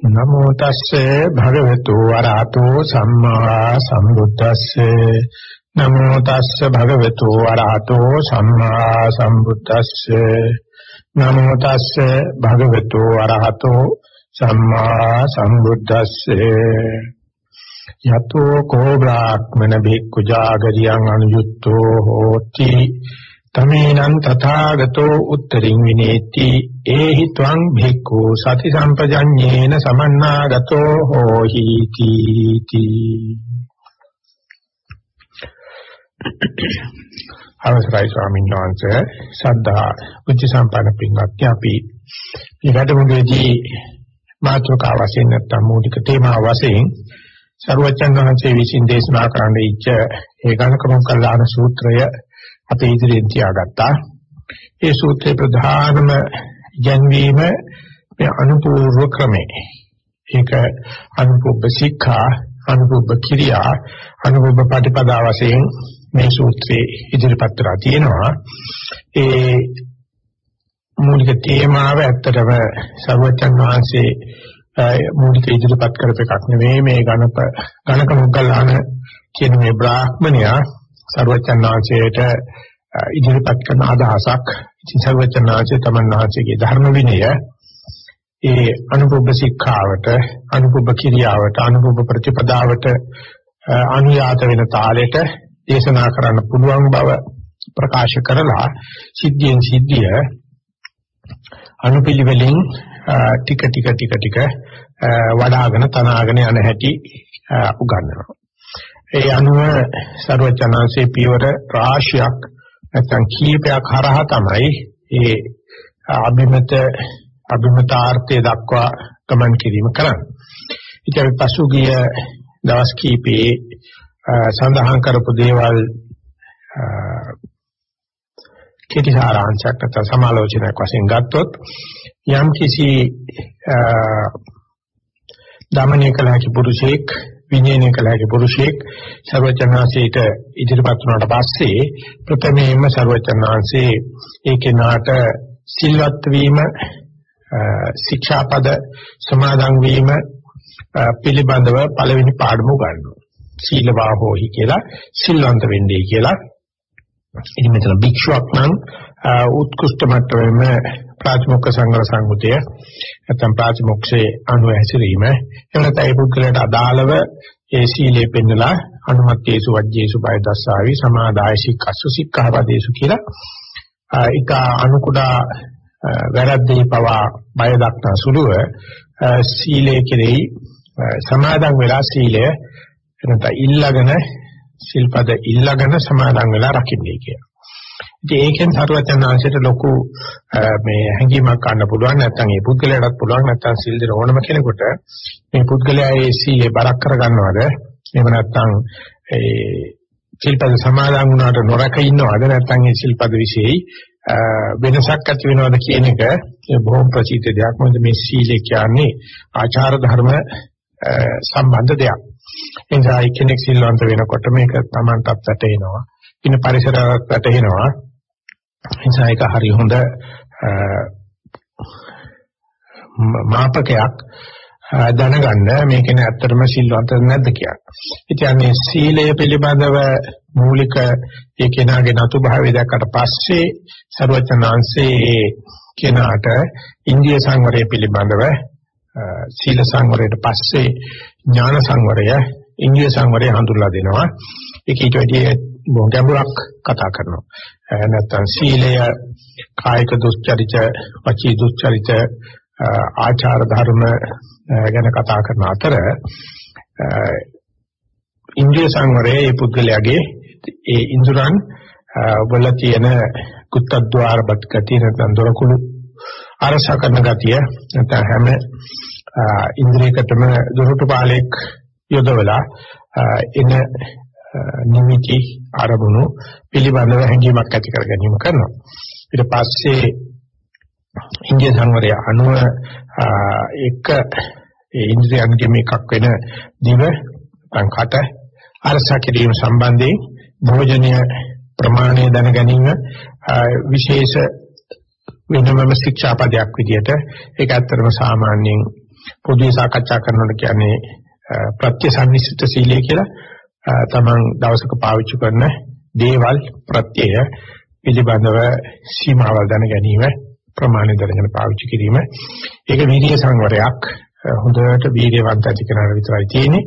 නමෝ තස්සේ භගවතු වරහතෝ සම්මා සම්බුද්දස්සේ. නමෝ තස්සේ භගවතු වරහතෝ සම්මා සම්බුද්දස්සේ. නමෝ තස්සේ භගවතු වරහතෝ සම්මා සම්බුද්දස්සේ. යතෝ කෝ බ්‍රාහ්මන භික්ඛු ජාගරියං අනුයුක්තෝ හෝති. තමේනං තථාගතෝ උත්තරින් විනේති ඒහි ත්වං භික්ඛු සති සම්පජඤ්ඤේන සමන්නාගතෝ හෝහි තීති අවසරයි ස්වාමීන් වහන්සේ සද්ධා උච්ච සම්පන්න පින්වත්නි අපි මේ වැඩමුළුවේදී මාතෘකාව වශයෙන් නැත්නම් මූලික තේමාව වශයෙන් සරුවචන් වහන්සේ විසින් දේශනා කරන්න ඉච්ඡ ඒකනකම කල්ලාන සූත්‍රය අපේ ඉදිරියෙන් තියාගත්තා. ඒ සූත්‍රයේ ප්‍රධානම ජන්වීම මේ අනුපූර්ව ක්‍රමය. ඒක අනුපුබ්බ ශික්ෂා, අනුපුබ්බ කිරියා, අනුපුබ්බ ප්‍රතිපදා වශයෙන් මේ සූත්‍රයේ ඉදිරිපත් කරලා තියෙනවා. ඒ මූලික තේමාව ඇත්තටම සර්වචන් වහන්සේ මූලික ඉදිරිපත් කරපු එකක් නෙවෙයි මේ ගණප ගණක මොග්ගල්ලාන කියන මේ බ්‍රාහ්මණයා සර්වචන්නාංශයට ඉදිරිපත් කරන අදහසක්. ඉතින් සර්වචන්නාංශය තමන්නාංශයේ ධර්ම විනය ඒ අනුභව ශික්ෂාවට අනුභව කිරියාවට අනුභව ප්‍රතිපදාවට අනුයාත වෙන තාලෙට දේශනා කරන්න පුළුවන් බව ප්‍රකාශ කරලා සිද්ධියෙන් සිද්ධිය අනුපිළිවෙලින් ටික ටික ටික ටික වඩාගෙන තනාගෙන යන හැටි උගන්වනවා. ඒ අනුව ਸਰවචනාංශේ පියවර රාශියක් නැත්නම් කීපයක් හරහා තමයි ඒ අභිමත අභිමතාර්ථය දක්වා ගමන් කිරීම කරන්නේ. ඉතින් අපි පසුගිය දවස් කීපේ සඳහන් කරපු දේවල් කෙටි සාරාංශයක් නැත්නම් සමාලෝචනයක් වශයෙන් ගත්තොත් යම් කිසි දමනය කළ හැකි පුරුෂයෙක් විඤ්ඤාණය කළ හැකි පුරුෂයෙක් ਸਰවචනාසීට ඉදිරිපත් වුණාට පස්සේ ප්‍රථමයෙන්ම ਸਰවචනාංශේ ඒ කෙනාට සිල්වත් වීම ශික්ෂාපද සමාදන් වීම පිළිබඳව පළවෙනි පාඩම උගන්වනවා. සීලවා හෝහි කියලා සිල්වන්ත වෙන්නේ කියලා. ඉතින් මෙතන භික්ෂුවක් නම් උත්කෘෂ්ඨ මට්ටමේම ප්‍රාතිමොක්ඛ සංග්‍රහ සංගුතය නැත්නම් ප්‍රාතිමොක්ෂේ අනුව හැසිරීම එහෙම නැත්නම් ඒ පුද්ගලයාට අදාළව ඒ සීලේ පෙන්නලා අනුමත්තේසු වජ්ජේසු බය දස්සාවි සමාදාය සික්ඛස්සු සික්ඛාපදේසු කියලා එක අනුකුඩා වැරද්දේ පවා බය දක්නා සුළුව සීලේ කෙරෙහි සමාදන් වෙලා සීලය නැත්නම් ඉල්ලගෙන සිල්පද ඉල්ලගෙන සමාදන් වෙලා රකින්නේ කියලා. ඉතින් ඒකෙන් සරුවචනාංශයට ලොකු මේ හැඟීමක් ගන්න පුළුවන් නැත්නම් මේ පුද්ගලයාටත් පුළුවන් නැත්නම් සිල් දෙන ඕනම කෙනෙකුට මේ පුද්ගලයා ඒ සීලේ බරක් කරගන්නවද එහෙම නැත්නම් ඒ සිල්පද සමාදන් වුණාට නොරක ඉන්නවද නැත්නම් ඒ සිල්පද વિશેයි වෙනසක් ඇති වෙනවද කියන එක බොහොම ප්‍රසිද්ධ දෙයක් මොකද මේ සීලය කියන්නේ ආචාර ධර්ම සම්බන්ධ දෙයක්. ඒ නිසා කෙනෙක් සිල්වන්ත වෙනකොට මේක Tamanටත් වැටෙනවා. ඉන්න පරිසරයක් වැටෙනවා. නිසා ඒක හරි හොඳ මාපකයක් දැනගන්න මේකේ ඇත්තටම සිල්වන්ත නැද්ද කියලා. ඉතින් මේ සීලය පිළිබඳව මූලික ඒ කෙනාගේ නතු භාවය දැක්කට පස්සේ ਸਰවචනාංශේ කෙනාට ඉන්දිය සංවරය පිළිබඳව සීල සංවරයට පස්සේ ඥාන සංවරය ඉන්දිය සංවරය හඳුල්ලා දෙනවා. ඒක ඊට වැඩිය ගැඹුරක් කතා කරනවා. නැත්නම් සීලය කායික දුස්චරිත, වචී දුස්චරිත, ආචාර ධර්ම ගැන කතා කරන අතර ඉන්ද්‍රිය සංවරයේ මේ පුද්ගලයාගේ ඒ ඉන්ද්‍රයන් වල තියෙන කුත්තද්්වාර බත් ගතිය නැත්නම් දොරකුළු අරස කරන ගතිය නැත්නම් හැම ඉන්ද්‍රියකටම දොරටු පාලයක් යොදවලා එන නිමිති ආරමුණු පිළිබඳව හැඟීමක් ඇති කර ගැනීම කරනවා. ඊට පස්සේ ඉන්දිය සංවරය අනුව එක ඒ ඉන්ද්‍රියන්ගේ මේකක් වෙන දිව සංකට අරස කිරීම සම්බන්ධයෙන් භෝජනීය ප්‍රමාණය දැන ගැනීම විශේෂ වෙනමම ශික්ෂාපදයක් විදිහට ඒක ඇත්තටම සාමාන්‍යයෙන් පොදුවේ සාකච්ඡා කරනකොට කියන්නේ ප්‍රත්‍යසන්නිසිත සීලය කියලා තමන් දවසක පාවිච්චි කරන දේවල් ප්‍රත්‍යය පිළිබඳව සීමාවල් දැන ගැනීම ප්‍රමාණය දැනගෙන පාවිච්චි කිරීම. ඒක වීර්ය සංවරයක් හොඳට වීර්යවන්ත ඇති කරගන්න විතරයි තියෙන්නේ.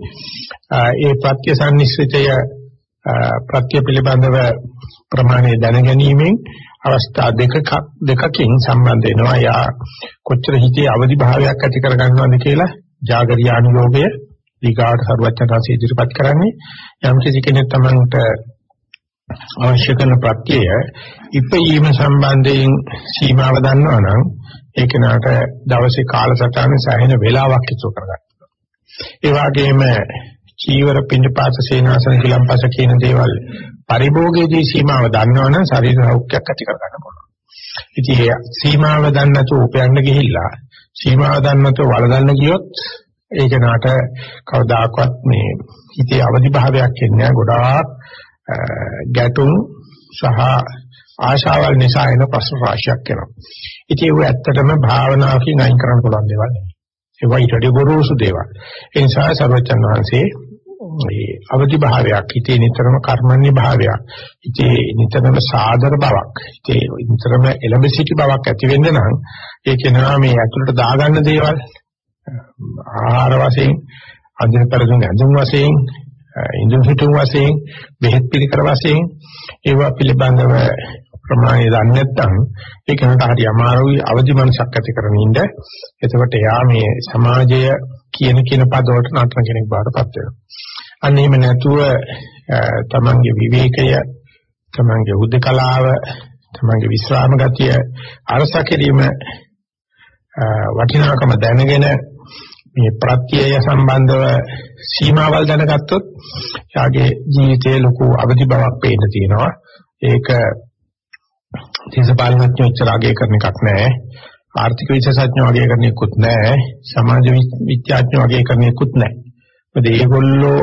ඒ ප්‍රත්‍ය සම්නිස්සිතය ප්‍රත්‍ය පිළිබඳව ප්‍රමාණය දැන ගැනීමෙන් අවස්ථා දෙකක් දෙකකින් සම්බන්ධ වෙනවා. යා කොච්චර හිතේ අවදි භාවයක් ඇති කරගන්නවද කියලා? ජාගරියානුභවය ඊගාට සරුවචනanse ඉදිරිපත් කරන්නේ යම් කිසි කෙනෙක් තමන්ට අවශ්‍ය කරන ප්‍රත්‍යය ඉපීම සම්බන්ධයෙන් සීමාව දන්නවනම් ඒ කෙනාට දවසේ කාලසටහන සෑහෙන වේලාවක් ඉතුරු කරගන්න. ඒ වගේම චීවර පින්ඩපාත සේනාසන කිලම්පස කියන දේවල් පරිභෝගයේදී සීමාව දන්නවනම් ශරීර සෞඛ්‍යයක් ඇති කර ගන්න පුළුවන්. ඉතින් ඒ සීමාව දන්නේ නැතුව උපයන්න ගිහිල්ලා සීමාව දන්නේ නැතුව වලදන්න ගියොත් ඒක නාට කවදාකවත් මේ හිතේ අවදි භාවයක් එන්නේ ගොඩාක් ගැටුම් සහ ආශාවල් නිසා එන ප්‍රශ්න රාශියක් එනවා. ඉතින් ඒක ඇත්තටම භාවනාවකින් අයින් කරන්න පුළුවන් දේවල් නෙවෙයි. ඒවා ඊට වඩා ගොරෝසු දේවල්. ඒ නිසා සර්වචන් වහන්සේ මේ අවදි භාවයක් හිතේ නිතරම කර්මන්නේ භාවයක් හිතේ නිතරම සාදර බවක් හිතේ නිතරම එළඹ සිටි බවක් ඇති වෙන්න නම් ඒ කෙනා මේ ඇතුළට දාගන්න දේවල් ආහාර වශයෙන් අඳින පෙරදුන් ඇඳුම් වශයෙන් ඉන්ද්‍ර හිතුම් වශයෙන් බෙහෙත් පිළිකර වශයෙන් ඒවා පිළිබඳව ප්‍රමාණය දන්නේ නැත්නම් ඒ කෙනාට හරි අමාරුයි අවදි මනසක් ඇති කරගෙන ඉන්න. එතකොට එයා මේ සමාජය කියන කියන පදවලට නටන කෙනෙක් බවට පත් වෙනවා. අන්න එහෙම නැතුව තමන්ගේ විවේකය තමන්ගේ උද්දකලාව තමන්ගේ විශ්‍රාම ගතිය අරස කිරීම වටිනාකම දැනගෙන මේ ප්‍රත්‍යය සම්බන්ධව සීමාවල් දැනගත්තොත් යාගේ ජීවිතයේ ලොකු අවදි බවක් පේන්න තියෙනවා. ඒක දේශපාලනඥයෝ ඉච්චර අගය කරන එකක් නෑ. ආර්ථික විශේෂඥයෝ අගය කරන එකකුත් නෑ. සමාජ විද්‍යාඥයෝ අගය කරන එකකුත් නෑ. මොකද ඒගොල්ලෝ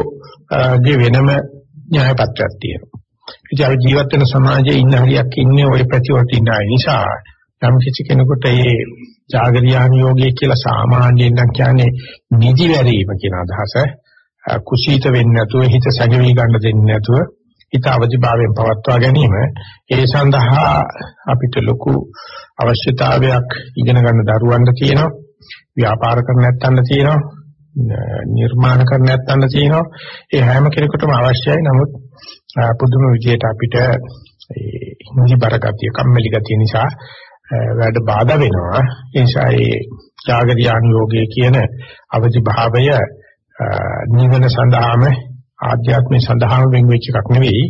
ගේ වෙනම න්‍යාය පත්‍රයක් තියෙනවා. ඉතින් අපි ජීවත් වෙන සමාජයේ ඉන්න හරියක් ඉන්නේ ওই ප්‍රතිවර්ති ඉන්න නිසා. යම් කිසි කෙනෙකුට මේ జాగරියාන යෝගය කියලා සාමාන්‍යයෙන් නම් කියන්නේ නිදි වැරීම කියන අදහස. කුසීත වෙන්නේ නැතුව හිත සැඟවි ගන්න දෙන්නේ නැතුව හිත අවදිභාවයෙන් පවත්වා ගැනීම. ඒ සඳහා අපිට ලොකු අවශ්‍යතාවයක් ඉගෙන ගන්න දරුවන්ට තියෙනවා. ව්‍යාපාර කරන්න නැත්තන්ට තියෙනවා. නිර්මාණ කර නැත්තන්න තියෙනවා. ඒ හැම කෙනෙකුටම අවශ්‍යයි. නමුත් පුදුම විදියට අපිට ඒ හිඳි බරගතිය කම්මැලි ගතිය නිසා වැඩ බාධා වෙනවා. ඒ නිසා ඒ ජාගරියාන් යෝගයේ කියන අවදි භාවය නිවන සඳහාම ආධ්‍යාත්මය සඳහාම වෙන් වෙච්ච එකක් නෙවෙයි.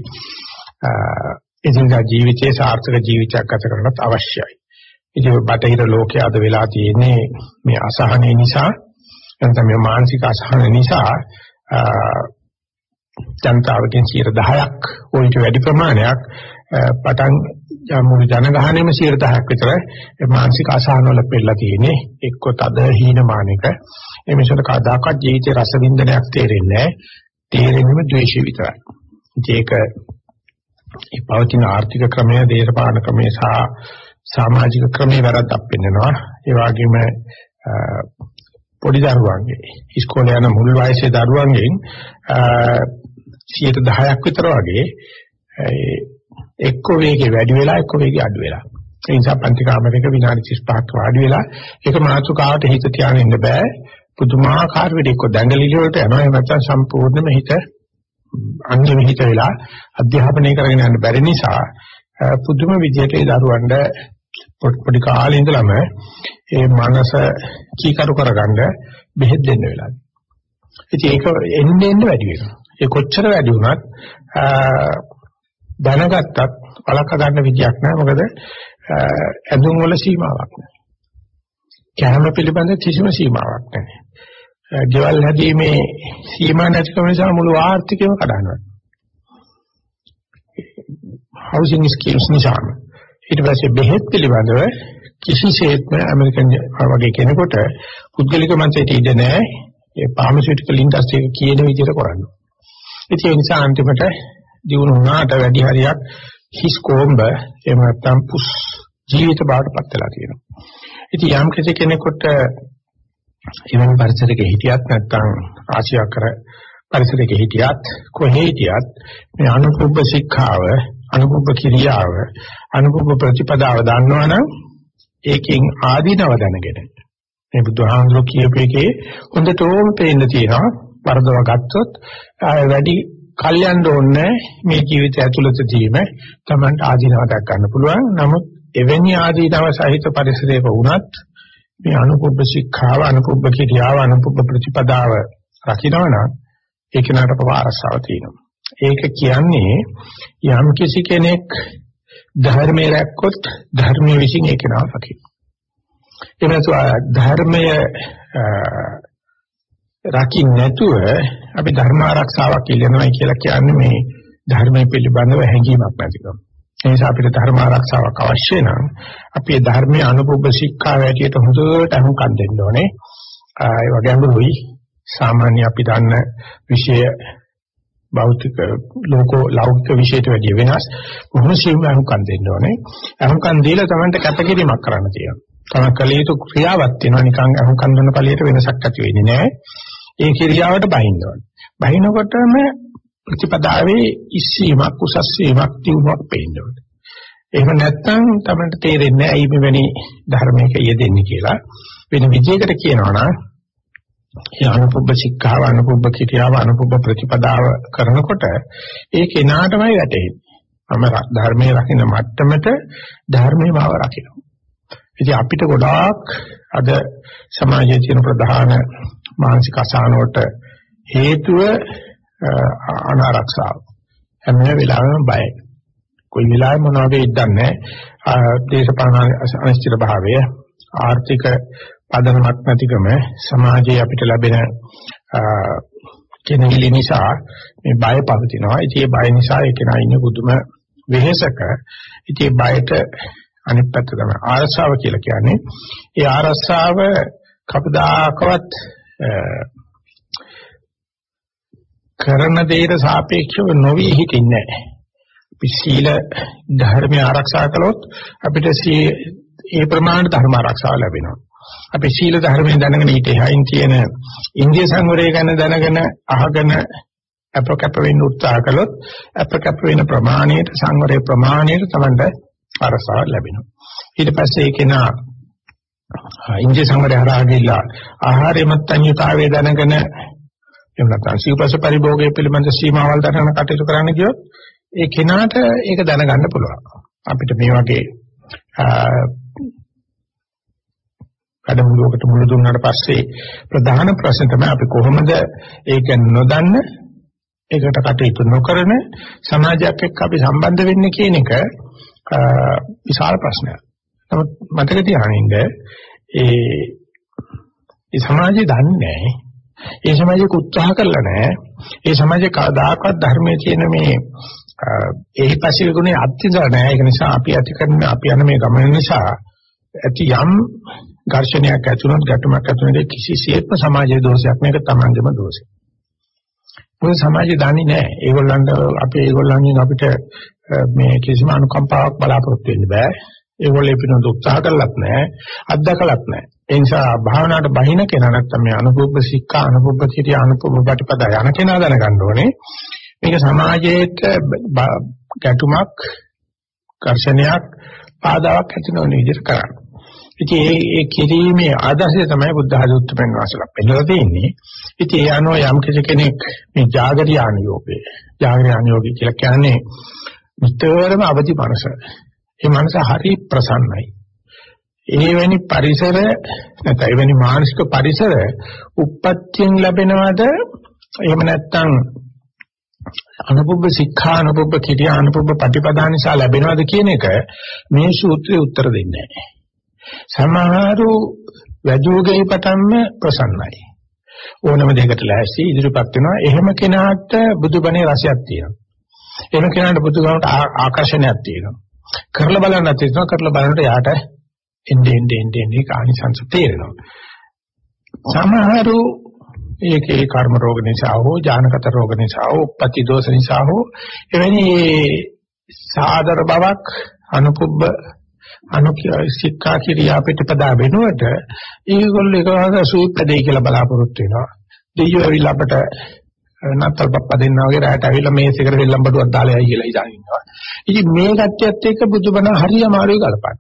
එදිනදා ජීවිතයේ සාර්ථක ජීවිතයක් ගත කරන්නත් අවශ්‍යයි. ඉතින් බටහිර ලෝකයේ අද වෙලා තියෙන්නේ මේ අසහනය නිසා නැත්නම් මේ මානසික අසහන නිසා ජනතාවගෙන් 10ක් ඕනිට වැඩි ප්‍රමාණයක් පටන් මුළු ජනගහනයේම 10ක් විතර මානසික අසහන වල පෙළලා තියෙන්නේ. එක්ක තද හීනමානක ඒ මිසකට කවදාකවත් ජීවිතේ රස වින්දනයක් තේරෙන්නේ නැහැ. තේරෙන්නේම ද්වේෂය විතරයි. ඒක ඒ පවතින ආර්ථික ක්‍රමය දේශපාලන ක්‍රමය සහ සමාජික ක්‍රමේ වැරද්දක් පෙන්වනවා ඒ වගේම පොඩි දරුවන්ගේ ඉස්කෝලේ යන මුල් වයසේ දරුවන්ගෙන් 10ක් විතර වගේ එක්ක වේගය වැඩි වෙලා එක්ක වේගය අඩු වෙලා. ඒ නිසා පන්ති කාමරයක විනාඩි 35ක් වාඩි වෙලා ඒක මාතෘකාවට හිත තියාගෙන ඉන්න බෑ. පුදුමාකාර වෙලෙක දැඟලිලි වලට යනවා එහෙම නැත්නම් සම්පූර්ණයෙන්ම හිත අන්‍ය විහිිත වෙලා අධ්‍යාපනය කරගෙන යන්න බැරි නිසා පුදුම විදියට ඒ දරුවන්ට පොඩි කාලේ ඉඳලම ඒ මනස කීකරු කරගන්න බෙහෙත් දෙන්න වෙලා. ඉතින් ඒක එන්න එන්න වැඩි වෙනවා. ඒ කොච්චර වැඩි වුණත් දැනගත්තත් වළක්ව ගන්න විදියක් නැහැ. මොකද ඇඳුම් වල සීමාවක් නැහැ. කැම පිළිබඳ කිසිම සීමාවක් නැහැ. ගෙවල් හැදීමේ සීමා නැතිකම නිසා මුළු ආර්ථිකයම කඩනවා. housing schemes නිසා ඊට පස්සේ බෙහෙත් පිළිබඳව කිසිසේත්ම ඇමරිකන් වගේ කෙනෙකුට පුද්ගලික මනසට ඉඩ නැහැ ඒ ෆාමසිටිකල් ඉන්ඩස්ට්‍රි එක කියන විදිහට කරන්න. ඉතින් ඒ නිසා අන්තිමට දිනු වුණාට වැඩි හරියක් හිස් කොම්බ එහෙම නැත්නම් පුස් ජීවිත බාටපත් වෙලා තියෙනවා. ඉතින් යම් කෙනෙකුට ඉවන පරිසරයක හිටියත් නැත්නම් ආශියාකර පරිසරයක හිටියත් කොහේ හිටියත් මේ අනුපුබ්බ ශික්ෂාව අනුපුබ්බ කිරියාව අනුපුබ්බ ප්‍රතිපදාව දන්නවනම් ඒකෙන් ආදීනව දැනගෙන මේ බුදුහාමුදුරුවෝ කියපු එකේ හොඳටම පේන්න තියෙනවා වරදව ගත්තොත් වැඩි කල්යන්න ඕනේ මේ ජීවිතය ඇතුළතදීම Tamanට ආදීනව දක් ගන්න පුළුවන්. නමුත් එවැනි ආදීනව සහිත පරිසරයක වුණත් මේ අනුපුබ්බ ශික්ෂාව අනුපුබ්බ කිරියාව අනුපුබ්බ ප්‍රතිපදාව රකින්නවනම් ඒක නට පවාරසාව තියෙනවා. ඒක කියන්නේ යම් කිසි කෙනෙක් ධර්මයේ රැක්කොත් ධර්මයේ විසින් ඒක නාව රකින්න. එනසු ධර්මය රකින්න නැතුව අපි ධර්ම ආරක්ෂාවක් ඉල්ලනවා කියලා කියන්නේ මේ ධර්මයේ පිළිබඳව හැඟීමක් නැතිකම. ඒ නිසා අපිට ධර්ම ආරක්ෂාවක් අවශ්‍ය නම් අපි ධර්මයේ අනුභව ශික්ෂා වැඩියට හොඳට අනුකම් දෙන්න ඕනේ. ඒ වගේම රුයි සාමාන්‍ය අපි දන්න විෂය භෞතික ලෝකෝ ලෞකික විෂයට වැඩිය වෙනස්. මොහොම සිව් අනුකම් දෙන්න ඕනේ. අනුකම් දීලා Tamanට කැපකිරීමක් කරන්න තියෙනවා. තමයි කළ යුතු ක්‍රියාවක් තියෙනවා නිකන් අහුම්කම් කරන ඵලයට වෙනසක් ඇති වෙන්නේ නැහැ. ඒ ක්‍රියාවට බහින්න ඕනේ. බහිනකොටම ප්‍රතිපදාවේ ඉස්සීමක් උසස් වීමක් තියුණුවක් පේන්න ඕනේ. එහෙම නැත්නම් තමයි තේරෙන්නේ නැහැ ඇයි මෙවැනි ධර්මයක යෙදෙන්නේ කියලා. වෙන විදිහකට කියනවා නම් ඒ අනුපුබ්බ ශික්ෂාව අනුපුබ්බ කිරියාව අනුපුබ්බ ප්‍රතිපදාව කරනකොට ඒ කෙනාටමයි වැටෙන්නේ. මම ධර්මයේ රකින්න මට්ටමට ධර්මයේ භාව රකින්න. ඉතින් අපිට ගොඩාක් අද සමාජයේ තියෙන ප්‍රධාන මානසික අසහන වලට හේතුව අනාරක්ෂාව. හැම වෙලාවෙම බයයි. කොයි වෙලාවෙ මොනවද ඉදන්නේ දේශපාලන අනිශ්චිත භාවය ආර්ථික පදනමක් නැතිකම සමාජයේ අපිට ලැබෙන කෙනෙහිලි නිසා මේ බය පවතිනවා. ඉතින් ඒ බය නිසා ඒක නයින්නේ බුදුම වෙහෙසක. ඉතින් බයට අනිත් පැත්ත තමයි ආරස්සාව කියලා කියන්නේ. ඒ ආරස්සාව කවදාකවත් කරන දෙයට සාපේක්ෂව නොවි හිටින්නේ නැහැ. අපි සීල ධර්ම ආරක්ෂා කළොත් අපිට ඒ ප්‍රමාණ ධර්ම ආරක්ෂාව ලැබෙනවා. අපි සීල ධර්මයෙන් දැනගෙන ඊට එහායින් තියෙන ඉන්දිය සංවරය ගැන දැනගෙන අහගෙන අපකප්ප වෙන්න උත්සාහ කළොත් අපකප්ප වෙන ප්‍රමාණයට සංවරයේ ප්‍රමාණයට තමයි අරසාව ලැබෙනවා. ඊට පස්සේ ඒක නා ඉන්ද්‍රිය සංවරය හරහා ගිහිල්ලා ආහාරය මත්ඤ්‍යතාවය දැනගෙන එහෙම නැත්නම් සීපස පරිභෝගය පිළිබඳ සීමාවල් දරන කටයුතු කරන්න ගියොත් ඒ කෙනාට ඒක දැනගන්න පුළුවන්. අපිට මේ වගේ වැඩමුළුවකට මුළු දුන්නාට පස්සේ ප්‍රධාන ප්‍රශ්න තමයි අපි කොහොමද ඒක නොදන්න ඒකට කටයුතු නොකරන සමාජයක් එක්ක අපි සම්බන්ධ වෙන්නේ කියන එක විශාල ප්‍රශ්නයක්. නමුත් මතක තියාගන්න ඒ ඒ සමාජය දන්නේ නැහැ. ඒ සමාජය උත්සාහ කරලා නැහැ. ඒ සමාජය කවදාකවත් ධර්මයේ තියෙන මේ එහි පස්සේ ගුණේ අත්‍යදා නැහැ. ඒක නිසා අපි ඇති කරන අපි යන මේ ගමන නිසා ඇති යම් ඝර්ෂණයක් ඇති වුණොත් ගැටුමක් ඇති වෙනදී කිසිසේත්ම සමාජයේ දෝෂයක් මේක තමන්ගේම දෝෂයක්. මොකද සමාජය දන්නේ නැහැ. ඒගොල්ලන්ට අපි ඒගොල්ලන්ගෙන් අපිට මේ කිසිම අනුකම්පාවක් බලාපොරොත්තු වෙන්න බෑ. ඒගොල්ලෝ පිටින් උත්සාහ කළත් නැහැ, අත්දකලත් නැහැ. ඒ නිසා භාවනාවට බහින කෙනා නැත්තම් මේ අනුභව ශික්ෂා, අනුභව චිතිය, අනුභව ප්‍රතිපදා යන කෙනා දැනගන්න ඕනේ. මේක සමාජයේට ගැටුමක්, ඝර්ෂණයක්, ආදාවක් ඇති නොවන විදිහට කරන්න. ඉතින් ඒ ඒ කිරීමේ ආදර්ශය තමයි බුද්ධ ආධුත්තමෙන් වාසලා පෙන්නලා තියෙන්නේ. ඉතින් ඒ අනුව යම් කෙනෙක් මේ జాగරියාන යෝගේ, జాగරියාන යෝගේ කියලා කියන්නේ මුත්‍තරම අවදි මනස. ඒ මනස හරි ප්‍රසන්නයි. එවැනි පරිසර නැත්නම් එවැනි මානසික පරිසර උප්පත්තියෙන් ලැබෙනවද එහෙම නැත්නම් අනුපුබ්බ සික්ඛා අනුපුබ්බ කිරියා අනුපුබ්බ ප්‍රතිපදා නිසා ලැබෙනවද කියන එක මේ සූත්‍රයේ උත්තර දෙන්නේ නැහැ. සමහරු වැජෝගේ පටන්ම ප්‍රසන්නයි. ඕනම දෙයකට ලෑස්ති ඉදිරිපත් වෙනවා. එහෙම කෙනාට බුදුබණේ රසයක් තියෙනවා. එහෙම කෙනාට බුදුගමට ආකර්ෂණයක් තියෙනවා. කරලා බලන්නත් තියෙනවා. කරලා බලනකොට යාට එන්නේ එන්නේ එන්නේ කානිසංස තේරෙනවා. සමහරු ඒකේ කර්ම රෝග නිසා හෝ ජානකත රෝග නිසා හෝ උප්පත්ති දෝෂ නිසා හෝ එවැනි සාදර බවක් අනුපුබ්බ අනුසික්ඛා කිරියා පිටපදා වෙනුවට ඒගොල්ලෝ එකවර සූත්‍රදේ කියලා බලාපොරොත්තු වෙනවා. දෙයියෝ ඇවිල්ලා අපට නත්තල් පප්පා දෙන්නා වගේ රැට ඇවිල්ලා මේසෙකට දෙල්ලම් බඩුවක් දාලා යයි කියලා ඉඳන් ඉන්නවා. ඉතින් මේ කට්ටියත් එක්ක බුදුබණ හරිය අමාරුයි ගලපන්න.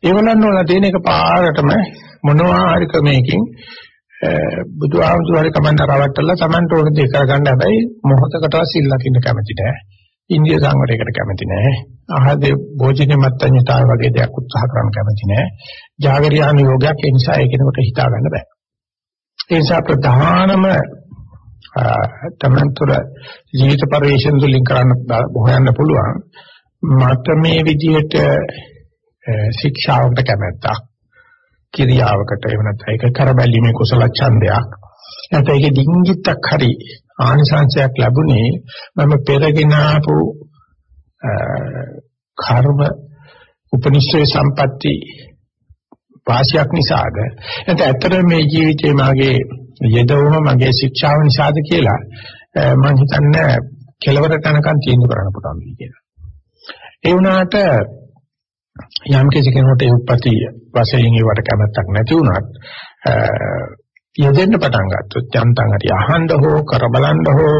ඒවලන්න ඕන තියෙන එක පාරටම මොනවා හරි ක්‍රමයකින් බුදුආමතුහරි කමන්න රවට්ටලා Tamanට ඕන දේ කරගන්න හැබැයි මොහොතකට සිල් ලකින්න කැමති නැහැ. ඉන්දිය සංවරයකට කැමති නැහැ. ආහදේ භෝජනේ මත්තඤ්‍යතාව වගේ දෙයක් උත්සාහ කරන්න කැමති නැහැ. ජාගරියාන යෝගයක් ඒ නිසා ඒකිනකොට හිතා ගන්න බෑ. ඒ නිසා ප්‍රධානම තමන්තර ජීවිත පරිශ්‍රණ තුලින් කරන්න හොයන්න පුළුවන්. මට මේ විදිහට ශික්ෂාවකට කැමැත්තක් කිරියාවකට එහෙම නැත්නම් ඒක කරබැලීමේ කුසල ඡන්දයක්. නැත්නම් ඒක ඩිංගිත්තක් හරි ආනිසංශයක් ලැබුණේ මම පෙරගෙන ආපු කර්ම උපනිෂේ සම්පatti වාසියක් නිසාද? නැත්නම් ඇත්තට මේ ජීවිතේ මාගේ යෙදවම මගේ ශික්ෂාව නිසාද කියලා මම හිතන්නේ කෙලවර තනකම් තීන්දුව කරන්න පුළුවන් කියලා. ඒ වුණාට යම් කෙනෙකුට ඒ උප්පති වශයෙන් ඒවට කැමැත්තක් නැති වුණත් යෙදෙන්න පටන් ගත්තොත් යන්තම් හරි අහන්න හෝ කර බලන්න හෝ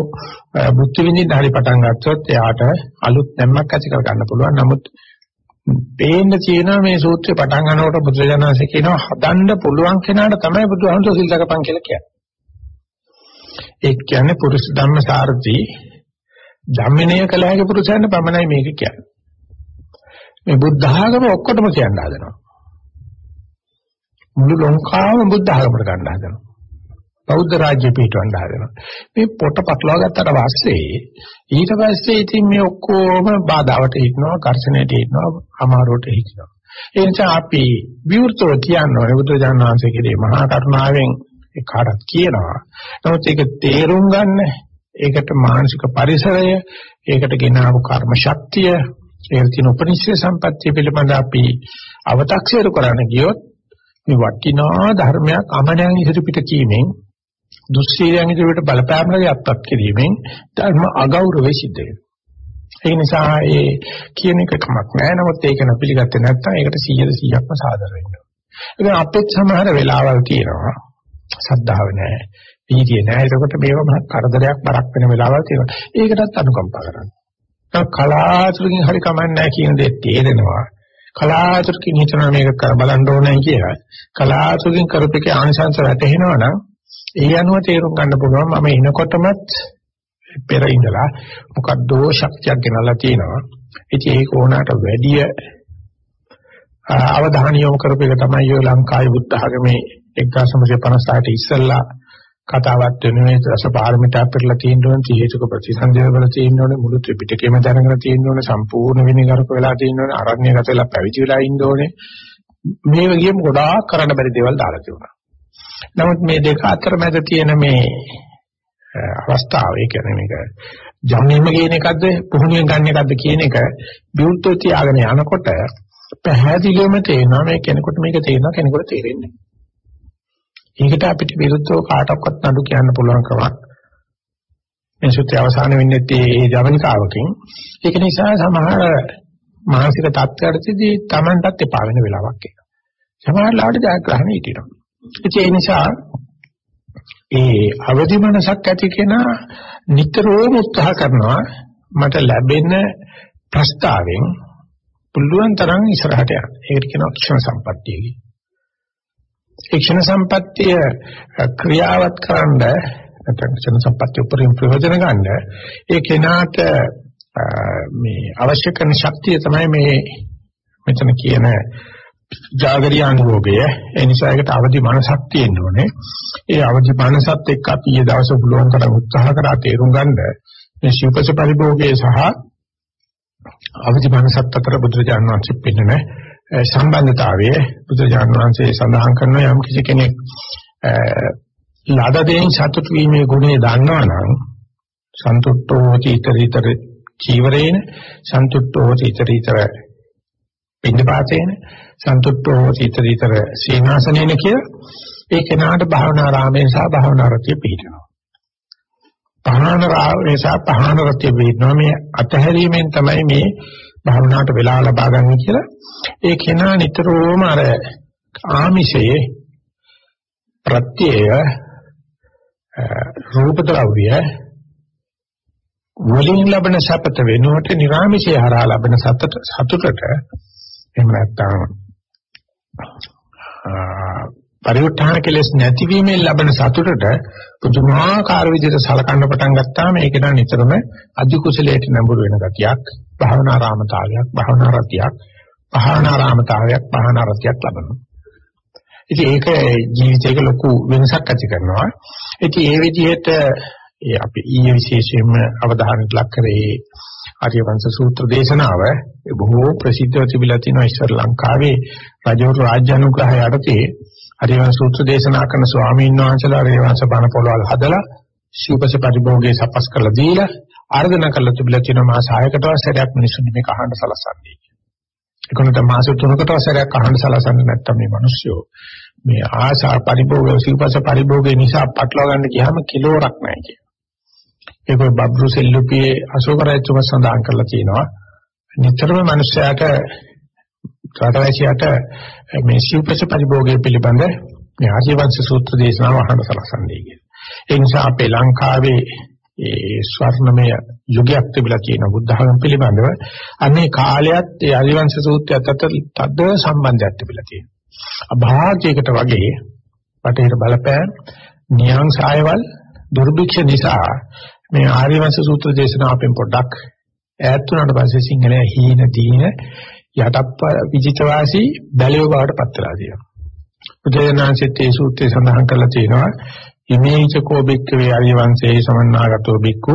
බුද්ධ විඳින්න හරි පටන් ගත්තොත් එයාට අලුත් නැම්මක් ඇති කර ගන්න පුළුවන්. නමුත් පේන්න තියෙනවා මේ සූත්‍රය පටන් ගන්නකොට බුදුරජාණන්සේ කියනවා හදන්න පුළුවන් කෙනාට තමයි බුදුහාමුදුරුවෝ සිල් දකපන් කියලා කියන්නේ. ඒ කියන්නේ පුරුෂ ධම්ම සාරති ධම්මිනය කළ හැකි පුරුෂයන් පමණයි මේක කියන්නේ. මේ බුද්ධ ආගම ඔක්කොටම කියන්න හදනවා. මුළු ලංකාවම බුද්ධ ආගමකට ගන්න හදනවා. බෞද්ධ රාජ්‍ය පිටවන්න හදනවා. මේ පොට පටලවා ගත්තට පස්සේ ඊට පස්සේ ඉතින් මේ ඔක්කොම බාධාවට හිටිනවා, කර්ෂණයට හිටිනවා, අමාරුවට හිටිනවා. ඒ නිසා අපි විවෘතව කියනවා බුදු දානංශයේ මහා කරුණාවෙන් ඒ කාටත් කියනවා. නමුත් ඒක තේරුම් ගන්න, ඒකට මානසික පරිසරය, ඒකට ගෙනාවු කර්ම ශක්තිය, ඒකට තියෙන උපනිෂේ සම්පත්තිය පිළිබඳ අපි අව탁සීරු කරන්න ගියොත් මේ වටිනා ධර්මයක් අමනයන් ඉදිරිපිට කීමෙන් දුස්සීලයන් ඉදිරියට බලපෑමකට යත්තක් කිරීමෙන් ධර්ම අගෞරවය සිද්ධ වෙනවා. ඒ නිසා ඒ කියන එක කමක් නැහැ. නමුත් ඒක නපිලිගත්තේ නැත්නම් ඒකට 100%ක්ම සාදර වෙන්න ඕනේ. ඒක අපෙත් සමහර වෙලාවල් තියෙනවා. සද්ධාව නැහැ. වීර්යය නැහැ. ඒකට මේව මහ කරදරයක් බරක් වෙන වෙලාවල් තියෙනවා. ඒකටත් අනුකම්පා කරන්න. කලාතුරකින් හරි කමන්නේ නැහැ කියන දේ තේරෙනවා. කලාතුරකින් හිතනවා මේක කර බලන්න ඕනේ කියලා. කලාතුරකින් කරපේකේ ආනිසංස වැටහෙනවා නම් ඒ අනුව තේරුම් ගන්න පුළුවන් මම එනකොටමත් පෙර ඉඳලා මොකද්දෝ ශක්තියක් ගෙනල්ලා තියෙනවා. ඉතින් ඒක ඕනකට වැඩි අවධානය යොමු කරපේක තමයි ඔය ලංකාවේ බුද්ධ ආගමේ 1958 ඉස්සෙල්ලා කතාවක් වෙනුනේ දස පාරමිතා පෙරලා තියෙන්න ඕනේ තී හේතුක ප්‍රතිසන්දේව වල තියෙන්න ඕනේ මුළු ත්‍රිපිටකයම දැනගෙන තියෙන්න ඕනේ සම්පූර්ණ විනයගරුක වෙලා තියෙන්න ඕනේ අරණ්‍යගත වෙලා පැවිදි වෙලා ඉන්න ඕනේ මේ වගේම ගොඩාක් කරන්න බැරි දේවල් දාලා තිබුණා නමුත් මේ දෙක අතර මැද තියෙන මේ අවස්ථාව ඒ කියන්නේ මේක ජම්මීම කියන එකක්ද පුහුණුවෙන් ගන්න එකක්ද කියන එක විවෘතව තියාගෙන යනකොට පැහැදිලිවම තේරෙනවා මේ කෙනෙකුට මේක තේරෙනවා කෙනෙකුට තේරෙන්නේ නැහැ. ඒකට අපිට විරුද්ධව කාටවත් නඩු කියන්න පුළුවන් කමක් මේ සුත්‍ය අවසාන වෙන්නේ ඒ ජවනිකාවකින්. ඒක නිසා සමහර මානසික තත්ත්වයකදී Tamanටත් එපා වෙන වෙලාවක් එනවා. සමහර ලාට ජයග්‍රහණ හිටිනවා. ඒ නිසා ඒ අවදි මනසක් ඇති කෙනා නිතරම උත්සාහ කරනවා මට ලැබෙන ප්‍රස්තාවෙන් පුළුවන් තරම් ඉස්සරහට යන්න. ඒකට කියනවා ක්ෂණ සම්පත්තිය කියලා. ඒ ක්ෂණ සම්පත්තිය ක්‍රියාවත් කරන්න නැත්නම් ක්ෂණ සම්පත්තිය උපරිම ප්‍රයෝජන ගන්න ඒ කෙනාට මේ අවශ්‍ය කරන ශක්තිය තමයි මේ මෙතන කියන ජාගරිය අනුභවය. ඒ නිසා ඒකට අවදි මනසක් තියෙන්න ඕනේ. ඒ අවදි මනසත් එක්ක අපි ඊ දවසේ පුළුවන් තරම් උත්සාහ කරා තේරුම් ගන්න. මේ ශිල්පස පරිභෝගයේ සහ අවදි මනසත් අතර බුදුරජාණන් වහන්සේ පෙන්නන සම්බන්ධතාවය බුදුජානක වහන්සේ සඳහන් කරන යම් කිසි කෙනෙක් ලදදෙන් සතුට වීමේ ගුණය දන්නවනම් සන්තුට්ඨෝ චිතරිතර චීවරේන සන්තුට්ඨෝ චිතරිතර පින්නපාතේන සන්තුට්ඨෝ චිතරිතර සීනාසනේන කිය ඒ කෙනාට භාවනාරාමයේ සහ භාවනාරතිය පිළිනවා. භාවනාරාමයේ සහ භාවනාරතිය පිළිනවා මේ අතහැරීමෙන් තමයි මේ භාවනාවට වෙලා ලබා ගන්න කියලා ඒ කෙනා නිතරම අර ආමිෂයේ ප්‍රත්‍යය රූප ද්‍රව්‍ය වලින් ලබන සපත වෙනුවට නිර්ාමිෂය හරහා ලබන සතට සතුටට එහෙම නැත්නම් පරිඋත්ථාන කෙලස් නැතිවීමෙන් ලබන සතුටට පුදුමාකාර විදිහට සලකන්න පටන් ගත්තාම ඒක නම් නිතරම අධි කුසලයට නඹුරු වෙන ගතියක් භාවනාරාමතාවයක් භාවනාරතියක් භාවනාරාමතාවයක් භාවනාරතියක් ලබනවා. ඉතින් ඒක ජීවිතයක ලොකු වෙනසක් ඇති කරනවා. ඉතින් ඒ විදිහට ඒ අපි ඊයේ විශේෂයෙන්ම අවධානයට ලක් කරේ ආර්යවංශ සූත්‍ර දේශනාව බොහෝ ප්‍රසිද්ධව තිබිලා තියෙනවා ඉස්සර ලංකාවේ රජවරු රාජ්‍ය අනුග්‍රහය යටතේ ආර්යවංශ සූත්‍ර දේශනා කරන ස්වාමීන් වහන්සේලා රේවංශ බණ පොළවල් හදලා ශිවපස පරිභෝගයේ සපස් කරලා දීලා ආර්දනා කරලා තිබිලා තියෙනවා මාස 6කට වසරයක් මිනිස්සුන් මේක අහන්න සලසන්නේ. ඒකනට මාස 3කට වසරයක් අහන්න සලසන්නේ නැත්තම් මේ මිනිස්සු මේ ආසා පරිභෝග ශිවපස පරිභෝගයේ නිසා පටලවා ගන්න ගියාම කිලෝරක් නැහැ කියන. ඒක බබ්රු සෙල්ලුපියේ අශෝක රජතුම සඳහන් කරලා තියෙනවා. නිතරම මිනිස්යාට රටවැසියාට මේ සිව්පස පරිභෝගය පිළිබඳ මේ ආජීවංශ සූත්‍ර දේශනාව අහන්න සලසන්නේ කියලා. ඒ නිසා අපේ ලංකාවේ ඒ ස්වර්ණමය යුගයක් තිබිලා තියෙන බුද්ධ ධර්ම පිළිබඳව අනේ කාලයත් ඒ ආජීවංශ සූත්‍රයත් අතර තද සම්බන්ධයක් තිබිලා තියෙනවා. අභාග්‍යයකට වගේ රටේට බලපෑම් නියං සායවල් දුර්භික්ෂ නිසා මේ ආර්යවංශ සූත්‍ර දේශනාව අපෙන් පොඩ්ඩක් ඈත් වුණාට පස්සේ සිංහලයේ හීන දීන යටප්ප විජිතවාසී බැලියෝ බවට පත් වෙලා තියෙනවා. බුදුරජාණන්සේත් ඒ සූත්‍රය සඳහන් කරලා තියෙනවා ඉමේච කෝ බික්කවේ ආර්යවංශයේ සමන්නාගතෝ බික්කු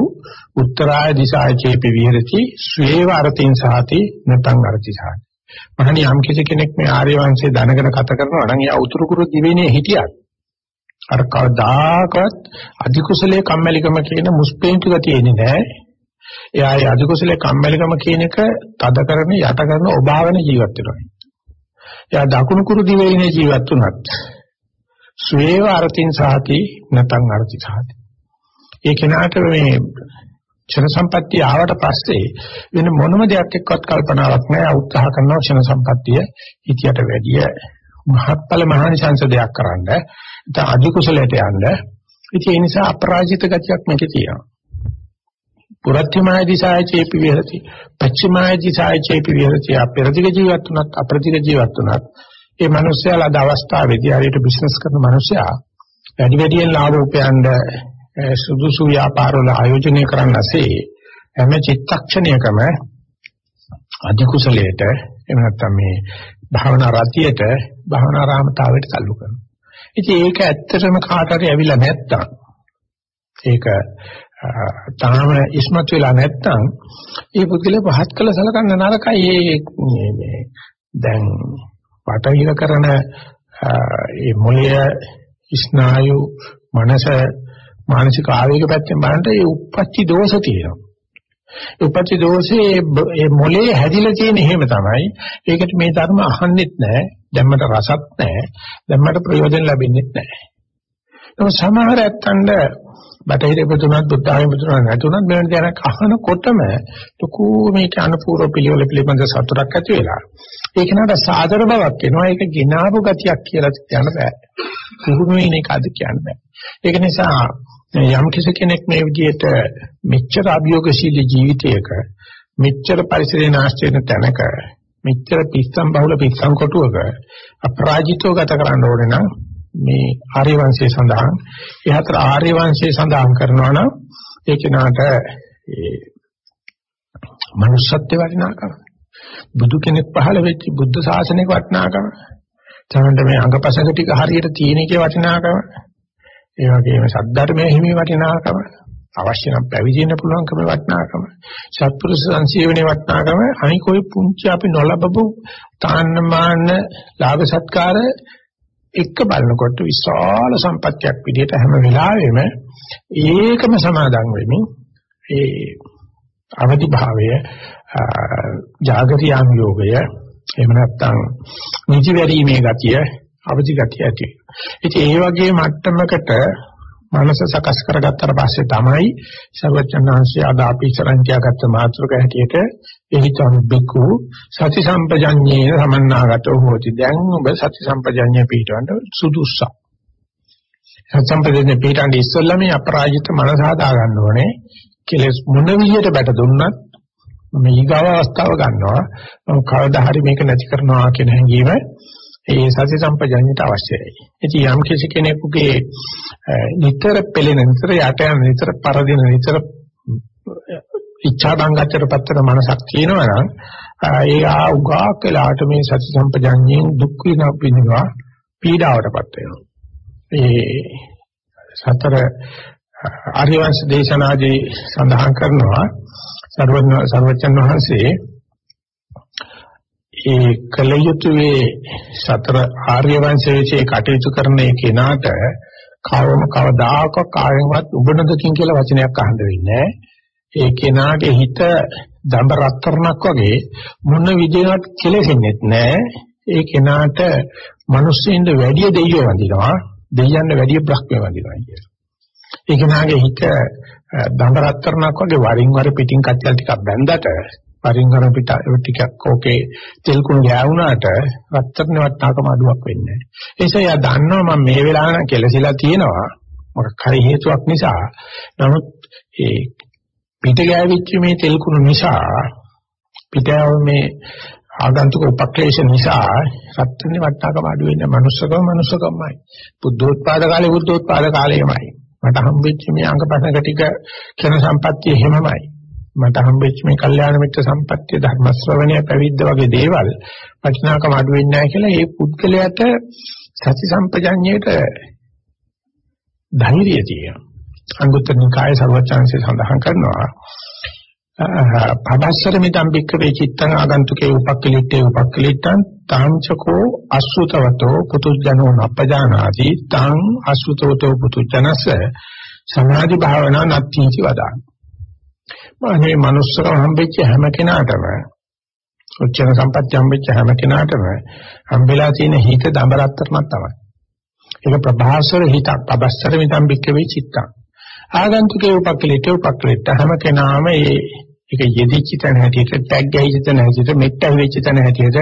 උත්තරාය දිසාය චේපි විහෙරති ස්වේව අරතින් සහති නැතං අරති සහති. මහණනි යම් කෙනෙක් මේ ආර්යවංශයේ දැනගෙන කතා කරනවා නම් එයා උතුරු කුරු දිවයිනේ හිටියත් අර කවදාකවත් අධිකුසලයේ කම්මැලිකම කියන මුස්පේන්තු ගතිය එන්නේ නැහැ. එයා ඒ අධිකුසලයේ කම්මැලිකම කියන එක තද කරන යට කරන ඔබාවන ජීවත් වෙනවා. එයා දකුණු කුරු දිවයිනේ ජීවත් වුණත් ස්වේව අර්ථින් සාති නැතන් අර්ථි සාති. ඒ කෙනාට මේ ක්ෂණ සම්පත්තිය ආවට පස්සේ වෙන මොනම දෙයක් එක්කවත් කල්පනාවක් නැහැ උත්සාහ කරනවා ක්ෂණ සම්පත්තිය හිතියට වැඩිය මහත්ඵල මහානිසංස දෙයක් කරන්න නැත්නම් අධි කුසලයට යන්න. ඉතින් ඒ නිසා අපරාජිත ගතියක් මේකේ තියෙනවා. පුරත්‍යමාය දිසාය චේපි විහෙරති. පච්චමාය දිසාය චේපි විහෙරති. අපරදිග ජීවත් වුණත් අපරදිග ජීවත් වුණත් ඒ මිනිස්යාලා අද අවස්ථාවේදී හරියට බිස්නස් කරන මිනිසයා වැඩි වැඩියෙන් ලාභ උපයන්න සුදුසු ව්‍යාපාරවල ආයෝජනය කරන්නසේ හැම චිත්තක්ෂණයකම අධි කුසලයට එහෙම නැත්නම් මේ භාවනා රතියට භාවනා රාමතාවයට تعلق කරනවා. ඉතින් ඒක ඇත්තටම කාට හරි ඇවිල්ලා නැත්තම් ඒක තාම ඉස්මතු වෙලා නැත්තම් ඒ පුද්ගලයා පහත් කළ සලකන්න නරකයි ඒ මේ දැන් පටවිල කරන ඒ මොළය ස්නායු මනස මානසික ආවේග පැත්තෙන් බලනට ඒ උප්පච්චි දෝෂ තියෙනවා. ඒ උප්පච්චි දෝෂේ ඒ මොළේ හැදිලා තියෙන හැම තමයි. ඒකට මේ ධර්ම අහන්නෙත් නැහැ. දැම්මට රසත් නැහැ. දැම්මට ප්‍රයෝජන ලැබෙන්නේ නැහැ. ඒක සමහර ඇත්තන්ට බටහිර පුදුමත් බුද්ධාගම පුදුමත් නැතුණත් මෙවැනි දෙයක් අහනකොටම ලොකු මේක අනුපූර්ව පිළිවෙල පිළිබඳ සතුටක් ඇති වෙලා. ඒක නේද සාදර බවක් එනවා. ඒක ගිනාපු ගතියක් කියලා කියන්න බෑ. කුහුණුවේ නේ කාද කියන්න බෑ. ඒක නිසා යම් කෙනෙක් මේ විදිහට මෙච්චර අභියෝගශීලී ජීවිතයක මෙච්චර පරිසරේ නාස්ති වෙන තැනක මෙච්චර පිස්සම් බහුල පිස්සම් කොටුවක අපරාජිතව ගත කරන්න ඕනේ නම් මේ ආර්ය වංශයේ සඳහන් ඒ හතර ආර්ය වංශයේ සඳහන් කරනවා නම් ඒ කෙනාට ඒ මනුෂ්‍යත්ව වටිනාකම බුදු කෙනෙක් පහළ වෙච්ච බුද්ධ ශාසනයක වටිනාකම තමයි මේ අංගපසංග ටික හරියට තියෙන එකේ වටිනාකම ඒ වගේම සද්ධර්මයේ හිමි වටිනාකම අවශ්‍ය නම් පැවිදෙන්න පුළුවන්කම වටිනාකම සත්පුරුෂ සංසීවනේ වටිනාකම අනික ඔය පුංචි අපි නොලබපු තාන්නමාන ලාභ සත්කාර එක බලනකොට විශාල සම්පත්තියක් විදිහට හැම වෙලාවෙම ඒකම සමාදන් වෙමින් ඒ අවදි භාවය జాగරියාම් යෝගය එහෙම නැත්නම් නිජ වැරීමේ ගතිය අවදි ගතිය ඇති. ඉතින් ඒ වගේ මට්ටමකට මනස සකස් කරගත්තට පස්සේ තමයි සර්වචන්නාංශය අද අපි ඉස්සරන් තියාගත්ත මාතෘක හැටියට එහිතම් බිකු සති සම්පජඤ්ඤේ සමන්නාගතෝ හෝති. දැන් ඔබ සති සම්පජඤ්ඤේ පිටවන්න සුදුසුසක් සති සම්පජඤ්ඤේ පිටවන්න ඉස්සෙල්ලා මේ අපරාජිත මනස හදා ගන්න ඕනේ. කෙලස් මොන විදියට බැට දුන්නත් මේ ඊගාව අවස්ථාව ගන්නවා. කවදා හරි මේක නැති කරනවා කියන හැඟීම ඒ සති සම්පජඤ්ඤයට අවශ්‍යයි. ඉතින් යම් කිසි කෙනෙකුගේ නිතර පෙළෙන නිතර යට යන නිතර පරදින නිතර ඉච්ඡා බංගච්ඡර පත්තර මනසක් තියෙනවා නම් ඒ ආ උගාක් වෙලාට මේ සති සම්පජඤ්ඤයෙන් දුක් විඳිනවා පීඩාවටපත් වෙනවා. ඒ සතර ආර්යවංශ දේශනාදී සඳහන් කරනවා සර්වඥ සර්වචන් වහන්සේ ඒ කලයුතුයේ සතර ආර්ය වංශයේ කටයුතු කරන කෙනාට කවම කවදාක කායෙන්වත් උබනදකින් කියලා වචනයක් අහන්න වෙන්නේ ඒ කෙනාගේ හිත දඹ රත්තරණක් වගේ මොන විදිහකට කෙලෙසෙන්නේ නැහැ. ඒ කෙනාට මිනිස්සුන්ට වැඩි දෙයියෝ වඳිනවා. දෙයයන්ට වැඩි බ්‍රහ්මය වඳිනවා කියලා. ඒ කෙනාගේ හිත දඹ රත්තරණක් වගේ වරින් වර පිටින් කච්චල් ටිකක් බැඳලා වරින් වර පිට ටිකක් ඕකේ තෙල් කුණු ගෑවුනාට රත්තරන් වට්ටාකම අඩුවක් වෙන්නේ නැහැ. ඒ නිසා යා දන්නවා මම මේ වෙලාව නම් කෙලසිලා තියෙනවා. මොකක් හරි හේතුවක් නිසා. නමුත් ඒ පිට ගෑවිච්ච මේ තෙල් කුණු නිසා පිටව මේ ආගන්තුක උපක්ලේශ නිසා රත්තරන් වට්ටාකම අඩු වෙන්නේ මනුස්සකම මනුස්සකමයි. බුද්ධෝත්පාද කාලේ බුද්ධෝත්පාද කාලේමයි. මට හම්බෙච්ච මේ අංගපසක ටික කෙන සම්පත්තිය එහෙමමයි. මට හම්බෙච්ච මේ කල්යාණ මිත්‍ර සම්පත්තිය ධර්ම ශ්‍රවණය පැවිද්ද වගේ දේවල් වටිනාකම අඩු වෙන්නේ නැහැ කියලා ඒ පුද්ගලයාට සති සම්පජඤ්ඤයට ධෛර්යය තියෙනවා. අංගුත්තර නිකාය සර්වචාන්සේ සඳහන් කරනවා පබස්සර මිදම් බික්කවේ චිත්තං ආගන්තුකේ උපක්ඛලිට්ඨේ උපක්ඛලිට්ඨං තාංචකෝ අසුතවතෝ පුතුජනෝ නප්පජානාති තං අසුතවතෝ පුතුජනස සමාධි භාවනා නත්ථීති වදාන. මේ මනුස්සකම හම්බෙච්ච හැම කෙනාටම උච්චන සම්පත්‍ය හම්බෙච්ච හැම කෙනාටම හම්බෙලා තියෙන හිත දඹරත්තරණක් තමයි. ඒක ප්‍රභාසර හිතක් පබස්සර මිදම් බික්කවේ චිත්තං. ආගන්තුකේ උපක්ඛලිට්ඨේ උපක්ඛලිට්ඨ හැම කෙනාම ඒ ඒක යෙදිච්ච තැන හැටියට ටැග් ගහයිච්ච තැන හැටියට මෙට්ට වෙච්ච තැන හැටියට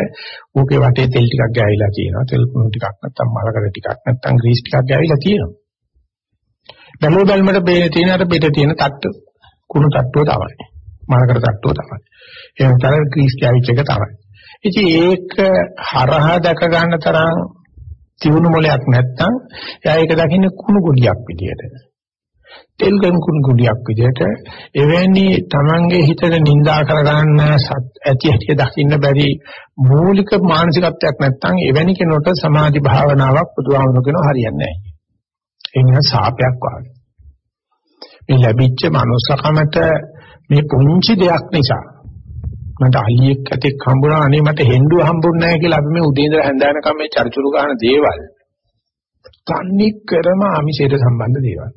ඕකේ වටේ තෙල් ටිකක් ගෑවිලා තියෙනවා තෙල් කුණු ටිකක් නැත්තම් මලකඩ ටිකක් නැත්තම් ග්‍රීස් ටිකක් ගෑවිලා තියෙනවා බැලුව බැලමට බේන තියෙන අර පිට තියෙන තට්ටු කුණු තට්ටුව තමයි. මලකඩ තට්ටුව තමයි. එහෙනම් තර ග්‍රීස් ගෑවිච්ච එක තමයි. ඉතින් ඒක හරහා දැක ගන්න තරම් තියුණු මොලයක් නැත්තම් එයා ඒක දකින්නේ කුණු ගොඩියක් විදියට. තෙල් ගම්කුණු කුඩියක් විදිහට එවැනි තමන්ගේ හිතට නිඳා කරගන්න ඇති ඇති දකින්න බැරි මූලික මානසිකත්වයක් නැත්නම් එවැනි කෙනෙකුට සමාධි භාවනාවක් බුදුහාමුදුරගෙන හරියන්නේ නැහැ. ඒ නිසා සාපයක් වගේ. මේ ලැබිච්ච මනුස්සකමට මේ පුංචි දෙයක් නිසා මට අලියෙක් ඇතෙක් හම්බුණා අනේ මට හෙන්දුව හම්බුන්නේ නැහැ කියලා අපි මේ උදේ ඉඳලා හැන්දෑනකම් මේ චර්චුරු ගන්න දේවල්. තන්නේ කරම ආමිෂයට සම්බන්ධ දේවල්.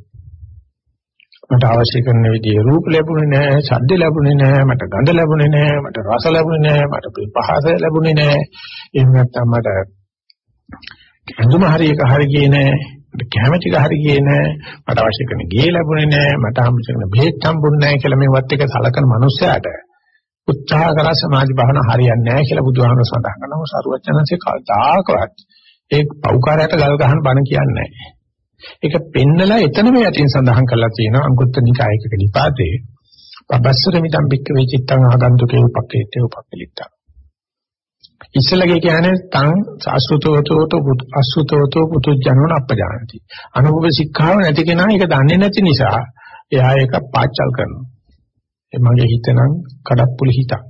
මට අවශ්‍ය කරන විදිහේ රූප ලැබුණේ නැහැ, ශබ්ද ලැබුණේ නැහැ, මට ගඳ ලැබුණේ නැහැ, මට රස ලැබුණේ නැහැ, මට පහස ලැබුණේ නැහැ. එහෙම නැත්නම් මට අඳුම හරියක හරිය ගියේ නැහැ, මට කැමැති එක හරිය ගියේ නැහැ, මට අවශ්‍ය කරන ගේ ලැබුණේ නැහැ, මට හම්බ කරන බෙහෙත් හම්බුන්නේ නැහැ කියලා මේවත් එක සලකන මනුස්සයාට උත්සාහ කරා සමාධි භාවනා හරියන්නේ නැහැ කියලා බුදුහාමර සඳහන් කරනවා. සරුවචනන්සේ කවදාකවත් ඒ පෞකාරයට ගල් ගහන බණ කියන්නේ නැහැ. ඒක පෙන්නලා එතනම යටින් සඳහන් කරලා තියෙනවා අංගුත්තර නිකායක නිපාතේ. පබස්සර මිදම් බික්ක වේචිත්තං ආගන්තුකේ උපක්කේතේ උපක්කලිට්ඨ ඉස්සලගේ කියන්නේ තං සාසුතෝතෝතෝ අසුතෝතෝ පුතුජනෝන අපජානති අනුභව ශික්ෂාව නැති කෙනා ඒක දන්නේ නැති නිසා එයා ඒක පාචල් කරනවා ඒ මගේ හිතනම් කඩප්පුලි හිතක්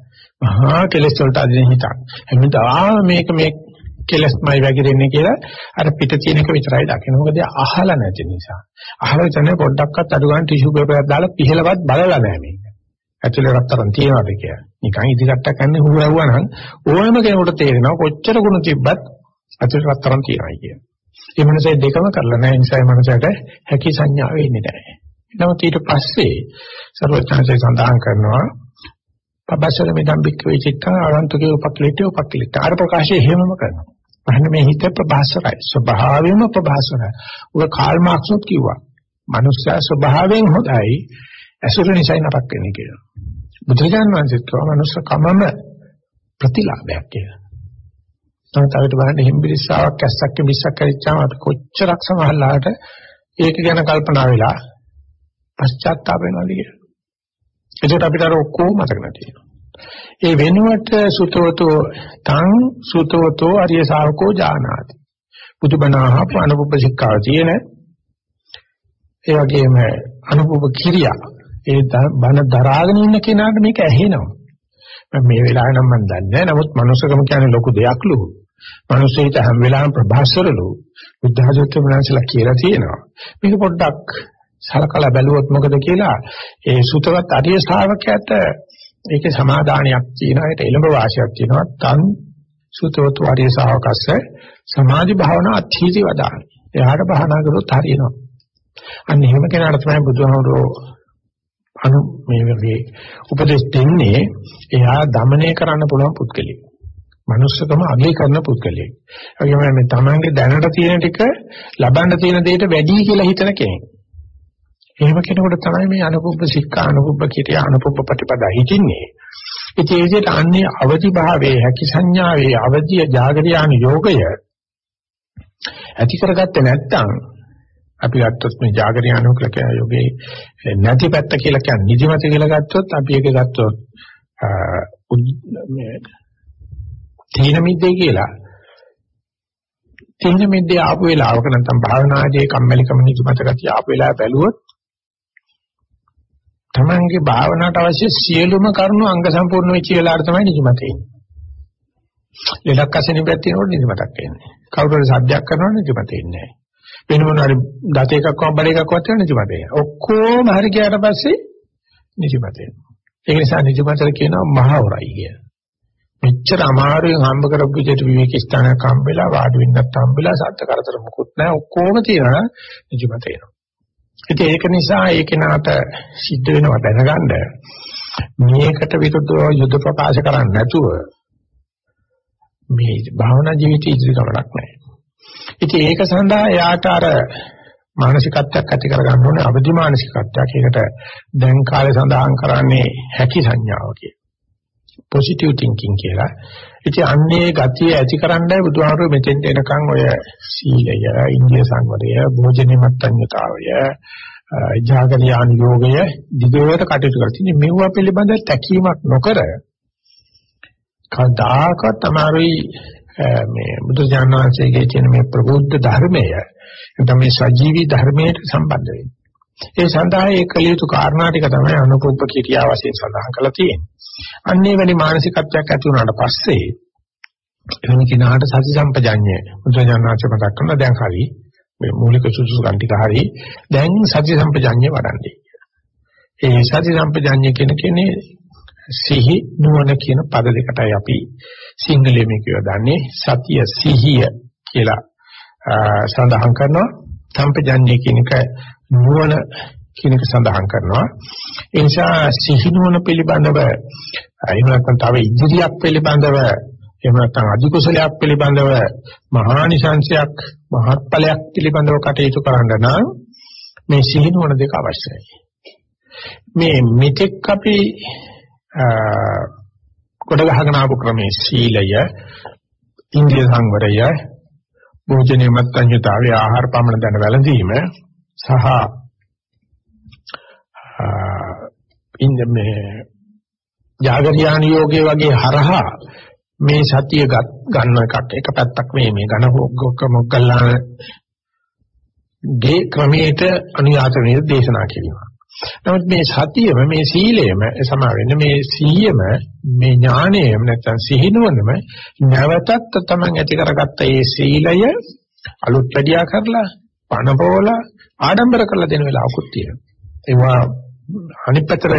මහා කෙලෙස් වලට අදින හිතක් හැමදාම මේක මේ කෙලස්මයි වැగిරෙන්නේ කියලා අර පිට තියෙන එක විතරයි දකින්න. මොකද අහලා නැති නිසා. අහලා ඉතනේ පොඩ්ඩක්වත් අඩු ගන්න ටිෂු පේපර් එකක් දාලා පිහලවත් බලලා නැහැ මේක. ඇතුලේ රත්තරන් තියනවාද කියලා. නිකන් ඉදිකට්ටක් යන්නේ හුරුවුවා නම් ඕනම කෙනෙකුට තේරෙනවා කොච්චර ගුණ තිබ්බත් ඇතුලේ රත්තරන් තියනවා කියන. ඒ මනසේ දෙකම කරලා නැහැ. ඒ නිසා මේ මනසට හැකි සංඥාව එන්නේ නැහැ. නමුත් ඊට පස්සේ සර්වඥාන්සේ සඳහන් කරනවා පබසල මෙදම් බික්ක වෙචිත්තා ආරන්තුකේ උපක්ලිටේ උපක්ලිට. ආර ප්‍රකාශය එහෙමම කරනවා. අහන්න මේ හිත ප්‍රභාසරයි. ස්වභාවයෙන්ම ප්‍රභාසරයි. උග කාල් මාක්ස් උත් කිව්වා. මනුෂ්‍ය ස්වභාවයෙන් හොඳයි ඇසුර නිසයි නරක වෙන්නේ කියලා. බුදුරජාණන් වහන්සේත් කියවා මනුෂ්‍ය කමම ප්‍රතිලාභයක් කියලා. තමයි තවිට බලන්න හිම්බිරිස්සාවක් ඇස්සක් මිස්සක් කරිච්චාම අපි කොච්චරක් සමහරලාට ඒක ගැන කල්පනා වෙලා පශ්චාත්තාප වෙනවද කියලා. ඒකට අපිට අර ඔක්කොම මතක නැති ඒ වෙනුවට සුතවතෝ තං සුතවතෝ අරිය ශාවකෝ ජානාති. බුදුබණහප අනුපුප්ප ශික්ෂාව තියෙන ඒ වගේම අනුපුප්ප කිරියා ඒ බණ දරාගෙන ඉන්න කෙනාට මේක ඇහෙනවා. මම මේ වෙලාවේ නම් මම දන්නේ නැහැ. නමුත් මනුස්සකම කියන්නේ ලොකු දෙයක්ලු. මනුස්සයෙක් හැම වෙලාවෙම ප්‍රභාස්වරලු. බුද්ධ හදවත මනසලා කියලා තියෙනවා. මේක පොඩ්ඩක් සලකලා බැලුවොත් මොකද කියලා ඒ සුතවත් අරිය ශ්‍රාවකයාට ඒකේ සමාදානයක් තියෙනවා. ඒකට එළඹ වාසියක් තියෙනවා. තන් සුතවත අරිය ශ්‍රාවකස්ස සමාධි භාවනා අත්‍යීති වදාන. එයාට භාවනා කරොත් හරියනවා. අන්න එහෙම කෙනාට තමයි බුදුහාමුදුරෝ අනු මේ වගේ උපදෙස් දෙන්නේ එයා দমনය කරන්න පුළුවන් පුද්ගලෙක්. මනුස්සකම අගය කරන පුද්ගලෙක්. ඒ වගේම මේ තමන්ගේ දැනට තියෙන ටික ලබන්න තියෙන දෙයට වැඩි කියලා හිතන කෙනෙක්. එහෙම කෙනෙකුට තමයි මේ අනුපුප්ප සික්ඛා අනුපුප්ප කිරිය අනුපුප්ප ප්‍රතිපදා හිතින්නේ. ඒ විදිහට අන්නේ අවදි භාවයේ හැකි සංඥාවේ අවදිය జాగරියාන යෝගය ඇති කරගත්තේ නැත්නම් අපි ගත්තොත් මේ జాగරියානුකලක යෝගේ නැති පැත්ත කියලා කියන්නේ නිදිමත කියලා ගත්තොත් අපි ඒක ගත්තොත් මේ තීන මිද්දේ කියලා තීන මිද්දේ ආපු වෙලාවක නැත්නම් භාවනාදී කම්මැලිකම නිදිමත ගතිය ආපු වෙලාව බැලුවොත් තමන්ගේ භාවනාවට අවශ්‍ය සියලුම කරුණු අංග සම්පූර්ණ වෙච්ච වෙලාවට තමයි නිදිමත එන්නේ. ලෙඩක් අසෙනින් පැත්තිනකොට නිදිමතක් එන්නේ. කවුරු හරි සද්දයක් කරනකොට නිදිමත එන්නේ නැහැ. වෙන මොනවාරි දත එකක් වම් බඩ එකක් වත් වෙන නිදිමත එන්නේ. ඔක්කොම හරි ගියාට පස්සේ නිදිමත එනවා. ඒ නිසා නිදිමතට කියනවා මහවරයි කියලා. මෙච්චර අමාරුවෙන් හම්බ කරපු විදිහට විවේක ස්ථානයක් හම්බෙලා වාඩි වෙන්නත් හම්බෙලා සත්‍ය කරදර මොකුත් නැහැ. ඔක්කොම තියෙනවා නිදිමත එනවා. ඉතින් ඒක නිසා ඒ කෙනාට සිද්ධ වෙනවා දැනගන්න මේකට විරුද්ධව යුද ප්‍රකාශ කරන්නේ නැතුව මේ භාවනා ජීවිතය ඉදිරි ගමනක් නැහැ. ඉතින් ඒක සඳහා එයාට අර මානසිකත්වයක් ඇති කරගන්න ඕනේ අවදි මානසිකත්වයක්. ඒකට දැන් කාලේ සඳහන් කරන්නේ හැකි සංඥාව කිය. positive thinking කියලා. ඉතින් අන්නේ ගතිය ඇතිකරන්නයි බුදුහාමුදුරුවෝ මෙතෙන්ට එනකන් ඔය සීලය, ඉන්දිය සංවරය, භෝජනේ මත්තඤ්‍යතාවය, ජාගරියාන් යෝගය දිගට කටයුතු කරලා තින්නේ මෙව පිළිබඳ තැකීමක් නොකර කවදාකවත් අමාරුයි මේ බුදු දානවාසයේ කියන මේ ප්‍රබුද්ධ ධර්මය නැත්නම් මේ සජීවී ධර්මයට සම්බන්ධ වෙන්නේ. ඒ සඳහා ඒ කළ යුතු කාරණා ටික තමයි අනුකූප කිරියා වශයෙන් සඳහන් කරලා තියෙන්නේ. අන්නේ වැනි මානසිකත්වයක් ඇති වුණාට පස්සේ එවැනි කෙනාට සති සම්පජඤ්ඤය බුදුජානනාංශ මතක් කරන දැන් හරි මේ මූලික සුසුකම් ටික හරි දැන් සති සම්පජඤ්ඤය වඩන්නේ. ඒ සති සම්පජඤ්ඤය කියන කෙනේ සිහි නුවණ කියන පද දෙකටයි අපි සිංහලෙන් කියවදන්නේ සතිය සිහිය කියලා සඳහන් කරනවා. සම්පජඤ්ඤය කියන එක නුවණ කියන එක සඳහන් කරනවා. ඒ නිසා සිහි නුවණ පිළිබඳව එහෙම නැත්නම් තව ඉදිරියක් පිළිබඳව එහෙම නැත්නම් අධිකුසලයක් පිළිබඳව මහානිසංශයක් මහත්ඵලයක් පිළිබඳව කටයුතු කරන්න නම් මේ සිහි නුවණ දෙක අවශ්‍යයි. මේ මෙතෙක් අපි කොට ගහගෙන ආපු ක්‍රමයේ සීලය, ඉන්ද්‍රිය සංවරය, භෝජනයේ මත්ඤ්‍යතාවය, ආහාර පමණ දැන වැළඳීම සහ ඉන්න මේ ජාගරියාන යෝගයේ වගේ හරහා මේ සතිය ගන්න එකක් එක පැත්තක් මේ මේ ඝන හොග්ගක මොග්ගල්ලාන ගේ ක්‍රමයට අනුයාත වෙන දේශනා කිරීම. නමුත් මේ සතියම මේ සීලයම සමා වෙන්නේ මේ සීයම මේ ඥානයම නැත්තම් සිහිනුවනම නැවතත් තමන් ඇති කරගත්ත ඒ සීලය අලුත් වැඩියා කරලා පණපෝල ආඩම්බර කරලා දෙන වෙලාවකුත් තියෙනවා. ඒවා අනිත් පැත්තට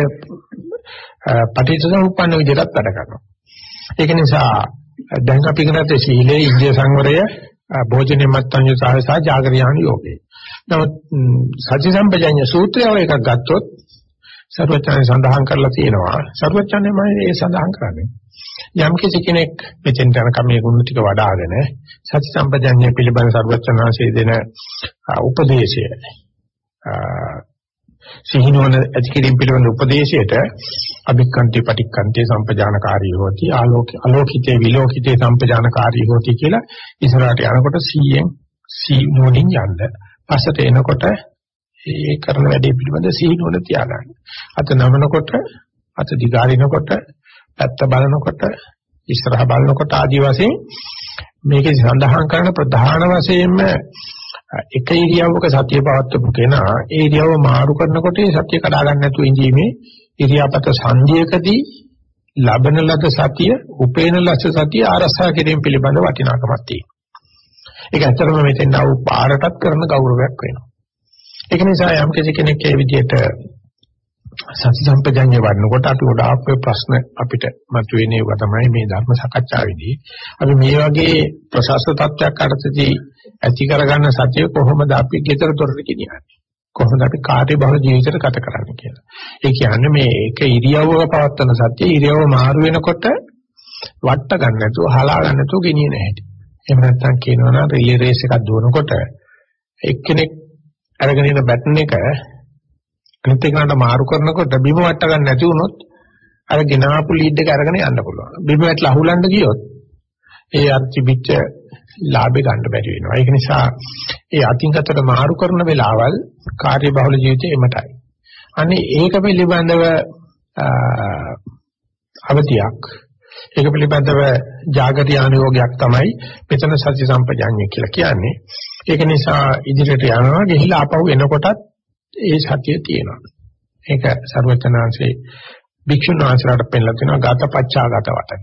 පටිච්චසමුප්පන්න විදිහට වැඩ කරනවා. ඒක නිසා දැන් අපි කරන්නේ සීලේ ඉන්දිය සංවරය භෝජනේ මත්තඤ්ඤ සහ ජාගරියාන යෝගේ. නමුත් සති සම්පජඤ්ඤ සූත්‍රය එකක් ගත්තොත් සර්වචයන් සඳහන් කරලා තියෙනවා. සර්වචයන්ම මේ සඳහන් කරන්නේ. යම් කිසි කෙනෙක් මෙතෙන් යනකම් මේ ගුණ ටික වඩ아가න සති සම්පජඤ්ඤ පිළිබඳ සර්වචනාංශයේ දෙන උපදේශය සිහිනුවන ඇති කිරීම පිළිබඳ උපදේශයට අභික්කන්ති පටික්කන්ති සම්පජානකාරී හොති ආලෝක අලෝකිතේ විලෝකිතේ සම්පජානකාරී හොති කියලා ඉස්සරහට යනකොට 100න් සිහිනුවණින් යන්න. පස්සට එනකොට ඒ කරන වැඩේ පිළිබඳ සිහිනුවණ තියාගන්න. අත නමනකොට අත දිගාරිනකොට පැත්ත බලනකොට ඉස්සරහ බලනකොට ආදි වශයෙන් මේකේ සඳහන් කරන ප්‍රධාන වශයෙන්ම එක ඉරියව්වක සතිය පවත්වපු කෙනා ඒ ඉරියව්ව මාරු කරනකොට ඒ සතිය කඩා ගන්න නැතුව ඉඳීමේ ඉරියාපත සංධියකදී ලබන ලද සතිය උපේන ලද සතිය ආරසා කිරීම පිළිබඳ වටිනාකමක් තියෙනවා. ඒක ඇත්තටම මෙතෙන් ආව පාරටත් කරන ගෞරවයක් වෙනවා. ඒක නිසා යම් කෙනෙක් ඒ විදිහට සති සම්පජඤ්ඤය වඩනකොට අපි ගොඩාක් ඔය ප්‍රශ්න අපිට මතුවෙන ඒවා තමයි මේ ධර්ම සාකච්ඡාවේදී. අපි මේ වගේ ප්‍රසස්ත තත්ත්වයක් අර්ථදී ඇති කරගන්න සතිය කොහොමද අපි ගෙදර දොරට ගෙනියන්නේ? කොහොමද අපි කාර්ය බහුල ජීවිතයකට ගත කරන්නේ කියලා. ඒ කියන්නේ මේ එක ඉරියව්වක පවත්වන සතිය ඉරියව්ව මාරු වෙනකොට වට ගන්න නැතුව හලා ගන්න නැතුව ගෙනියන හැටි. එහෙම නැත්නම් කියනවනම් රිලේ රේස් එකක් දුවනකොට එක්කෙනෙක් අරගෙන ඉන්න බැටන් එක අනිත් එකකට මාරු කරනකොට බිම වට ගන්න නැති වුණොත් අර ගෙනාපු ලීඩ් එක අරගෙන යන්න පුළුවන්. බිම වැටලා අහුලන්න ගියොත් ඒ අර තිබිච්ච ලාභේ ගන්න බැරි වෙනවා. ඒක නිසා ඒ අතිංගතට මාරු කරන වෙලාවල් කාර්යබහුල ජීවිතේ එමටයි. අනේ ඒක පිළිබඳව අවතියක් ඒක පිළිබඳව జాగටි ආනියෝගයක් තමයි මෙතන සති සම්පජාඤ්ඤය කියලා කියන්නේ. ඒක නිසා ඉදිරියට යනවා ගිහිලා ආපහු එනකොටත් ඒ සතිය තියෙනවා. ඒක ਸਰවචනාංශේ භික්ෂුන් වහන්සේලාට පෙන්ලා දෙනවා ගතපච්චාගත වතන.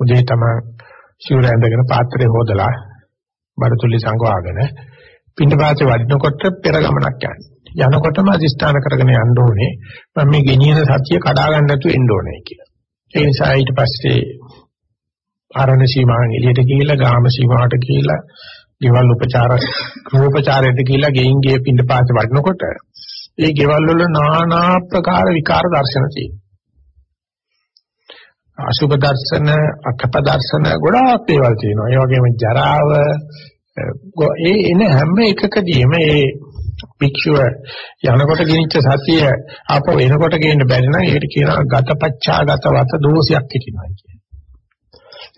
උදේ තමයි සිවුර ඇඳගෙන පාත්‍රය හොදලා බඩතුලි සංගවාගෙන පිටිපස්සේ වඩිනකොට පෙර ගමනක් යනවා. යනකොටම අදිස්ථාන කරගෙන යන්න ඕනේ. මම මේ ගෙනියන සතිය කඩා ගන්න නැතුව එන්න ඕනේ කියලා. ඒ නිසා ඊට පස්සේ ආරණ සීමාවෙන් එළියට ගිහිල්ලා ගාම සීමාවට ගිහිල්ලා ගෙවල් උපචාර ගෘහෝපචාරයට ගිහිලා ගෙයින් ගේ පින්න පාත වඩනකොට ඒ ගෙවල් වල নানা ආකාර විකාර දර්ශන තියෙනවා. අසුභ දර්ශන, අකප දර්ශන ගොඩාක් දේවල් තියෙනවා. ඒ වගේම ජරාව ඒ එන හැම එකකදීම ඒ භික්ෂුව යනකොට ගිනිච්ච සතිය ආපහු එනකොට ගේන්න බැරි නම් ඒකට කියනවා ගතපච්චාගත වත දෝෂයක් හිටිනවා කියන්නේ.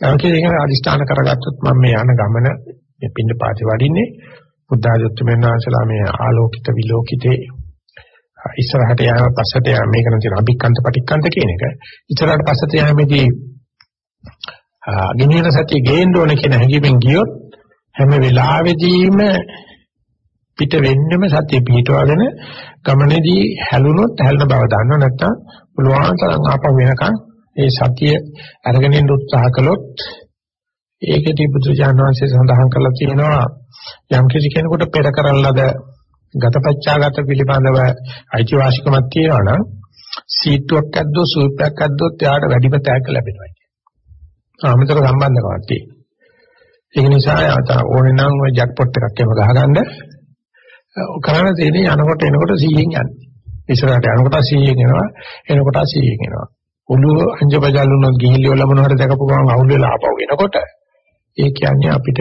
ඒ කියන්නේ අදිෂ්ඨාන කරගත්තොත් මම මේ යන ගමන මේ පින්න පාති වඩින්නේ. බුද්ධාජොත් මෙන්නාසලා මේ ආලෝකිත විලෝකිතේ ඉස්සරහට යන පස්සට යන මේක නම් තියෙන අභික්කන්ත පටික්කන්ත කියන එක. ඉස්සරහට පස්සට යෑමේදී ගෙනියන සතිය ගේන්න ඕන කියන හැඟීමෙන් ගියොත් හැම වෙලාවෙදීම පිට වෙන්නෙම සතිය පිටවගෙන ගමනේදී හැලුනොත් හැලෙන බව දන්නව නැත්නම් පුළුවන් තරම් ආපහු වෙනකන් ඒ සතිය අරගෙන ඉන්න උත්සාහ කළොත් ඒකදී බුදුජානක වහන්සේ සඳහන් කරලා තියෙනවා යම් කිසි කෙනෙකුට පෙර කරන ලද ගතපච්චාගත පිළිබඳව අයිතිවාසිකමක් තියෙනවා නම් සීට්ටුවක් ඇද්දෝ සූපයක් ඇද්දොත් එයාට වැඩිම තෑග්ග ලැබෙනවා කියන්නේ. ආමතර සම්බන්ධකමක් තියෙනවා. ඒක නිසා යාත ඕනේ නම් ඔය ජැක්පොට් එකක් එම ගහගන්න කරන්න තියෙන්නේ යනකොට එනකොට 100න් යන්නේ. ඉස්සරහට යනකොට 100න් එනවා එනකොට 100න් එනවා. ඔළුව අංජබජල්ුනොත් ගිහිල්ලා වල මොනවාරි දැකපු ගමන් අවුල් වෙලා ආපහු එනකොට ඒ කියන්නේ අපිට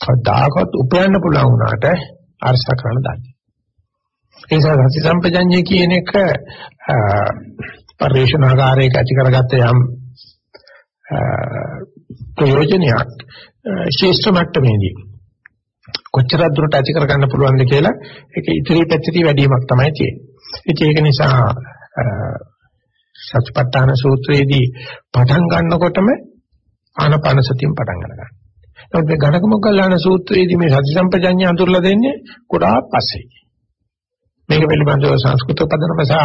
කවදාකවත් උපයන්න පුළුවන් වුණාට අර්ථ කරන්න දන්නේ. ඒ නිසා සති සම්පජඤ්ඤය කියන එක පරිශනාකාරයක ඇති කරගත්ත යම් ප්‍රයෝජනයක් ශේෂ්ඨ මට්ටමේදී කොච්චර දුරට ඇති කරගන්න පුළුවන්ද කියලා ඒක ඉතිරි පැතිරි වැඩිවීමක් තමයි තියෙන්නේ. ඒක නිසා සත්‍යපට්ඨාන සූත්‍රයේදී පටන් ගන්නකොටම ආනපන සතියෙන් පටන් ගන්නවා. නමුත් මේ ඝනක මොග්ගල්ලාන සූත්‍රයේදී මේ සති සම්පජඤ්ඤය අඳුරලා දෙන්නේ ගොඩාක් පස්සේ. මේක පිළිබඳව සංස්කෘත පදනම සහ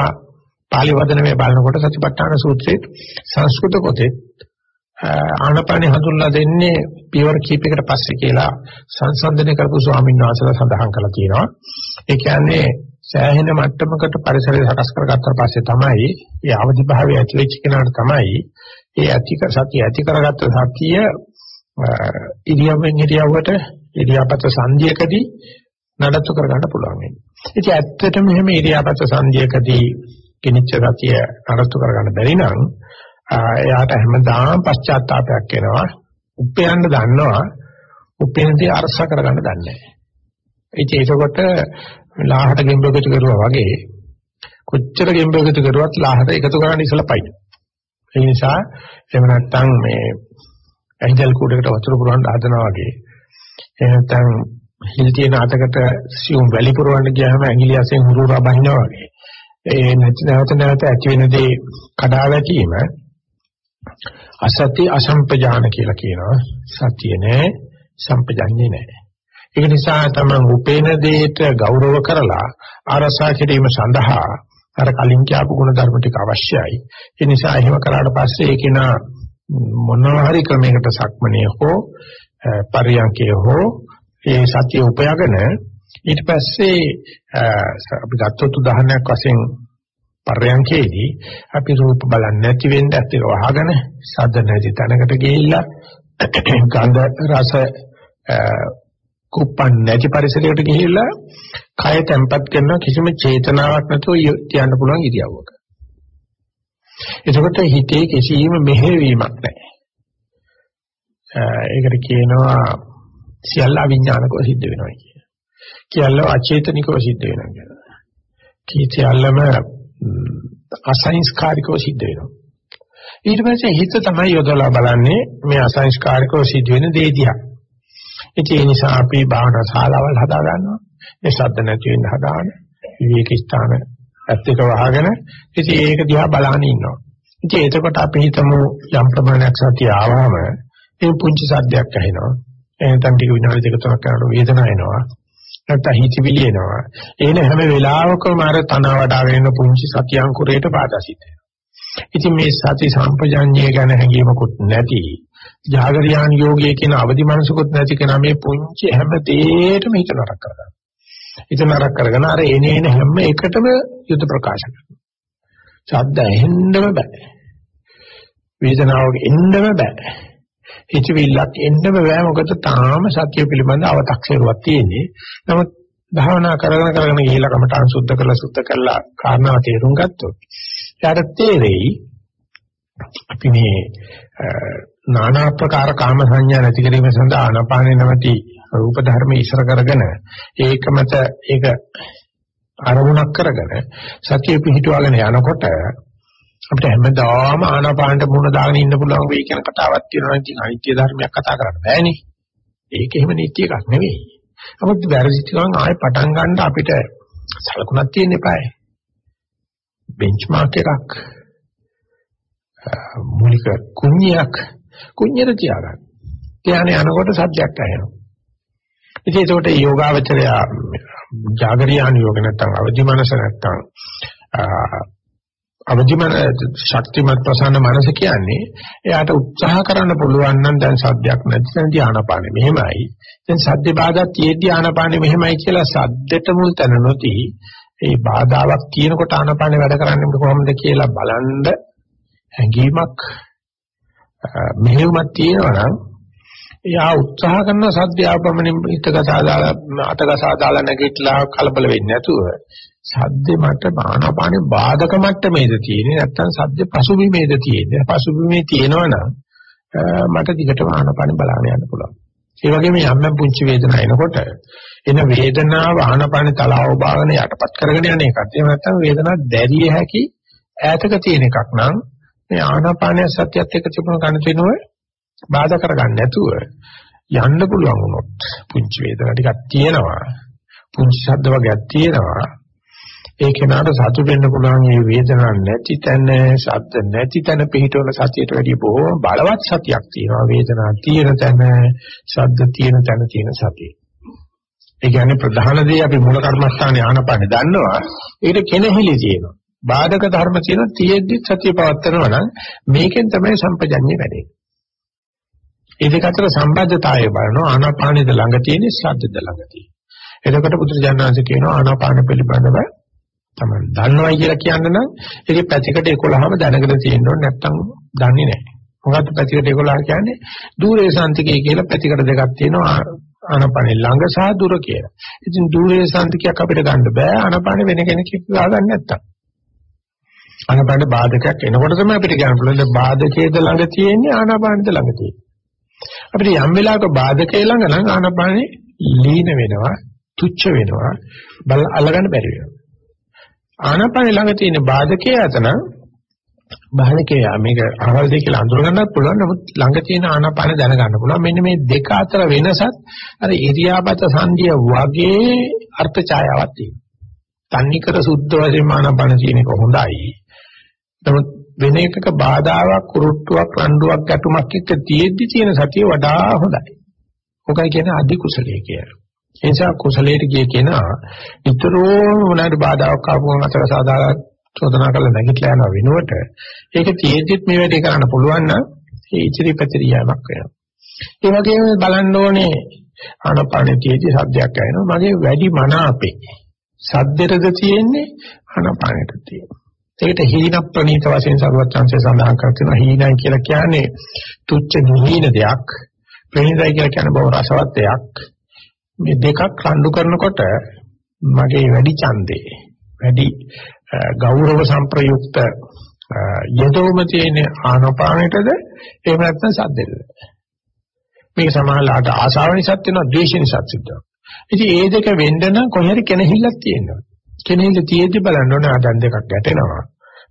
පාලි වදනමේ බලනකොට සතිපට්ඨාන සූත්‍රයේ සංස්කෘත පොතේ ආනපානේ හඳුන්ලා දෙන්නේ පියවර කීපයකට පස්සේ කියලා සංසන්දනය කරපු ස්වාමීන් වහන්සේලා සඳහන් කරලා තියෙනවා. ඒ කියන්නේ සෑහෙන මට්ටමකට පරිසරය සකස් කරගත්තා පස්සේ තමයි ඒ අවදි භාවය ඇති වෙච්ච කෙනාට තමයි ඒ ඇති සතිය ඇති කරගත්ත සතිය ඉරියව්වෙන් ඉරියව්වට ඉරියාපත සංධියකදී නඩත්තු කරගන්න පුළුවන් වෙන්නේ. ඉතින් ඇත්තටම මෙහෙම ඉරියාපත සංධියකදී කිනිච්ච සතිය නඩත්තු කරගන්න බැරි නම් එයාට හැමදාම පශ්චාත්තාවයක් එනවා. උපයන්න දන්නවා. උපයනදී අරස කරගන්න දන්නේ නැහැ. ඉතින් ඒකකොට ලාහට ගෙම්බෙකුට කරුවා වගේ කොච්චර ගෙම්බෙකුට කරුවත් ලාහට එකතු කරන්න ඉස්සලා පයින්. ඒ නිසා එහෙම නැත්නම් මේ ඇහිදල් කුඩකට වතුර පුරවන්න හදනවා වගේ එහෙම නැත්නම් හිල් තියෙන අතකට සියුම් වැලි පුරවන්න ගියාම ඇඟිලි අසෙන් හුරුරා බහිනවා වගේ. ඒ නැවත නැවත ඇති වෙන දේ කඩා වැටීම අසත්‍ය අසම්පජාන කියලා කියනවා. සත්‍ය නෑ සම්පජඤ්ඤේ නෑ. ඒක නිසා තමයි උපේන දෙයට ගෞරව කරලා ආරසා කිරීම සඳහා අර කලින් කියපු ගුණ ධර්ම ටික අවශ්‍යයි. ඒ නිසා එහෙම කරාට පස්සේ ඒක නා මොනවා හරි ක්‍රමයකට සක්මනේ හෝ පරියන්කේ හෝ ඒ සත්‍ය උපයගෙන ඊට පස්සේ අපි ගත්තොත් උදාහරණයක් වශයෙන් පර්යංකේදී අපි රූප බලන්නේ නැති වෙන්න ඇත්තට වහගෙන සද්ද නැති තැනකට ගිහිල්ලා ගන්ධ රස කුප්පන් නැති පරිසරයකට ගිහිල්ලා කය තැම්පත් කරන කිසිම චේතනාවක් නැතුව තියන්න පුළුවන් ඉරියව්වක. එතකොට හිතේ කිසිම මෙහෙවීමක් නැහැ. ඒකට කියනවා සියල්ල අවිඥානිකව සිද්ධ වෙනවා කියන. කියල්ල අචේතනිකව සිද්ධ වෙනවා කියන. කී සියල්ලම අසංස්කාරිකව සිද්ධ වෙනවා. ඊට පස්සේ හිත තමයි යොදලා බලන්නේ මේ අසංස්කාරිකව සිද්ධ වෙන දේ දිහා. ඒ නිසා අපි භාවනා ශාලාවල් හදා ගන්නවා. ඒ ශබ්ද නැති වෙන්න හදාන විවේක ස්ථාන ඇත්ත එක වහගෙන ඉතින් ඒක දිහා බලහන් ඉන්නවා. ඉතින් එතකොට අපි හිතමු යම් ප්‍රමාණයක් සතිය ආවම ඒ පුංචි සද්දයක් ඇහෙනවා. එහෙනම් ටික විනාඩි දෙක තුනක් යනකොට වේදනාව එනවා. නැත්නම් හිතවිලි එනවා. එන හැම වෙලාවකම අර තන වඩා වෙන පුංචි සති අංකුරයට බාධා සිද්ධ වෙනවා. ඉතින් මේ සති සම්පජාඤ්ඤය ගැන හැඟීමකුත් නැති ජාගරියාන් යෝගයේ කියන අවදි මනසකුත් නැති කෙනා මේ පුංචි හැම දෙයකම හිත නරක කරගන්නවා. හිත නරක කරගෙන අර එනේන හැම එකටම යුද ප්‍රකාශ කරනවා. ශබ්ද ඇහෙන්නම බෑ. වේදනාවක එන්නම බෑ. හිතවිල්ලක් එන්න බෑ මොකද තාම සත්‍ය පිළිබඳ අව탁සේරුවක් තියෙන්නේ. නමුත් භාවනා කරගෙන කරගෙන ගිහිලා කමටහන් සුද්ධ කරලා සුද්ධ කරලා කාරණා තේරුම් ගත්තොත් ඊට තේරෙයි අපි මේ নানা ආකාර කාම සංඥා නැති කිරීම සඳහා ආනාපානේ නැමැති රූප ධර්ම ඉස්සර කරගෙන ඒක මත ඒක අරමුණක් කරගෙන සතිය පිහිටුවාගෙන යනකොට අපිට හැමදාම ආනාපානට මුණ දාගෙන ඉන්න පුළුවන් වෙයි කියන කතාවක් තියෙනවා ඉතින් අනිත්‍ය ධර්මයක් කතා කරන්න බෑනේ. ඒක එහෙම නිත්‍ය එකක් නෙවෙයි. නමුත් වැරදි ටිකන් ආයෙ පටන් ගන්න අපිට සලකුණක් තියෙන්න eBay. බෙන්ච්මාර්ක් එකක් මූලික කුණ්‍යයක් කුණ්‍යර තියාගන්න. ධානය යනකොට සත්‍යයක් ඇහෙනවා. ඉතින් ඒකට යෝගාවචරය ජාගරියාන යෝග නැත්තම් අවදි මනස නැත්තම් අවදිමන ශක්තිමත් ප්‍රසන්න මනස කියන්නේ එයාට උත්සාහ කරන්න පුළුවන් නම් දැන් සද්දයක් නැති තැන ධානාපානෙ මෙහෙමයි. දැන් සද්ද බාධා තියෙද්දී ආනාපානෙ මෙහෙමයි කියලා සද්දෙට මුල් තැන නොති ඒ බාධාවක් තියෙනකොට ආනාපානෙ වැඩ කරන්නේ කොහොමද කියලා බලන්න හැඟීමක් මෙහෙමක් තියෙනවා නම් එයා උත්සාහ කරන සද්ද ආපමණින් හිතකසා දාලා අතකසා දාලා නැගිටලා කලබල වෙන්නේ නැතුව සද්දේ මට ආනාපානේ බාධක මට්ටමේද තියෙන්නේ නැත්නම් සද්ද පසුබිමේද තියෙන්නේ? පසුබිමේ තියෙනවනම් මට දිගටම ආනාපානේ බලන්න යන්න පුළුවන්. ඒ වගේම යම් යම් පුංචි වේදනා එනකොට එන වේදනාව ආනාපානේ තලාව බාගෙන යටපත් කරගෙන යන එකත්. එහෙම නැත්නම් වේදනාවක් දැරිය හැකි ඈතක තියෙන එකක් නම් මේ ආනාපානය සත්‍යයත් එක්ක තිබුණ කණතිනුව බාධා කරගන්න නැතුව යන්න පුළුවන් වුණොත් පුංචි වේදනා ටිකක් තියෙනවා. පුංචි ශබ්ද වර්ගයක් තියෙනවා. ඒ කෙනාට සතුට වෙන්න පුළුවන් මේ වේදනාවක් නැති තැන, ශබ්ද නැති තැන පිහිටවන සතියට වැඩිය බොහෝ බලවත් සතියක් තියෙනවා. වේදනාවක් තියෙන තැන, ශබ්ද තියෙන තැන තියෙන සතිය. ඒ කියන්නේ ප්‍රධාන දේ අපි මූල කර්මස්ථානේ ආනපානේ දන්නවා. ඒකට කෙනෙහිලි තියෙනවා. බාධක ධර්ම තියෙන තියෙද්දි සතිය පවත්නවා නම් මේකෙන් තමයි සම්පජන්‍ය වැඩේ. ඒ දෙක අතර සම්බන්ධතාවය බලනවා ආනාපානෙද ළඟ තියෙන ශබ්දද ළඟ තියෙන. එතකොට බුදුරජාණන් කියනවා ආනාපාන පිළිබඳව තමයි දන්නවයි කියලා කියන්න නම් ඒකේ පැතිකඩ 11ම දැනගෙන තියෙන්න ඕනේ නැත්නම් දන්නේ නැහැ. මොකද්ද පැතිකඩ 11 කියන්නේ? দূරේ සාන්තිකය කියලා පැතිකඩ දෙකක් තියෙනවා ආනපනෙ ළඟ සහ දුර කියලා. ඉතින් দূරේ සාන්තිකයක් අපිට ගන්න බෑ ආනපනෙ වෙන කෙනෙක් ගා ගන්න නැත්තම්. ආනපනෙ බාධකයක් එනකොට තමයි අපිට කියන්න පුළුවන් බාධකයේද ළඟ තියෙන්නේ ආනපනෙද ළඟ තියෙන්නේ. අපිට යම් වෙලාවක බාධකේ ළඟ නම් ආනපනෙ ලීන වෙනවා තුච්ච වෙනවා බල අල්ලගන්න බැරි වෙනවා ආනාපාන ළඟ තියෙන බාධකයේ අතන බාධකයේ මේක අහවල දෙක කියලා අඳුර ගන්නත් පුළුවන්. නමුත් ළඟ තියෙන ආනාපාන දැනගන්න පුළුවන්. මෙන්න මේ දෙක අතර වෙනසත් අර ඉරියාපත සංධිය වගේ අර්ථ ඡායාවක් තියෙනවා. තන්නිකර සුද්ධ වශයෙන් ආනාපාන කියන එක හොඳයි. නමුත් වෙන එකක බාධාවක් කුරුට්ටුවක් රණ්ඩුවක් ගැටුමක් එක්ක තියෙද්දි තියෙන සතිය වඩා හොඳයි. ඔකයි කියන්නේ? අධි කුසලයේ කියලා. ඒ නිසා කුසලයට ගිය කෙනා නිතරම මොනවාරි බාධාවක් ආපුවම අතර සාදාලා චෝදනා කරලා නැගිටලා යන වෙනුවට ඒක තියෙද්දිත් මේ වැඩේ කරන්න පුළුවන් නම් ඒ ඉතිරි පැතිරියාවක් වෙනවා. ඒ වගේම බලන්න ඕනේ ආනපානතියේදී සද්දයක් ඇහෙනවා. මගේ වැඩි මන අපේ. සද්දෙටද තියෙන්නේ ආනපානෙට තියෙන්නේ. ඒකට හීන ප්‍රනීත වශයෙන් සරුවත් chance සඳහන් කර තියෙනවා හීනයි කියලා කියන්නේ තුච්ච නිහින දෙයක් ප්‍රනීතයි කියලා කියන්නේ බව රසවත් දෙයක් මේ දෙකක් රණ්ඩු කරනකොට මගේ වැඩි ඡන්දේ වැඩි ගෞරව සම්ප්‍රයුක්ත යදෝම තියෙන ආනපානෙටද එහෙම නැත්නම් සද්දෙටද මේක සමාහලාට ආසාව නිසාත් වෙනවා ද්වේෂ නිසාත් සිද්ධ වෙනවා ඉතින් ඒ දෙක වෙන්න නම් කොහේරි කෙනහිල්ලක් තියෙනවා කෙනෙහිල තියෙද්දි බලන්න ඕනේ ආදන් දෙකක් ගැටෙනවා.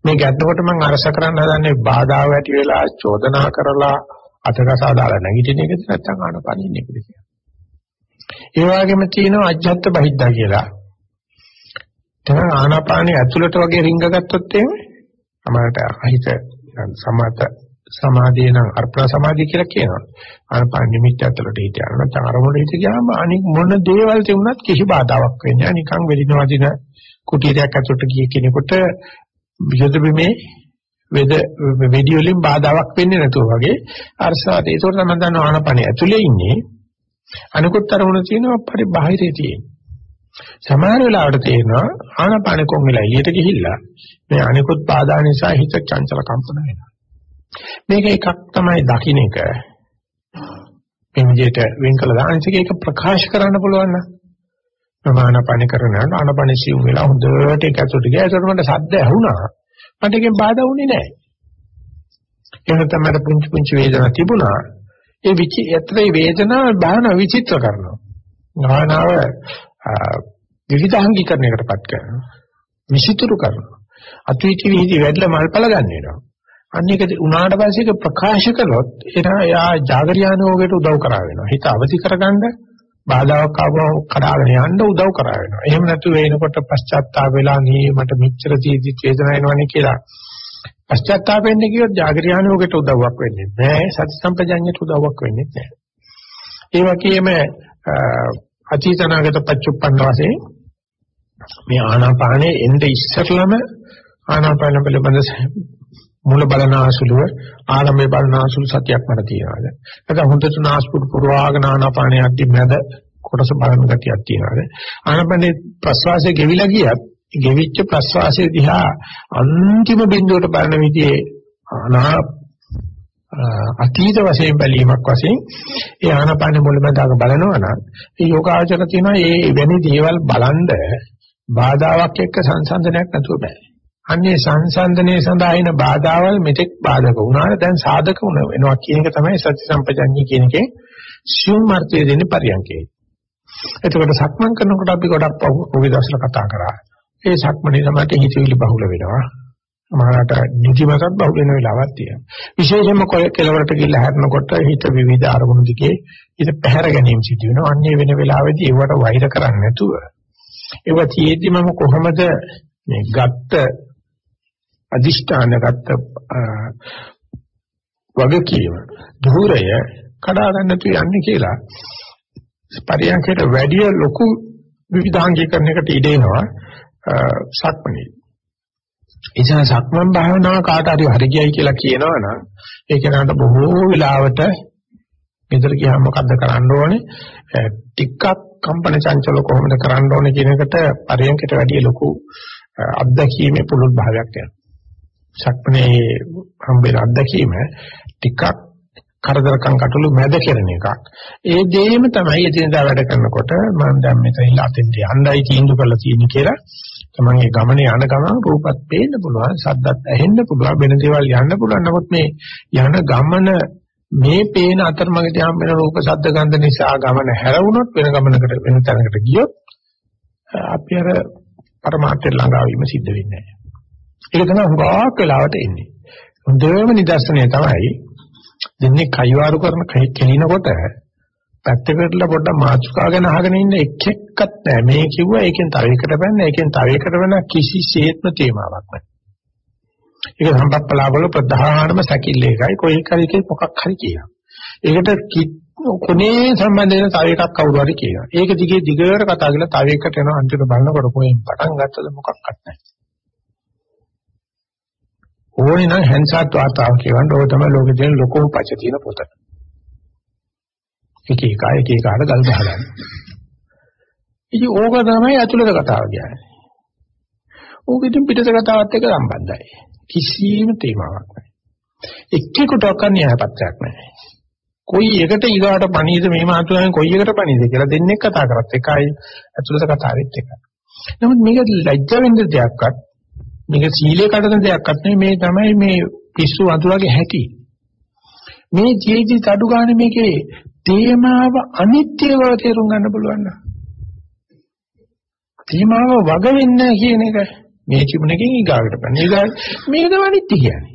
මේ ගැටනකොට මම අරස කරන්න හදන්නේ බාධා වැටි වෙලා චෝදනා කරලා අතකසා දාලා නැගිටින එකද නැත්නම් ආනපනින් එකද කියලා. ඒ වගේම තියෙනවා අජ්ජත් බහිද්දා කියලා. තමයි ආනාපානිය ඇතුළට වගේ රිංග ගත්තොත් එහෙම අපමණට අහිත සමත සමාධිය නම් අර්පණ සමාධිය කියලා කියනවා. ආනපාන නිමිත්ත ඇතුළට හිත යනවා. නැත්නම් අරමුණ හිත ගියාම අනික මොන දේවල් තිබුණත් කිසි බාධාවක් වෙන්නේ නැහැ. නිකන් වෙලිනවදින කුටීරයක් ඇතුළට ගිය කෙනෙකුට විෂද බිමේ වෙද වෙඩි වලින් බාධාවක් වෙන්නේ නැතුව වගේ අරසාද ඒකට තමයි දන්න ආනපනිය ඇතුලේ ඉන්නේ අනිකුත් අරමුණ තියෙනවා පරිබාහිරේ තියෙන්නේ සමහර වෙලාවට තේරෙනවා ආනපන කොන් වෙලා එළියට ගිහිල්ලා මේ අනිකුත් බාධා නිසා හිත චංචල කම්පන වෙනවා මේක එකක් තමයි දකින්න එක මේ විදිහට වෙන් කළ දාන්සික එක ප්‍රකාශ කරන්න පුළුවන් නම් ප්‍රමාණපණ කරනකොට ආනපන සිව් වෙලා හොඳට ඒක ඇතුළට ගියා. ඒකට මට සද්ද ඇහුණා. මට ඒකෙන් බාධා වුණේ නැහැ. එහෙනම් තමයි පුංචි පුංචි වේදනා තිබුණා. ඒ විචි ඇත්තේ වේදනාව භාවනා විචිත්‍ර කරනවා. භාවනාව විවිධාංගීකරණයකටපත් කරනවා. විචිතුරු කරනවා. අත්විචි විහිදි වැඩිලා මල්පල ගන්න වෙනවා. අන්න ඒක උනාට පස්සේ ඒක ප්‍රකාශ කළොත් එයා යා జాగරියානෝගයට උදව් කරා වෙනවා. හිත අවදි කරගන්න බාධාවක් ආවම කඩාගෙන යන්න උදව් කරා වෙනවා. එහෙම නැතු වෙනකොට පශ්චාත්තාප වෙලා නී මට මෙච්චර තීදි වේදනාව එනවනේ කියලා පශ්චාත්තාප වෙන්නේ කියොත් జాగරියානෝගයට උදව්වක් වෙන්නේ නැහැ. සති සම්පජඤ්ඤයට උදව්වක් වෙන්නේ නැහැ. ඒ වගේම අතීතනාගත පච්චුප්පන්න වශයෙන් මේ ආනාපානේ එnde ඉස්සරලම ආනාපාන පිළිබඳ මුල බලන ආසුලුව ආරම්භයේ බලන ආසුලු සතියක් මට තියෙනවාද නැත්නම් හොඳට නාස්පුඩු පුරවාගෙන ආනාපානයේ අද්දි මැද කොටස බලන ගතියක් තියෙනවාද ආනාපානේ ප්‍රස්වාසයේ ගෙවිලා ගියත් ගෙවිච්ච ප්‍රස්වාසයේ දිහා අන්තිම බිඳුවට බලන විදිහේ අනා අතීත වශයෙන් බැලීමක් වශයෙන් ඒ ආනාපාන මුලමදාක බලනවා නම් ඒ යෝගාචර තියෙනවා මේ වෙනි දේවල් බලන්ද බාධාවක් එක්ක සංසන්දනයක් නැතුව බෑ අන්නේ සංසන්දනයේ සඳහා එන බාධාවල් මෙතෙක් බාධක වුණාට දැන් සාධක වුණ වෙනවා කියන එක තමයි සත්‍ය සම්පජඤ්ඤය කියන එකේ සියුම් අර්ථය දෙන්නේ පරියන්කේ. එතකොට සක්මන් කරනකොට අපි ගොඩක් පොවිදස්ල කතා කරා. ඒ සක්මනේ තමයි හිතවිලි බහුල වෙනවා. මහාට නිදිමතත් බහුල වෙන වෙලාවක් තියෙනවා. විශේෂයෙන්ම කෙලවරට ගිහිල්ලා හැරෙනකොට හිත විවිධ අරමුණු දිගේ හිත පැහැර ගැනීම සිදු වෙනවා. අන්නේ වෙන වෙලාවෙදී ඒවට වෛර කරන්නේ නැතුව ඒව තියෙද්දි මම කොහොමද මේ ගත්ත අදිෂ්ඨානගත වගකීම ධූරය කඩා ගන්න තු යන්නේ කියලා පරියන්කයට වැඩි ලොකු විවිධාංගීකරණයකට ඉඩ එනවා සක්මණේ. එනිසා සක්මන් භාවනාව කාට හරි හරි ගියයි කියලා කියනවනම් ඒ කෙනාට බොහෝ වෙලාවට මෙතන ගියාම මොකද්ද කරන්න ඕනේ? ටිකක් කම්පන චංචල කොහොමද කරන්න ඕනේ කියන එකට පරියන්කයට වැඩි ලොකු අත්දැකීමේ පුළුල් භාවයක් යනවා. සක්මනේ හම්බෙන අත්දැකීම ටිකක් කරදරකම් කටළු මැද කෙරෙන එකක්. ඒ දෙයම තමයි එදිනදා වැඩ කරනකොට මම දැන් මෙතන ඉලා අතෙන්ට යන්නයි තීන්දුව කරලා තියෙන්නේ කියලා තමන්ගේ ගමනේ යන ගමන් රූපත් පේන්න පුළුවන්, ශබ්දත් ඇහෙන්න පුළුවන්, වෙන දේවල් යන්න පුළුවන්. නමුත් මේ යන ගමන මේ පේන අතරමඟදී හම් වෙන රූප ශබ්ද ගන්ධ නිසා ගමන හැරවුණොත් වෙන ගමනකට වෙන තැනකට ගියොත් අපි අර පරමාර්ථය ළඟා වීම සිද්ධ වෙන්නේ නැහැ. ඒක තමයි හුඟක් වෙලාවට එන්නේ. හොඳම නිදර්ශනය තමයි දෙන්නේ කයිවාරු කරන කෙලිනකොට පැත්තකටලා පොඩ්ඩක් මාතෘකා ගැන අහගෙන ඉන්න එක් එක්කත් නැහැ. මේ කිව්වා ඒකෙන් තව එකට බැන්න, ඒකෙන් තව එකට වෙන කිසිසේත්ම තේමාවක් නැහැ. ඒක සම්පප්පලාවල ප්‍රධානම සැකිල්ල එකයි. කොයි එකයි මොකක් හරි කියනවා. ඒකට කොනේ සම්බන්ධ වෙන තව එකක් කවුරු හරි කියනවා. ඒක දිගේ දිගට කතා කරලා තව එකට යනවා අන්තිමට බලනකොට කොහෙන් පටන් ගත්තද මොකක්වත් නැහැ. ඕනේ නම් හැන්සාත් වාතාව කියවන්න ඕක තමයි ලෝකේ තියෙන ලොකම පච තියෙන පොත. එක එක එක එක ආර ගල් ගහලා. ඉතින් ඕක තමයි ඇතුළත කතාව කියන්නේ. ඕක ඉතින් පිටත කතාවත් එක්ක සම්බන්ධයි. කිසිම තේමාවක් නැහැ. එක්කෙකුට අකන්නේ යහපත්යක් නැහැ. කොයි එකට ඊගාට පණීද මේ මාතුවෙන් කොයි එකට පණීද කියලා දෙන්නේ කතා කරත් එකයි ඇතුළත කතාවෙත් එකයි. නමුත් මේක ලැජ්ජ වෙන්න දෙයක්වත් මේක සීලේ කඩන දෙයක්වත් නෙමෙයි මේ තමයි මේ පිස්සු වතුරගේ හැටි. මේ ජීවිත අඩු ගන්න මේකේ තේමාව අනිත්‍ය බව තේරුම් ගන්න පුළුවන් නේද? තේමාව වග වෙන්නේ කියන එක මේ චිමුණකින් ඊගාවට බෑ. ඊගා මේක තමයි අනිත්‍ය කියන්නේ.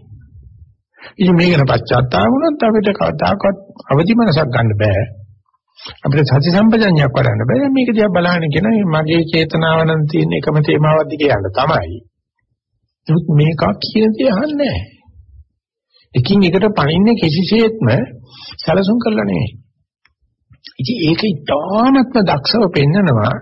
ඉතින් මේක ගැන පශ්චාත්තාප වුණොත් අපිට කවදාකවත් අවදි මනසක් ගන්න බෑ. අපිට සති සම්පජඤ්ඤයක් වඩන්න බෑ. මේක දිහා බලන්න කියන මගේ චේතනාව නම් තියෙන එකම තේමාවක් දිගේ යන්න තමයි. නමුත් මේක කියන දේ අහන්නේ නැහැ. එකින් එකට පණින්නේ කිසිසේත්ම සැලසුම් කරලා නෙවෙයි. ඉතින් ඒක ඉතාමත්ම දක්ෂව පෙන්නනවා.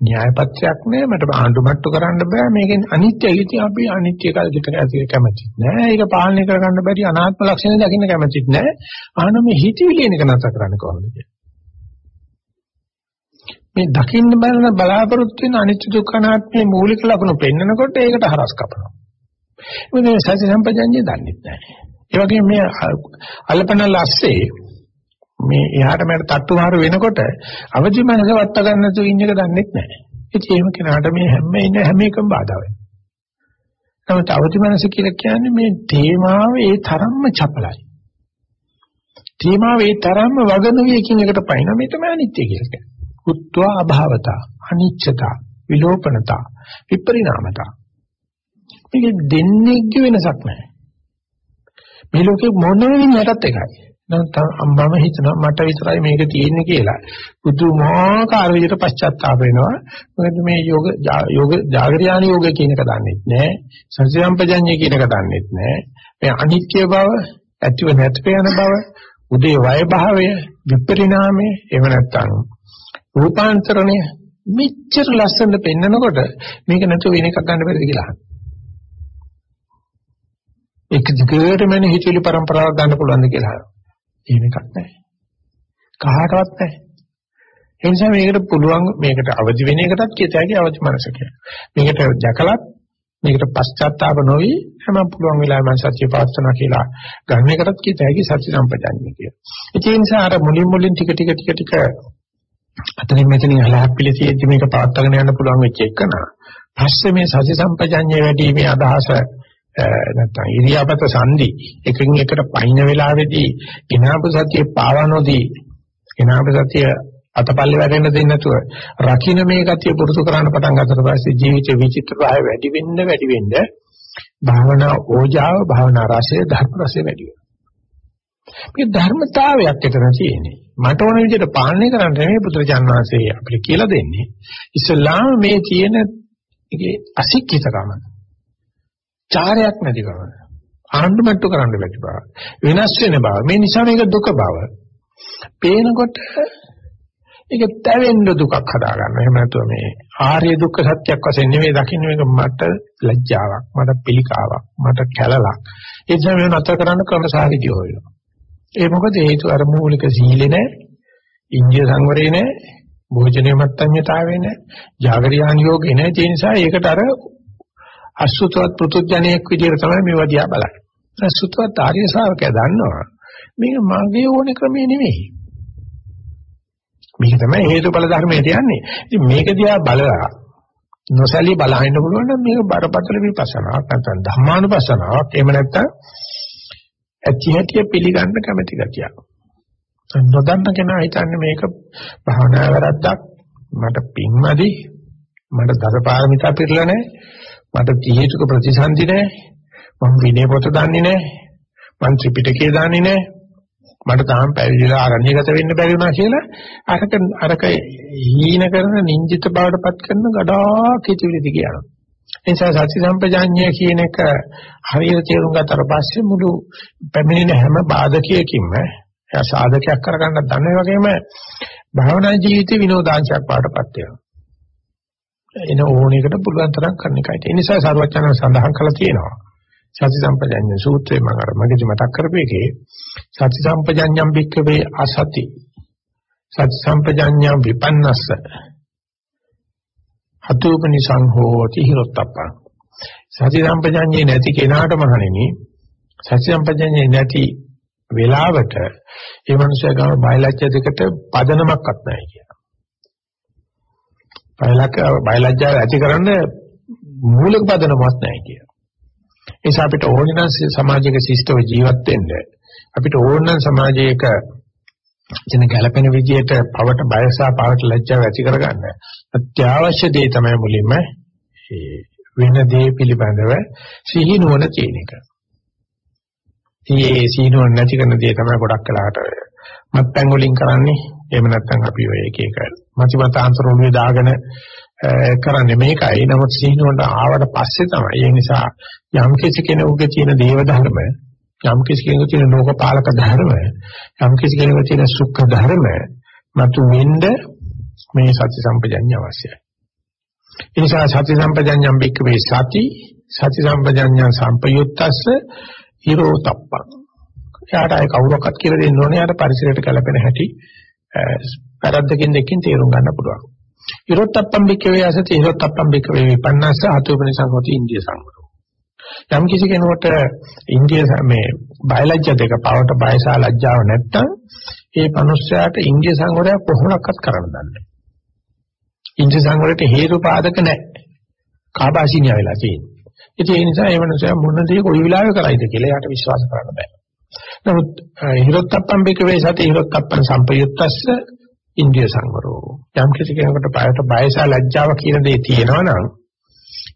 න්‍යායපත්‍යක් නෑ මට ආණ්ඩු මට්ටු කරන්න බෑ. මේකෙන් අනිත්‍යයි ඉතින් අපි අනිත්‍ය කල්පිත කරලා කැමතිත් නෑ. ඒක පාලනය කරගන්න බැරි අනාත්ම ලක්ෂණ දකින්න කැමතිත් නෑ. ආන මේ හිතවිලි එනක නැතර කරන්න කොහොමද මේ දකින්න බලන බලාපොරොත්තු වෙන අනිත්‍ය දුක්ඛ අනාත්මයේ මූලික ලක්ෂණ පෙන්නකොට ඒකට හරස් කපනවා. මේ සත්‍ය සම්පජඤ්ඤය දන්නේ නැහැ ඒ වගේම මේ අල්පන ලස්සේ මේ එහාට මෙහාට තට්ටු මාරු වෙනකොට අවදි මනස වට ගන්න තු ඉන්න එක දන්නේ නැහැ. ඉතින් එහෙම කෙනාට මේ හැම ඉන්න හැම එකම බාධා වෙනවා. නමුත් අවදි මනස කියලා කියන්නේ මේ තේමාව ඒ තරම්ම චපලයි. තේමාව ඒ තරම්ම වගනුවේ එකින් එකට පයින් මේ තමයි අනිත්‍ය කියලා කියන්නේ. උත්වා අභාවතා, අනිච්චතා, විලෝපනතා, විපරිණාමතා. මේක දෙන්නේගේ වෙනසක් නැහැ. මේ ලෝකේ මොනෙමින් යටත් එකයි. නැත්නම් අම්මම හිතනවා මට විතරයි මේක තියෙන්නේ කියලා. පුදුමාකාර විදිහට පශ්චාත්තාප වෙනවා. මොකද මේ යෝග යෝග జాగරියාන යෝග කියන එක දන්නේ නැහැ. සංසයම්පජඤ්ඤය කියන එක දන්නේ නැහැ. මේ අනිත්‍ය බව, ඇතිව නැතිව යන බව, උදේ වය භාවය, විපරිණාමය, එහෙම නැත්නම් රූපාන්තරණය මෙච්චර ලස්සනට පෙන්නකොට මේක නැතුව වෙන එකක් ගන්න බැරිද කියලා අහනවා. එක දිගටම යන හිතවිලි પરම්පරාවක් ගන්න පුළුවන්ද කියලා අහනවා. එහෙම එකක් නැහැ. කහටවත් නැහැ. ඒ නිසා මේකට පුළුවන් මේකට අවදි වෙන එකටත් කියත හැකි අවදි මනස කියලා. මේකට දැකලත් මේකට පශ්චාත්තාප නොවි හැම පුළුවන් වෙලාවෙ මම සත්‍ය පාස්තනා කියලා ගන්න එකටත් කියත හැකි සත්‍ය සම්පජාන්‍ය කියලා. ඒ නිසා අර මුලින් මුලින් ටික ටික ටික ටික අතනින් මෙතනින් අලහක් පිළිසියෙද්දි මේක පාත්තගෙන යන්න පුළුවන් වෙච්ච එකන. පස්සේ මේ සති සම්පජාන්‍ය වැඩි මේ අදහස නැත්නම් ඉරියාපත සංදි එකකින් එකට පයින් වෙලාවේදී එනාප සතිය පාවනෝදී එනාප සතිය අතපල්ලේ වැටෙන්න දෙන්නේ නැතුව රකින්න මේ ගතිය පුරුදු කරන්න පටන් ගන්නට පස්සේ ජීවිත විචිත්‍රභාවය වැඩි වෙන්න වැඩි වෙන්න භාවනා ඕජාව භාවනා රසය ධර්ම රසය වැඩි වෙනවා. මේ ධර්මතාවයක් ඇතන තියෙන්නේ. මට ඕන විදිහට පාලනය කරන්න නෙමෙයි පුදුරජාන් වහන්සේ අපිට කියලා දෙන්නේ. ඉස්ලාම මේ තියෙන ඒකේ අසික්කිතකම චාරයක් නැති බව. ආණ්ඩුමට්ටු කරන්න බැරි බව. වෙනස් වෙන බව. මේ නිසා මේක දුක බව. පේනකොට ඒක තැවෙන්න දුකක් හදා ගන්න. එහෙම නැතුව මේ ආර්ය දුක්ඛ සත්‍යයක් වශයෙන් නෙවෙයි දකින්න මේක මට ලැජ්ජාවක්, මට පිළිකාවක්, මට කැලලක්. ඒ නිසා මේක නතර කරන්න ක්‍රමසාරිතිය හොයනවා. ඒ මොකද හේතුව අර මූලික සීලේ නැහැ, ඉන්දිය සංවරේ නැහැ, භෝජනයේ මත්ඤ්‍යතාවේ නැහැ, జాగරියාන් යෝගේ නැහැ. ඒ නිසා ඒකට අර අසුතවත් පෘතුජණයක් විදිහට තමයි මේවා දිහා බලන්නේ. අසුතවත් ආර්ය ශ්‍රාවකයා දන්නවා මේක මගේ ඕනේ ක්‍රමේ නෙමෙයි. මේක තමයි හේතුඵල ධර්මයට යන්නේ. ඉතින් මේක දිහා බලලා නොසලී බලහින්න පුළුවන් නම් මේක බරපතල විපස්සනාවක් නැත්නම් ධම්මානුපස්සනාවක්. එහෙම නැත්නම් ඇති හැටි පිළිගන්න කැමැති ගතියක්. නොදන්න කෙනා හිතන්නේ මේක භාවනා වැරද්දක් මට පින්මදි මට දසපාරමිතා පිරලා නැහැ මට තීහෙතුක ප්‍රතිසන්දි නැහැ මම විනය පොත දන්නේ නැහැ මම ත්‍රිපිටකය දන්නේ නැහැ මට තාම පැවිදිලා ආරණ්‍යගත වෙන්න බැරි වුණා කියලා අරක අරක හීන කරන නින්ජිත බවටපත් කරන ගඩාක් හිතවිලිද කියනවා. ඒ නිසා සති සම්පජාඤ්ඤය කියන එක හරියට තේරුම් ගත්තට පස්සේ මුළු පැමිණෙන හැම බාධකයකින්ම එයා සාධකයක් කරගන්න දන්න වගේම භාවනා ජීවිතේ විනෝදාංශයක් පාටපත් වෙනවා. එන ඕනෙකට පුළුවන් තරම් කරන එකයි. ඒ නිසා සරුවචන සඳහන් කළා තියෙනවා. සති සම්පජඤ්ඤ සූත්‍රේ මම අර මගෙදි මතක් කරපු එකේ සති සම්පජඤ්ඤම් භික්ඛවේ අසති සති සම්පජඤ්ඤම් විපන්නස්ස හතුපනිසං හෝති හිරොත්තප්පං සති සම්පජඤ්ඤේ නැති කෙනාට මහණෙනි සති සම්පජඤ්ඤේ නැති වෙලාවට ඒ මනුස්සයා ගාව බයලජ්‍ය දෙකට පදනමක්වත් නැහැ කියනවා. බයලක බයලජ්‍යාව ඇති කරන්න මූලික පදනමක් නැහැ කියනවා. ඒ නිසා අපිට ඕන නම් සමාජයක ශිෂ්ටව ජීවත් වෙන්න අපිට ඕන නම් සමාජයක එන ගැළපෙන විදියට පවට බය සහ පවට ලැජ්ජාව ඇති කරගන්න අත්‍යවශ්‍ය දේ තමයි මුලින්ම වෙන දේ පිළිබඳව සිහි නුවණ තියෙන එක. මේ සිහි නුවණ නැති කරන දේ තමයි ගොඩක් කලකට මත්පැන් වලින් කරන්නේ. එහෙම නැත්නම් අපි ඔය එක එක මතිමතාන්තර ඔළුවේ දාගෙන කරන්නේ මේකයි. නමුත් සිහි නුවණ ආවට පස්සේ තමයි. ඒ නිසා යම් කිසි කෙනෙකුගේ තියෙන දේව ධර්ම යම් කිසි කෙනෙකුගේ තියෙන ලෝකපාලක ධර්ම යම් කිසි කෙනෙකුගේ තියෙන සුඛ ධර්ම මතු වෙන්න මේ සති සම්පජඤ්ඤ අවශ්‍යයි. ඒ නිසා සති සම්පජඤ්ඤම් බික්කවේ සති සති සම්පජඤ්ඤ සම්පයුත්තස්ස හිරෝතප්පං. එයාට අය කවුරක්වත් කියලා දෙන්න ඕනේ. එයාට පරිසරයට කැළපෙන හැටි පැරද්දකින් දෙකකින් තේරුම් ගන්න පුළුවන්. හිරෝතප්පම් බික්කවේ අසති හිරෝතප්පම් බික්කවේ විපන්නස්ස අතුපනිසං හොති ඉන්දිය සංවරෝ. යම් කිසි කෙනෙකුට ඉන්දිය මේ බයලජ්‍ය දෙක පවට බයසා ලැජ්ජාව නැත්තම් ඒ මනුස්සයාට ඉන්දිය සංවරය කොහොමවත් කරන්න දන්නේ ඉන්දිය සංවරයට හේතු පාදක නැහැ. කාබාසිනිය වෙලා තියෙන්නේ. ඒ නිසා ඒ මනුස්සයා මොන දේ කොයි වෙලාවෙ කරයිද කියලා යාට විශ්වාස කරන්න බෑ. නමුත් හිරොත්ප්පම් බිකවේ සති හිරොත්ප්පම් සම්පයුත්තස්ස ඉන්දිය සංවරෝ. යම් කිසි කෙනෙකුට බයට බයසා ලැජ්ජාව කියන දේ තියෙනවා නම්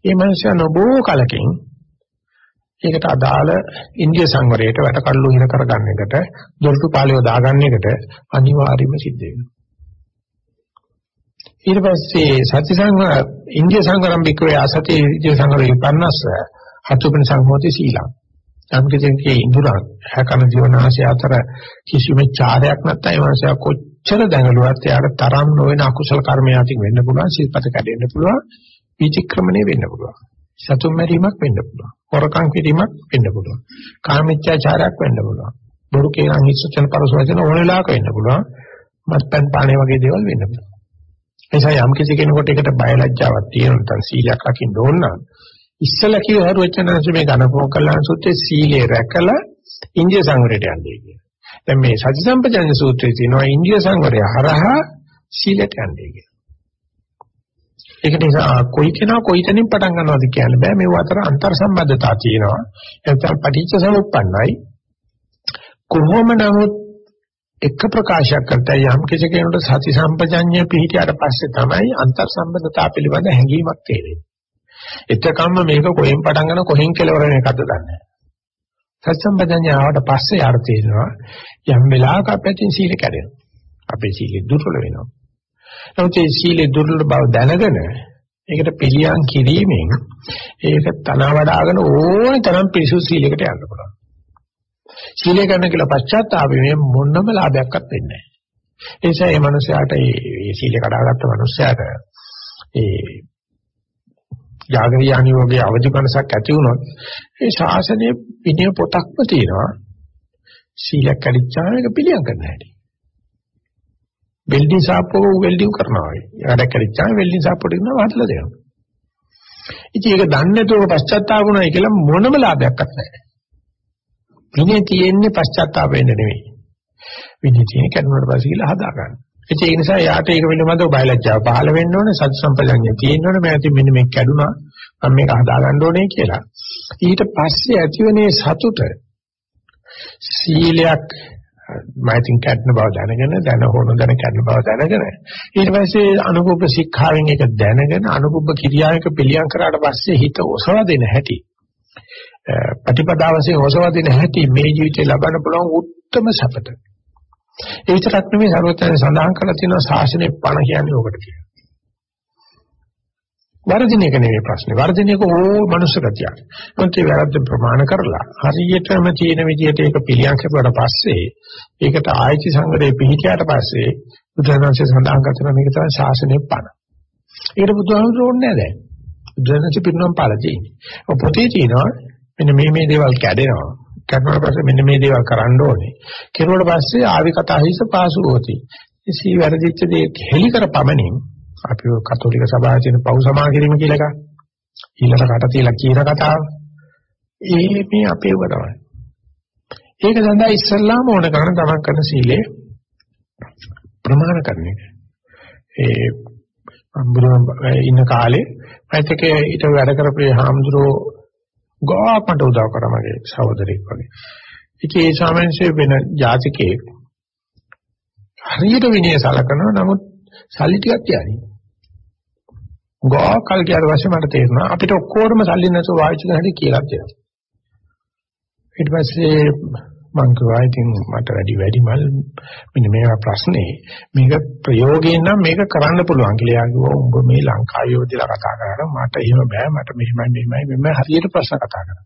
ඒ මනුස්සයා නොබෝ කලකින් ඒකට අදාළ ඉන්දිය සංවරයට වැටකල්ලු හිර කරගන්න එකට දොරටු පාළිය දාගන්න එකට අනිවාර්යයෙන්ම සිද්ධ වෙනවා. ඊට පස්සේ සති සංවර ඉන්දිය සංවරම් බිකවේ අසති ඉන්දිය සංවර විපන්නස්ස හතුපන සංහෝති සීලං. යම් කෙනෙක්ගේ ඉඳුරන් හැකන ජීවනාශය අතර කිසිම චාරයක් නැත්නම් ඒ මාසය කොච්චර දැඟලුවත් එයාට තරම් නොවන අකුසල කර්මයකින් වෙන්න පුළුවන් සිල්පත කැඩෙන්න පුළුවන් විචක්‍රමණය වෙන්න පුළුවන්. සතුම් මැරීමක් වෙන්න පුළුවන්. හොරකම් කිරීමක් වෙන්න පුළුවන්. කාමීච්ඡාචාරයක් වෙන්න පුළුවන්. බොරු කේලම් හිස්සචන පරසවචන ඕන වෙලාවක වෙන්න පුළුවන්. මත්පැන් පානය වගේ දේවල් වෙන්න පුළුවන්. එනිසා යම් කිසි කෙනෙකුට ඒකට බයලජ්ජාවක් තියෙන නැත්නම් සීලයක් රකින්න ඕන නම් ඉස්සලා කිව්ව හරුවචනංශ මේ ඝනකෝ කල්ලාන සූත්‍රයේ සීලය රැකලා ඉන්දිය සංවරයට යන්නේ කියලා. දැන් මේ සති සම්පජාඤ්ඤ සූත්‍රයේ තියෙනවා ඉන්දිය සංවරය හරහා සීලයට යන්නේ කියලා. ඒක නිසා කොයි කෙනා කොයි තැනින් පටන් ගන්නවද කියන්න බෑ මේ අතර අන්තර් සම්බන්ධතා තියෙනවා එතන පටිච්ච සමුප්පන්නයි කොහොම නමුත් එක ප්‍රකාශයක් කරતા යම් කිසි කෙනෙකුට සති සම්පජඤ්ඤය පිහිටියට පස්සේ තමයි අන්තර් සම්බන්ධතා පිළිබඳ හැඟීමක් තේරෙන්නේ එතකම්ම මේක කොහෙන් පටන් ගන්න කොහෙන් කෙලවර වෙන එකද දන්නේ සති සම්පජඤ්ඤය ආවට පස්සේ යාර තේරෙනවා යම් වෙලාවක අපිටින් සීල කැඩෙනවා අපේ සීල දුර්වල වෙනවා නමුත් මේ සීලේ දුර්වල බව දැනගෙන ඒකට පිළියම් කිරීමෙන් ඒක තන වඩ아가න ඕන තරම් පිරිසුදු සීලයකට යන්න පුළුවන්. සීලය ගන්න කියලා පශ්චාත්තාපෙ මොනම ලාභයක්වත් වෙන්නේ නැහැ. ඒ නිසා මේ මනුස්සයාට මේ සීලය කඩාගත්ත මනුස්සයාට ඒ ජාගරියානි වගේ අවදි මනසක් ඇති වුණොත් ඒ ශාසනයේ විනය පොතක්ම තියෙනවා. සීලයක් කැඩිච්චාම ඒක පිළියම් කරන්න හැටි. වෙල්ඩින් සාප්පුව වෙල්ඩින් කරනවා වගේ. වැඩ කරිච්චාම වෙල්ඩින් සාප්පුවට කියනවා වහදලා දෙනවා. ඉතින් ඒක දන්නේ නැතුව පශ්චාත්තාපුණයි කියලා මොනම ලාභයක්වත් නැහැ. විනය තියෙන්නේ පශ්චාත්තාප වෙන්න නෙවෙයි. විනය තියෙන්නේ කරුණාට පස්සේ කියලා හදා ගන්න. ඉතින් ඒ නිසා යාට ඒක පිළිබඳව බයලජ්ජාව පහළ වෙන්න ඕනේ සත් සම්පජඤ්ඤය තියෙන්න ඕනේ මම ඉතින් මෙන්න මේක කැඩුනා මම මේක හදා ගන්න ඕනේ කියලා. ඊට පස්සේ ඇතිවෙනේ සතුට සීලයක් මයිතින් කැඩන බව දැනගෙන දැන හොන දැන කැඩන බව දැනගෙන ඊට පස්සේ අනුකූප ශික්ෂාවෙන් ඒක දැනගෙන අනුකූප කිරියාවක පිළියම් කරාට පස්සේ හිත ඔසවා දෙන හැටි ප්‍රතිපදාවසේ ඔසවා දෙන හැටි මේ ජීවිතේ ලබන්න පුළුවන් උත්තරම සපත ඒ විතරක් නෙමෙයි සර්වඥයන් සඳහන් කරලා තියෙනවා ශාසනයේ පණ කියන්නේ ඔකට කියලා. වර්ධින එක නෙමෙයි ප්‍රශ්නේ. වර්ධින එක ඕ මනුස්ස ගතියක්. මොකද ඒ වැරද්ද ප්‍රමාණ කරලා හරියටම තියෙන විදිහට ඒක පිළියම් කරුවාට පස්සේ ඒකට ආයිති සංගරේ පිහිටියට පස්සේ බුදුරජාණන්සේ සඳහන් කරන මේක තමයි ශාසනයේ පණ. ඒකට බුදුහාමුදුරුවෝ ඕනේ නැහැ දැන්. බුදුරජාණන්සේ පිරිනොම් පාලා තියෙන්නේ. ඔය පොතේ තියෙනවා මෙන්න මේ මේ දේවල් කැඩෙනවා. කරනකොට පස්සේ මෙන්න මේ දේවල් කරන්න ඕනේ. කෙරුවට පස්සේ ආවි කතා හිස පාසු හොති. ඉසී වැරදිච්ච දේ හෙලි කර පමණින් අපි කතෝලික සභාවේ තියෙන පව් සමා කිරීම කියලා එකක්. ඊළඟ කට තියලා කියන කතාව. ඒ මේ අපේ ව තමයි. ඒක සඳහා ඉස්සල්ලාම ඕන කරන තමන් කරන සීලේ ප්‍රමාණ කරන එක. ඒ අම්බුරම් ඉන්න කාලේ මෛත්‍රික ඊට වැඩ කරපු හාමුදුරුවෝ ගාපට උදව් කරා මගේ සහෝදරෙක් වගේ. ඉතින් ඒ සාමෙන්සේ වෙන ජාතිකේ හරියට විනය සලකනවා නමුත් සල්ලි ටිකක් තියන්නේ. ගා කල් ගියාට පස්සේ මට තේරුණා අපිට ඔක්කොරම සල්ලි නැතුව වායිච ගහදී කියලා තියෙනවා. ඊට පස්සේ මං කිව්වා ඉතින් මට වැඩි වැඩි මල් මෙන්න මේවා ප්‍රශ්නේ. මේක ප්‍රයෝගයෙන් නම් මේක කරන්න පුළුවන් කියලා. කිව්වා උඹ මේ ලංකාවේ යෝධිලා කතා කරා මට එහෙම බෑ මට මෙහෙමයි මෙහෙමයි මෙහෙමයි. හරියට ප්‍රශ්න කතා කරා.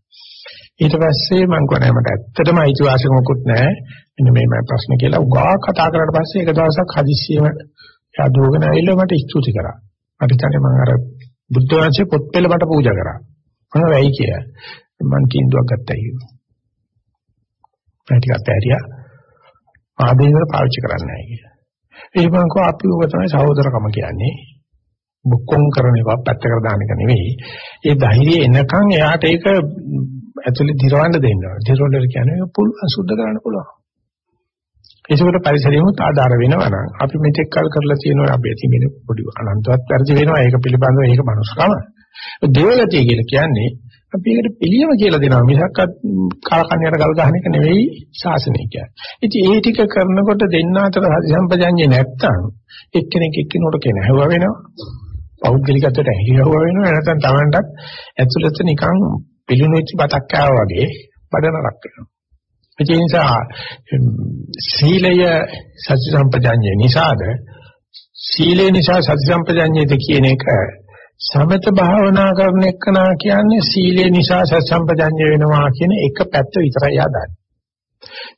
ඊට පස්සේ මං කිව්වා මට ඇත්තටම අයිතිවාසිකම මොකුත් නැහැ මෙන්න මේමයි ප්‍රශ්න කියලා උගා කතා කරාට පස්සේ එක දවසක් හදිස්සියෙම යාදුවගෙන ඇවිල්ලා මට ස්තුති කරා. මට හිතන්නේ මං අර බුද්ධ වංශයේ පොත් පෙළ මට පූජා කරා. මම වෙයි කියලා. මං තීන්දුවක් ගත්තා කිව්වා මේ ටිකක් ඇරියා ආදීනව පාවිච්චි කරන්නේ නැහැ කියලා. ඒ මං කෝ අපි ඔබ තමයි සහෝදරකම කියන්නේ. බුක්කොන් කරන ඒවා පැත්තකට දාන එක නෙවෙයි. ඒ ධෛර්යය එනකන් එයාට ඒක ඇතුලේ දිරවන්න දෙන්න ඕනේ. දිරවන්න කියන්නේ පුළුවන් සුද්ධ කරන්න පුළුවන්. ඒකකට පරිසරයමුත් ආධාර වෙනවා නම් අපි මෙතෙක් කල් කරලා තියෙනවා අපි ඇතිගෙන පොඩි අනන්තවත් වැඩි වෙනවා ඒක පිළිබඳව ඒක මනුස්සකම. දේවගතිය කියලා කියන්නේ අපි ඒකට පිළියම කියලා දෙනවා මිසක් කාලකන්‍යයට ගල් ගහන එක නෙවෙයි ශාසනය කියන්නේ. ඉතින් ඒ ටික කරනකොට දෙන්න අතර සම්පජඤ්ඤේ නැත්තම් එක්කෙනෙක් එක්කිනුට කෙනහුව වෙනවා. පෞද්ගලිකත්වයට ඇහිහුව වෙනවා. නැත්නම් Tamanටත් ඇතුළත නිකන් පිළිණු වෙච්ච බතක් ආවා වගේ බඩනරක් වෙනවා. ඒ නිසා සීලය සති සම්පජඤ්ඤේ නිසාද සීලේ නිසා සති සම්පජඤ්ඤේද කියන එක සමත භාවනා කරන එකනා කියන්නේ සීලේ නිසා සත්සම්පජඤ්ඤ වෙනවා කියන එක පැත්ත විතරයි ආදන්නේ.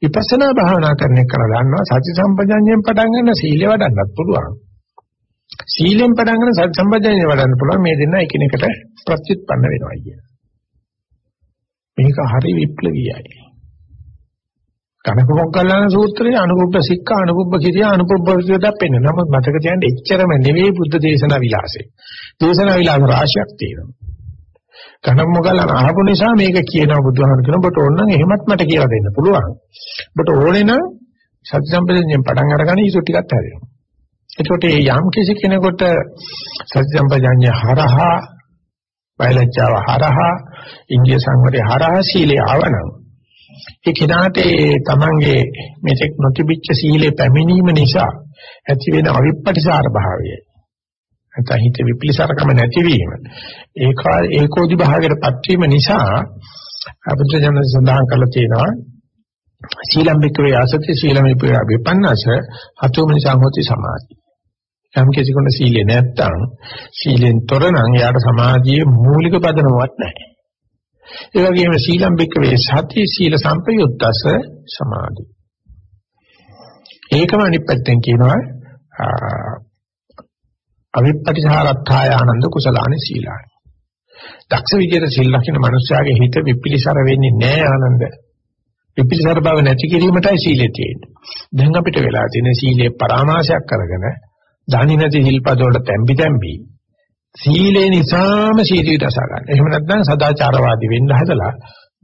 විපස්සනා භාවනා කරන එක දන්නවා සති සම්පජඤ්ඤයෙන් පටන් ගන්න සීලය වඩන්නත් පුළුවන්. සීලෙන් පටන් ගන්න සති සම්පජඤ්ඤය වඩන්න පුළුවන් මේ දෙන්න එකිනෙකට ප්‍රත්‍යুৎපන්න වෙනවා කියන. මේක හරි විප්ලවීයයි. කනක මොග්ගල්ලාන සූත්‍රයේ අනුපුබ්බ සික්ඛා අනුපුබ්බ කිරියා අනුපුබ්බ විදයක් පෙන්න. නමුත් මතක තියාගන්න එච්චරම නෙවෙයි බුද්ධ දේශනා විලාසය. දේශනා විලාස රාශියක් තියෙනවා. කනක මොග්ගල්ලාන අහපු නිසා මේක කියනවා බුදුහාමර කියන ඔබට ඕන නම් එහෙමත් මට කියලා දෙන්න පුළුවන්. ඔබට ඕනේ නම් සත්‍ය සම්පදයෙන් පටන් අරගෙන ඊට ටිකක් හැදෙනවා. එතකොට මේ යම් කිසි කෙනෙකුට සත්‍ය සම්පජාඤ්ඤ හරහා වෛලච්ඡාව හරහා ඉන්දිය සංවරය හරහා සීලය ආවනම් ඒ කෙනාට ඒ තමන්ගේ මෙතෙක් නොතිබිච්ච සීලේ පැමිණීම නිසා ඇති වෙන අවිප්පටිසාර භාවය. නැත්නම් හිත විපලිසරකම නැතිවීම. ඒක ඒකෝදි භාවයකටපත් වීම නිසා අපිට ජන සඳහන් කරලා තියෙනවා සීලම්බික වේ ආසති සීලමික විපන්නස හතුමනි සංහෝති සමාධි යම් කිසිකුණ සීලේ නැත්තම් සීලෙන් තොර නම් එයාට සමාධියේ මූලික පදනමක් නැහැ. ඒ වගේම සීලම් බික්කවේ සති සීල සම්පයුත්තස සමාධි. ඒකම අනිත් පැත්තෙන් කියනවා අවිපටිසහරත්ථාය ආනන්ද කුසලානි සීලානි. දක්ෂ විදියට සීල් ලක්ෂණ මනුස්සයාගේ හිත විපිලිසර වෙන්නේ නැහැ ආනන්ද. විපිලිසර බව නැති කිරීමටයි සීලය තියෙන්නේ. දැන් අපිට වෙලා තියෙන සීලේ පරාමාසයක් කරගෙන දහනි නැති හිල්පද වල තැම්බි තැම්බි සීලේ නිසාම සීලී දස ගන්න. එහෙම නැත්නම් සදාචාරවාදී වෙන්න හදලා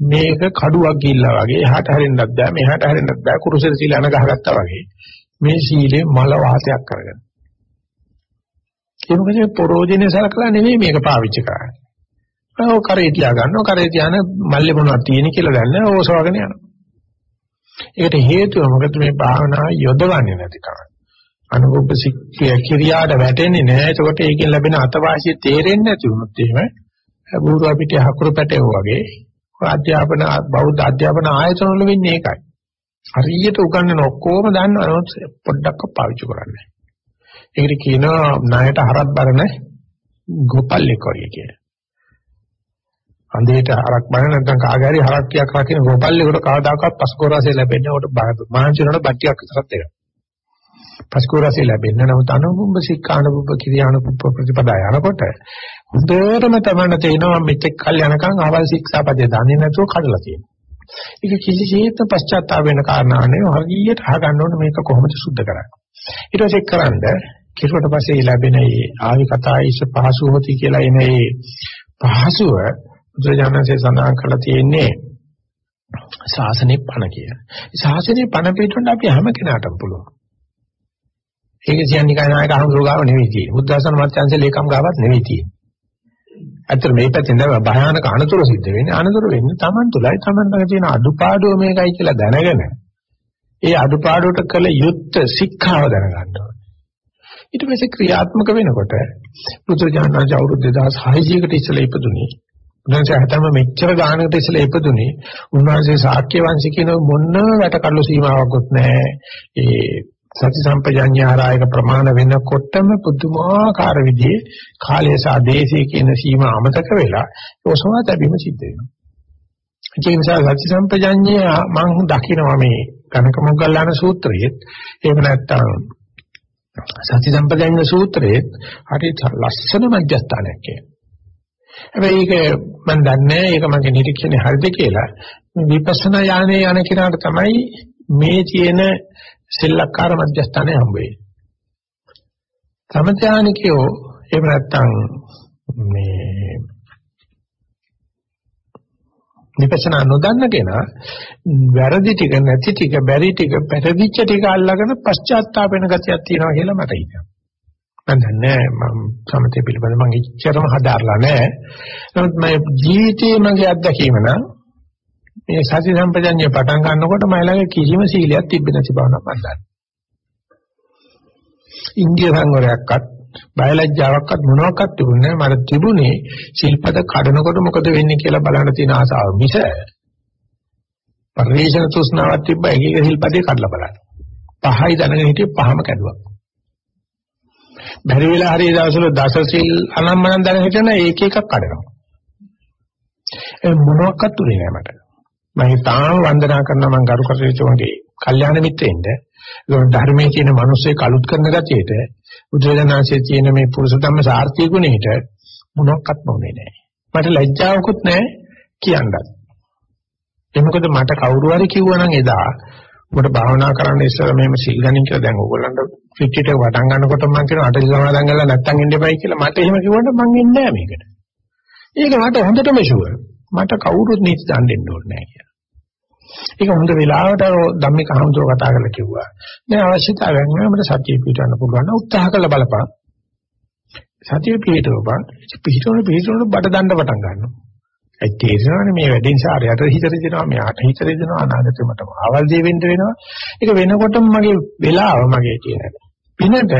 මේක කඩුවක් ගිල්ලා වගේ එහාට හැරෙන්නත් බෑ මෙහාට හැරෙන්නත් බෑ කුරුසෙට සීල අන ගහගත්තා වගේ මේ සීලේ මල වාසයක් කරගෙන. ඒ මොකද පරෝජනේ සලකලා නෙමෙයි මේක පාවිච්චි කරන්නේ. ඔව් කරේ තියා ගන්නවා කරේ තියාන මල්ලේ මොනවද තියෙන කියලා දන්නේ ඕසවගෙන යනවා. ඒකට හේතුව මොකද මේ භාවනාව යොදවන්නේ නැතිකම. අනුභව සික්කිය කිරියාට වැටෙන්නේ නැහැ. ඒකට ඒකෙන් ලැබෙන අතවාසිය තේරෙන්නේ නැති වුණොත් එහෙම බూరు අපිට හකුරු පැටව වගේ අධ්‍යාපන බෞද්ධ අධ්‍යාපන ආයතන වල වෙන්නේ ඒකයි. හරියට උගන්වන ඔක්කොම දන්නවනොත් පොඩ්ඩක් පාවිච්චි කරන්නේ. ඒකට කියනවා ණයට හරක් බරන ගෝපල්ලෙක් වගේ කියලා. අන්දේට හරක් බරන නැත්නම් කාගෑරි හරක් කියක් රකින්න ගෝපල්ලෙකුට කවදාකවත් පස්කෝරාසේ ලැබෙන්නේ උඩ මාංශනවල බට්ටියක් විතරක් දෙනවා. පස්කෝරාසේ ලැබෙන්නේ නමුත් අනුභව සික්ඛානුභව කිරියානුභව ප්‍රතිපදා යනකොට හොඳටම තමයි තේනවා මෙතෙක් කල් යනකම් ආවල් ශික්ෂාපදේ දන්නේ නැතුව කඩලා තියෙනවා. ඒක කිසිසේත් පශ්චාත්තාප වෙන කාරණා නෙවෙයි හරියට අහගන්න ඕනේ මේක කොහොමද සුද්ධ කරන්නේ. ඊට පස්සේ කරන්ද කිරුවට පස්සේ ලැබෙන ඒ ආවි කතායිස පහසුවති කියලා එන ඒ පහසුව බුදුරජාණන්සේ සඳහන් කරලා තියෙන්නේ ශාසනේ පණ කියලා. ශාසනේ පණ පිටුන්න අපි හැම කෙනාටම පුළුවන්. ඒක කියන්නේ නිකන් ආයක අහමුරු ගාව නෙවෙයි තියෙන්නේ. බුද්ධාසන මත්යන්සේ ලේකම් ගාවත් නෙවෙයි තියෙන්නේ. ඇත්තට මේ පැත්තෙන් තමයි භයානක අනතුරු සිද්ධ වෙන්නේ. අනතුරු වෙන්නේ Taman තුලයි Taman ළඟ තියෙන අඩුපාඩුව මේකයි කියලා දැනගෙන ඒ අඩුපාඩුවට කළ යුත්ත ශික්ෂාව දැනගන්න ඕනේ. ඊට පස්සේ ක්‍රියාත්මක වෙනකොට පුදුජානනාච අවුරුදු 2600කට ඉස්සෙල්ලා ඉපදුනේ. උන්වහන්සේ හතම මෙච්චර ගානකට ඉස්සෙල්ලා ඉපදුනේ. උන්වහන්සේ ශාක්‍ය වංශිකින මොන වැටකල්ලු සීමාවක්වත් නැහැ. ඒ සති සම්පජඤ්ඤාරායක ප්‍රමාණ වෙනකොටම පුදුමාකාර විදිහේ කාලය සහ දේශය කියන සීමා අමතක වෙලා ඔසවා තැබීම සිද්ධ වෙනවා. ඒ නිසා සති සම්පජඤ්ඤය මම දකිනවා මේ කනක මොග්ගල්ලාන සූත්‍රයේ එහෙම නැත්නම් සති සම්පජඤ්ඤ සූත්‍රයේ හරි ලස්සන මධ්‍යස්ථානයක් කියන. හැබැයි ඒක මම දන්නේ ඒක මගේ නිරීක්ෂණය හරිද කියලා විපස්සනා යානේ යන කෙනාට තමයි මේ තියෙන සෙල්ලක්කාර මධ්‍යස්ථානය හම්බ වෙන්නේ. සමථානිකයෝ එහෙම නැත්නම් මේ විපස්සනා නොදන්න කෙනා වැරදි ටික නැති ටික බැරි ටික පැටදිච්ච ටික අල්ලගෙන පශ්චාත්තාප වෙන ගතියක් තියෙනවා කියලා මට හිතෙනවා. මම දන්නේ මම සමතේ පිළිබඳව මම ඉච්චරම හදාarලා නැහැ. නමුත් මගේ ජීවිතයේ මගේ අත්දැකීම නම් මේ සති සම්පජඤ්ඤය පටන් ගන්නකොට මම ළඟ කිසිම සීලයක් තිබෙන්නේ නැති බව නම් මම දන්නවා. ඉන්දිය සංවරයක්වත් බයලජ්ජාවක්වත් මොනවාක්වත් තිබුණේ නැහැ. මට තිබුණේ ශිල්පද කඩනකොට මොකද වෙන්නේ කියලා බලන්න තියෙන ආසාව මිස පරිේශන තෘෂ්ණාවක් තිබ්බ එක එක ශිල්පදේ කඩලා බලන්න. පහයි දැනගෙන හිටියේ පහම කැඩුවා. බැරි වෙලා හරි දවසවල දස සිල් අනම්මනම් දැනගෙන හිටියන ඒක එකක් කඩනවා. ඒ මොනවාක්වත් උනේ නැහැ මට. මම තාම වන්දනා කරනවා මම ගරු කටයුතු වගේ කල්යාණ මිත්‍රෙන්ද ඒක ධර්මයේ කියන මිනිස්සේ කලුත් කරන ගතියට බුදුරජාණන්සේ තියෙන මේ පුරුෂ ධම්ම සාර්ථී ගුණෙට මොනක්වත් මොනේ නැහැ මට ලැජ්ජාවකුත් නැහැ කියන්නත් ඒ මොකද මට කවුරු හරි කිව්වනම් එදා ඔබට භාවනා කරන්න ඉස්සර මෙහෙම සිල් ගනින් කියලා දැන් ඕගොල්ලන්ට ෆිට්ටිට වටන් ගන්නකොට මම කියන අටලි සමාදන් කරලා නැත්තම් එන්න එපයි කියලා මට එහෙම කිව්වොත් මම එන්නේ නැහැ මේකට. ඒක මට හොඳටම ෂුවර්. මට කවුරුත් නීති දන් දෙන්න ඕනේ නැහැ කියලා. ඒක හොඳ වෙලාවට ධම්මික අහමුදුර කතා කරලා කිව්වා. මේ අවශ්‍යතාවයක් නෑ අපිට සතිය පිටවන්න පුළුවන් නම් උත්සාහ කරලා බලපන්. සතිය පිටවපන්. පිටවන පිටවන බඩ දණ්ඩ පටන් ගන්නවා. ඒ තේරෙනවනේ මේ වැඩෙන් සාරයට හිත රිදෙනවා මෙයාට හිත රිදෙනවා අනාගතේ මට ආවල් දේ වෙන්න වෙනවා. ඒක වෙනකොටම මගේ වෙලාව මගේ තියෙන. පිනට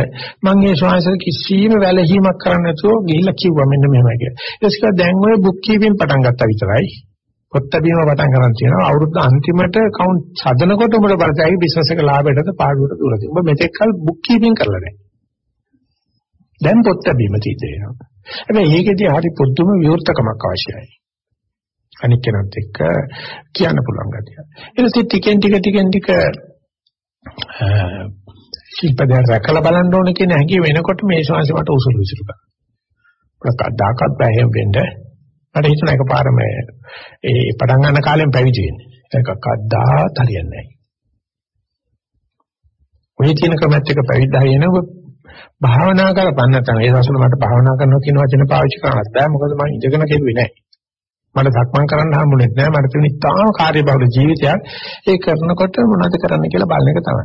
මම මේ ශ්වාසය කිසිම වැළහීමක් කරන්නේ නැතුව ගිහිල්ලා කිව්වා මෙන්න මෙහෙමයි කියලා. ඊට පස්සේ දැන් ඔය බුක් කීපින් පටන් ගත්තා විතරයි. පොත් බැීම පටන් ගන්න තියෙනවා. අවුරුද්ද අන්තිමට කවුන්ට් හදනකොට උඹට බලතයි බිස්නස් එක ලාභයටද පාඩුවට දුරද? උඹ මෙතෙක් කල බුක් කීපින් කරලා නැහැ. දැන් පොත් බැීම තියෙනවා. හැබැයි ඒකෙදී හරි පොදුම විවෘතකමක් අවශ්‍යයි. අනික් කෙනත් එක්ක කියන්න පුළුවන් ගැතිය ඊට ටිකෙන් ටික ටිකෙන් ටික ශිල්පදේ රැකලා බලන්න ඕනේ කියන හැඟීම වෙනකොට මේ ශාංශ මට උසුළු විසුළු කරා. ප්‍රකාශ බෑ වෙන්නේ මට හිතුණා එකපාරම ඒ පටන් ගන්න කාලෙම පැවිදි වෙන්න. ඒක කද්දාත් හරියන්නේ නැහැ. ඔය තියෙන ක්‍රමත් එක පැවිද්දා වෙනව භාවනා කරපන්න නැත්නම් ඒ දවස්වල මට භාවනා කරනවා කියන වචන පාවිච්චි කරන්නත් බෑ මොකද මම ඉඳගෙන කෙරුවේ නැහැ. මට සක්මන් කරන්න හම්බුනේ නැහැ. මට තියෙන ඉතාම කාර්යබහුල ජීවිතයක්. ඒ කරනකොට මොනවද කරන්න කියලා බලන එක තමයි.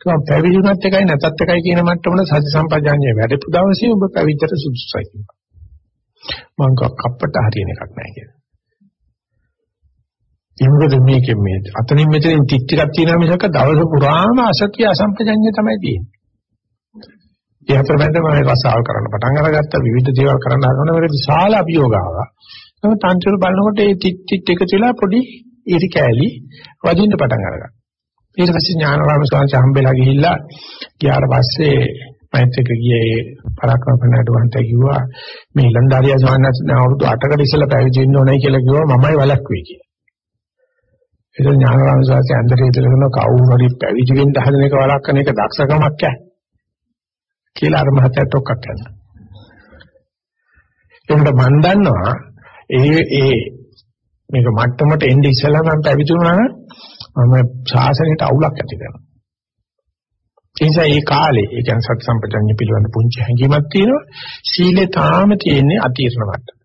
ඒක පැවිදිුණත් එකයි නැතත් එකයි කියන මට්ටමල සති සම්පජාඤ්ඤය වැඩපු දවසේ ඔබ පැවිද්දට සුදුසුයි කියනවා. මං කප්පට හරියන එකක් නැහැ කියලා. ඒ මොකද මේකෙන් මේ අතනින් මෙතනින් ටික ටිකක් තියෙනවා මිසක දවස පුරාම අසත්‍ය අසම්පජඤ්ඤය තමයි තියෙන්නේ. ඒ අතරමැද මම රසාව කරන්න පටන් අරගත්ත විවිධ දේවල් කරන්න හදන වෙලේ විශාල අභියෝගාව. නමුත් තන්ත්‍ර බලනකොට ඒ ටික් ටික් එකතු වෙලා පොඩි ඉරි කෑලි වදින්න පටන් අරගත්තා. ඊට පස්සේ ඥානරාම ස්වාමීන් හම්බෙලා ගිහිල්ලා ගියාට පස්සේ මෛත් එක්ක ගියේ පරාක්‍රම පන්නට වන්ට කිව්වා මේ ඊලන්දාරියා ස්වාමීන් වහන්සේ අවුරුදු 8කට ඉස්සෙල්ලා පැවිදි වෙන්න ඕනයි කියලා කිව්වා මමයි වලක්ුවේ කියලා. ඒක ඥානරාම ස්වාමීන් අන්දරේ ඉඳගෙන කවුරු හරි පැවිදි වෙන්න හදන එක වළක්වන එක දක්ෂකමක් ඈ කියලා අර මහත්තයා ටොක්ක්ක් කරනවා. ඒකට මම දන්නවා ඒ ඒ මේක මට්ටමට එන්නේ ඉස්සලා මම පැවිදි වුණා නම් මම ශාසනයට අවුලක් ඇති කරනවා. ඒ නිසා මේ කාලේ ඒ කියන්නේ සත් සම්පජඤ්ඤ පිළිබඳ පුංචි හැඟීමක් තියෙනවා. සීලේ තාම තියෙන්නේ අතීර්ණ මට්ටම.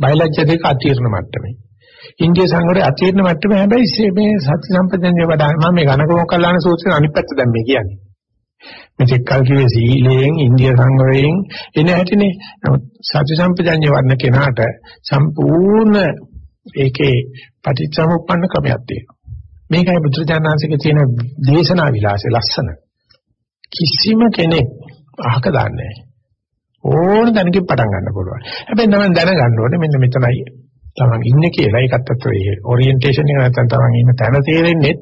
බයලජ්‍ය දෙක අතීර්ණ මට්ටමේ. ඉන්දිය සංවරයේ අතීර්ණ මට්ටමේ හැබැයි මේ සත්‍ය සම්පජඤ්ඤය වඩා මම මේ ඝනක මොකල්ලාන සූත්‍රයේ අනිත් පැත්ත දැන් මේ කියන්නේ. මෙතෙක් කල් කිව්වේ සීලයෙන් ඉන්දිය සංවරයෙන් එන හැටිනේ. නමුත් සත්‍ය සම්පජඤ්ඤය වඩන කෙනාට සම්පූර්ණ ඒකේ පටිච්චසමුප්පන්න ක්‍රමයක් තියෙනවා. මේකයි බුදුරජාණන්සේගේ තියෙන දේශනා විලාසය ලස්සන. කිසිම කෙනෙක් අහක දාන්නේ ඕන දැනකින් පටන් ගන්න පුළුවන්. හැබැයි නම් දැනගන්න ඕනේ මෙන්න මෙතනයි තමන් ඉන්නේ කියලා. ඒකත් අතට ඒ ඔරියන්ටේෂන් එක නැත්නම් තමන් ඉන්න තැන තේරෙන්නේ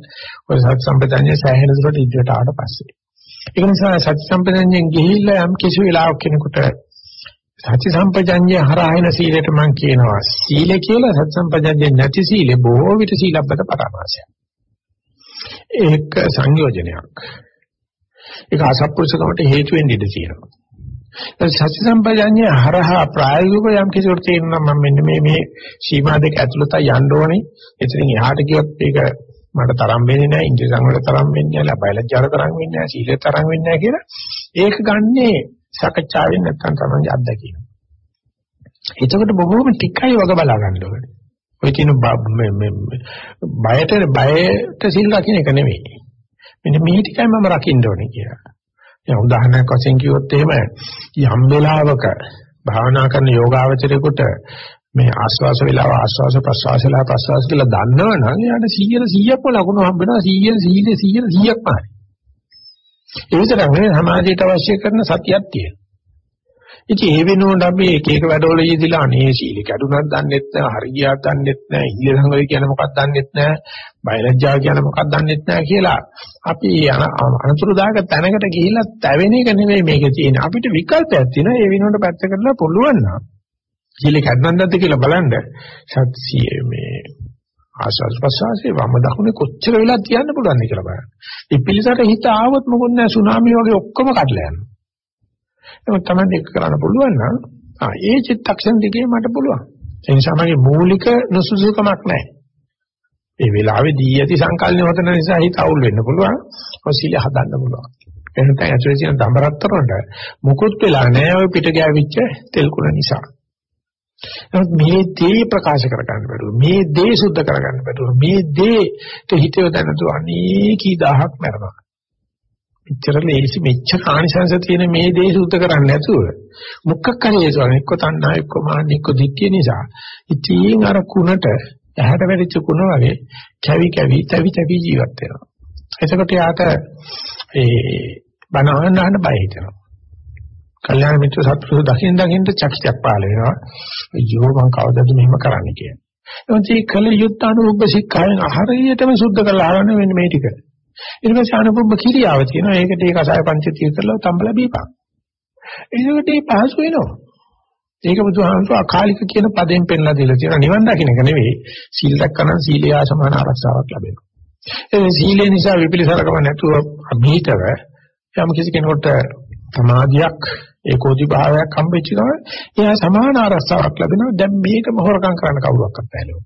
ඔය සත් සම්පදන්නේ සෑහෙන දුරට ඉදිරියට ආවට පස්සේ. ඒක නිසා සති සම්පජඤ්ඤයෙන් ගිහිල්ලා යම් කිසි වෙලාවක කෙනෙකුට සති සම්පජඤ්ඤය හරහායන සීලයට මම කියනවා සීලය කියලා සති සම්පජඤ්ඤය නැති සීලේ බොහෝ විට සීලබ්බත පරාමාසයක්. ඒක සංයෝජනයක්. ඒක අසත්පුරුෂකමට හේතු වෙන්න ඉඩ තියෙනවා. සති සම්පජඤ්ඤය හරහා ප්‍රායෝගිකව යම් කිසිවට තේරෙනවා මම මෙන්න මේ මේ සීමා දෙක ඇතුළත යන්න ඕනේ. එතනින් එහාට ගියොත් ඒක මට තරම් වෙන්නේ නැහැ ඉන්ද්‍රිය සංවර තරම් වෙන්නේ නැහැ ලබයිලජ්ජාර තරම් වෙන්නේ නැහැ සීලය තරම් වෙන්නේ නැහැ කියලා ඒක ගන්නේ සකච්ඡාවෙන් නැත්තම් තමයි අත්දැකීම. එතකොට බොහෝම ටිකයි වග බලා ගන්න ඕනේ. ඔය කියන බයට බයට සිල් රකින්න එක නෙවෙයි. මෙන්න මේ ටිකයි මම රකින්න ඕනේ කියලා. දැන් උදාහරණයක් වශයෙන් කිව්වොත් එහෙම යම් වෙලාවක භාවනා කරන යෝගාවචරයකට මේ ආස්වාස වේලාව ආස්වාස ප්‍රස්වාස වේලාව ප්‍රස්වාස කියලා දන්නවනම් එයාට 100 100ක්ම ලකුණු හම්බ වෙනවා 100 100 100 100ක්ම හරි. ඒ විතරක් නෙවෙයි සමාජයට අවශ්‍ය කරන සතියක් තියෙනවා. ඉතින් ඒ වෙනුවට අපි එක එක වැඩවල යෙදিলা අනේ සීල කැඩුනක් දන්නෙත් නැහැ හරියට දන්නෙත් නැහැ ඉහිල සංගය කියන මොකක්ද දන්නෙත් නැහැ බයලජ්ජා කියන මොකක්ද දන්නෙත් නැහැ කියලා අපි අනතුරුදායක තැනකට ගිහිල්ලා තැවෙන එක නෙවෙයි මේකේ තියෙන්නේ අපිට විකල්පයක් තියෙනවා ඒ වෙනුවට පැත්ත කරලා පුළුවන් නම් සීල කැඩුනක් නැද්ද කියලා බලන්න සත්‍ය මේ ආස්වාද ප්‍රසවාසයේ වම දකුණේ කොච්චර වෙලා තියන්න පුළුවන්ද කියලා බලන්න. මේ පිළිසර හිත ආවොත් මොකොත් නැහැ සුනාමි වගේ ඔක්කොම කඩලා යනවා. නමුත් Taman එක කරන්න පුළුවන් නම් ආ ඒ චිත්තක්ෂණ දෙකේ මට පුළුවන්. ඒ නිසා මගේ මූලික නුසුසුකමක් නැහැ. මේ වෙලාවේ දී යති සංකල්පන වතන නිසා හිත අවුල් වෙන්න පුළුවන්. ඔසිලිය හදන්න පුළුවන්. එහෙනම් ඇතුලේ තියෙන දඹරත්තරොන්ට මුකුත් වෙලා නැහැ ඔය පිට ගෑවිච්ච තෙල් කුණ නිසා. නමුත් මේ දේ ප්‍රකාශ කර ගන්න බැරුව මේ දේ සුද්ධ කර ගන්න බැරුව මේ දේ හිතේ දැනතු අනේ කී දහහක් මරනවා. මෙච්චර ලේසි මෙච්චර ආනිසංශ තියෙන මේ දේ සුද්ධ කරන්නේ නැතුව මුක්කක් කරේ ඒසවන එක්ක තණ්හා එක්ක මාන්න එක්ක දිට්ඨිය නිසා ඉතින් අර කුණට ඇහැට වැටිච්ච කුණ වගේ කැවි කැවි තවි තවි ජීවත් වෙනවා. එතකොට යාට ඒ බණ අහන්න අහන්න බය හිතෙනවා. කල්යාණ මිත්‍ර සත්පුරුෂ දකින්න දකින්න චක්තියක් පාල වෙනවා. අයියෝ මං කවදද මෙහෙම කරන්නේ කියලා. එතකොට මේ කල යුද්ධ අනුභව සික්ඛායෙන් හරියටම සුද්ධ කරලා ආවනේ මෙන්න මේ ටික. ඊට පස්සේ අනුභව කිරියාව තියෙනවා. ඒකට ඒ කසාය පංචතිය කරලා තම්බල බීපන්. ඒකට ඒ පහසු වෙනවා. ඒක බුදුහාමුදුරුවෝ අකාලික කියන පදයෙන් පෙන්නලා දීලා තියෙනවා. නිවන් දකින්න එක නෙවෙයි. සීල රැකන සීලය සමාන ආරක්ෂාවක් ලැබෙනවා. ඒ සීලය නිසා විපිලිසරකම නැතුව අභීතව යම් කිසි කෙනෙකුට සමාධියක් ඒකෝදි භාවයක් හම්බෙච්ච ගමන් එයා සමාන ආරස්සාවක් ලැබෙනවා. දැන් මේකම හොරකම් කරන්න කවුරක්වත් නැහැ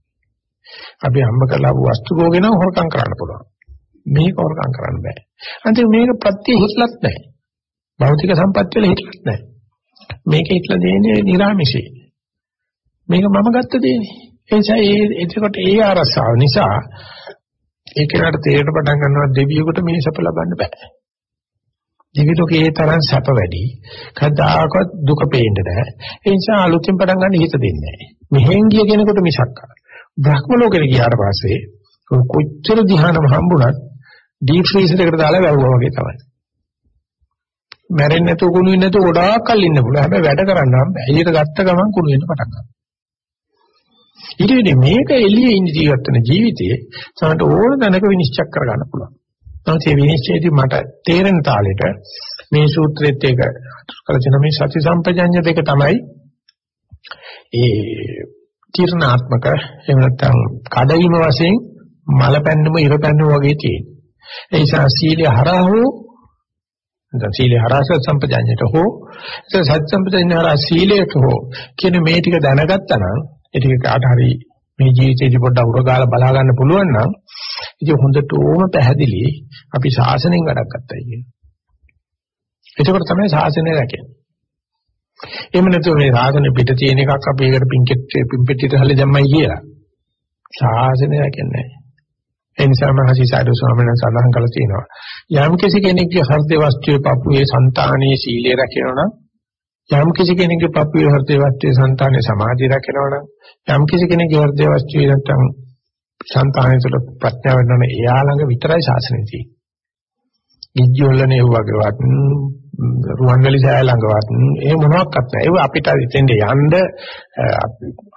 අපි හම්බ කරලා වස්තු භෝගෙන හොරකම් කරන්න පුළුවන්. මේක හොරකම් කරන්න බෑ අන්තිම මේක ප්‍රත්‍ය හිట్లත් නැහැ භෞතික සම්පත් වල හිట్లත් නැහැ මේක හිట్లా දෙන්නේ නිර්ාමිෂේ. මේක මම ගත්ත දෙන්නේ. ඒ නිසා ඒ එතකොට ඒ ආරස්සාව නිසා ඒකලට තේරෙන්න පටන් ගන්නවා දෙවියෙකුට මේ සප ලබන්න බෑ. දිවි ලෝකේ තරම් සැප වැඩි. කවදාකවත් දුක පේන්න නැහැ. ඒ නිසා අලුතෙන් පටන් ගන්න හිත දෙන්නේ නැහැ. මෙහෙන් ගිය කෙනෙකුට මිසක් බ්‍රහ්ම ලෝකෙට ගියාට පස්සේ කොච්චර ධ්‍යානම හම්බුණත් ඩීප් ෆ්‍රීසර් එකට දාලා වැවුවා වගේ තමයි. මැරෙන්නේ නැතුව කුණු වෙන්නේ නැතුව ගොඩාක් කල් ඉන්න පුළුවන්. හැබැයි වැඩ කරන්න නම් එළියට ගත්ත ගමන් කුණු වෙන්න පටන් ගන්නවා. ඊට වෙන්නේ මේක එළියේ ඉඳ ජීවත් වෙන ජීවිතයේ සමහරට ඕන දැනක විනිශ්චය කරගන්න පුළුවන්. නමුත් මේ විනිශ්චයදී මට තේරෙන තාලෙට මේ සූත්‍රෙත් එක කලචන මේ සති සම්පජඤ්ඤ දෙක තමයි ඒ තීර්ණාත්මක එහෙම නැත්නම් කඩවීම වශයෙන් මල පැන්නම ඉර පැන්නම වගේ තියෙනවා. ඒ නිසා සීලය හරහා හෝ නැත්නම් සීලය හරහා සත් සම්පජඤ්ඤයට හෝ සත් සම්පජඤ්ඤ හරහා සීලයට හෝ කියන මේ ටික දැනගත්තා නම් ඒ ටික කාට හරි මේ ජීවිතේදී පොඩ්ඩක් උරගාලා බලා ගන්න පුළුවන් නම් ඉතින් හොඳට ඕම පැහැදිලි අපි ශාසනයෙන් වැඩක් ගන්නයි කියන්නේ. එතකොට තමයි ශාසනය රැකෙන්නේ. එහෙම නැතුව මේ ශාසනය පිට තියෙන එකක් අපි ඒකට පින්කෙට් පින්පෙට්ටියට හැලි දැම්මයි කියලා. ශාසනය රැකෙන්නේ නැහැ. ඒ නිසා මහසි සාදු ස්වාමීන් වහන්සේ සඳහන් කළා තියෙනවා. යම් කිසි කෙනෙක්ගේ හෘදේ වස්තුවේ පපුවේ సంతානීය සීලය රැකෙනවා නම් යම් කිසි කෙනෙක්ගේ පපුවේ හෘදේ වස්තුවේ సంతානීය සමාධිය රැකෙනවා නම් යම් කිසි කෙනෙක්ගේ හෘදේ වස්තුවේ නැත්තම් సంతානයේ තුළ ප්‍රඥාව වෙනවනේ එයා ළඟ විතරයි ශාසනය තියෙන්නේ. ගිජ්ජොල්ලනේ වගේවත් රුවන්වැලි සෑය ළඟවත් ඒ මොනවාක්වත් නැහැ. ඒව අපිට ඉතින්ද යන්න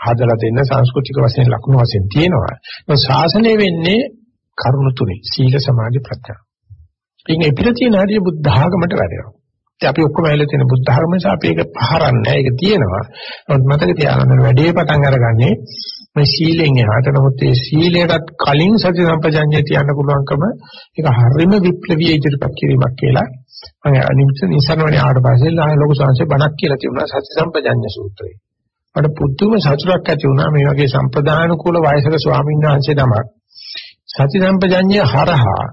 හදලා දෙන්න සංස්කෘතික වශයෙන් ලකුණු වශයෙන් තියෙනවා. ඒ ශාසනය වෙන්නේ කරුණු තුනේ. සීල සමාධි ප්‍රඥා. ඉතින් අපිට තියෙන හැටි බුද්ධ ආගමට වැඩෙනවා. ඉතින් අපි ඔක්කොම ඇවිල්ලා තියෙන බුද්ධ ආගම නිසා අපි ඒක පහරන්නේ ඒක තියෙනවා. නමුත් මතක තියාගන්න වැඩේ පටන් අරගන්නේ මේ සීලෙන් එහාට නමුත් ඒ සීලයටත් කලින් සති සම්පජඤ්ඤය තියන්න පුළුවන්කම ඒක හරිම විප්ලවීය ඉදිරිපත් කිරීමක් කියලා මම අනිත් නිසරණේ ආවට පස්සේ ලොකු සංසේ බණක් කියලා තිබුණා සති සම්පජඤ්ඤ සූත්‍රය. මට පුදුම සතුටක් ඇති වුණා මේ වගේ සම්ප්‍රදානුකූල වයසක ස්වාමීන් වහන්සේ නමක් සති සම්පජඤ්ඤය හරහා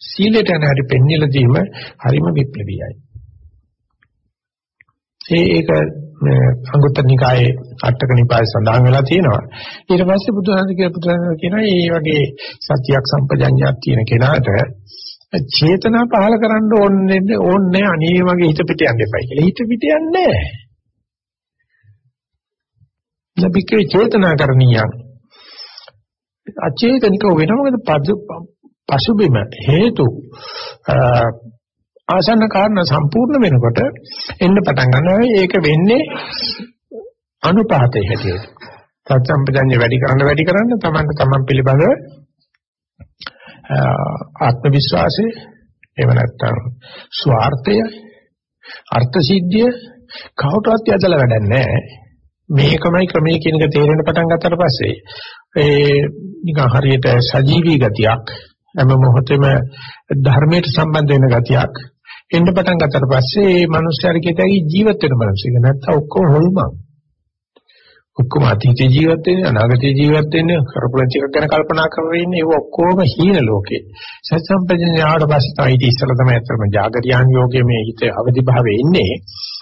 සීලයට නැරි පෙන්වලා දීම හරිම විප්ලවීයයි. ඒ ඒක අංගුත්තර නිකායේ අටක නිපායේ සඳහන් වෙලා තියෙනවා. ඊට පස්සේ බුදුහාමුදුරුවෝ කියලා බුදුහාමුදුරුවෝ කියනවා මේ වගේ සත්‍යයක් සම්පජඤ්ඤයක් තියෙන කෙනාට චේතනා පහල කරන්න ඕනේ ඕනේ අනේ වගේ හිත පිට යන්න එපයි කියලා. හිත පිට යන්නේ නැහැ. ලබිකේ චේතනා කරණියක්. අචේතනික වෙන මොකද පසුබිම හේතු ආසන්න කාරණා සම්පූර්ණ වෙනකොට එන්න පටන් ගන්නවා ඒක වෙන්නේ අනුපාතයේ හැටියට. සත්සම්පජඤ්ඤ වැඩි කරන්න වැඩි කරන්න තමන්ට තමන් පිළිබඳව ආත්ම විශ්වාසය එහෙම නැත්නම් ස්වార్థය අර්ථ සිද්ධිය කවුරුත් යදලා වැඩක් නැහැ මේකමයි ක්‍රමයේ කියන එක තේරෙන්න පටන් ගත්තට පස්සේ ඒ නිකන් හරියට සජීවී ගතියක් හැම මොහොතෙම ධර්මයට සම්බන්ධ වෙන ගතියක් එන්න පටන් ගත්තට පස්සේ මේ මිනිස්යාගේ කේතයි ජීවත් වෙන මිනිස්සුක නැත්තම් ඔක්කොම හොල්මන්. ඔක්කොම අතීතේ ජීවත් වෙන්නේ අනාගතේ ජීවත් වෙන්නේ කරපු නැති එකක් ගැන කල්පනා කරගෙන ඉන්නේ. ඒක ඔක්කොම හීන ලෝකේ. සත්සම්පජඤ්ඤය ආවට පස්සේ තමයි ඊට ඉස්සෙල්ලා තමයි අතරම జాగරියාන් යෝගයේ මේ හිත අවදි භාවයේ ඉන්නේ.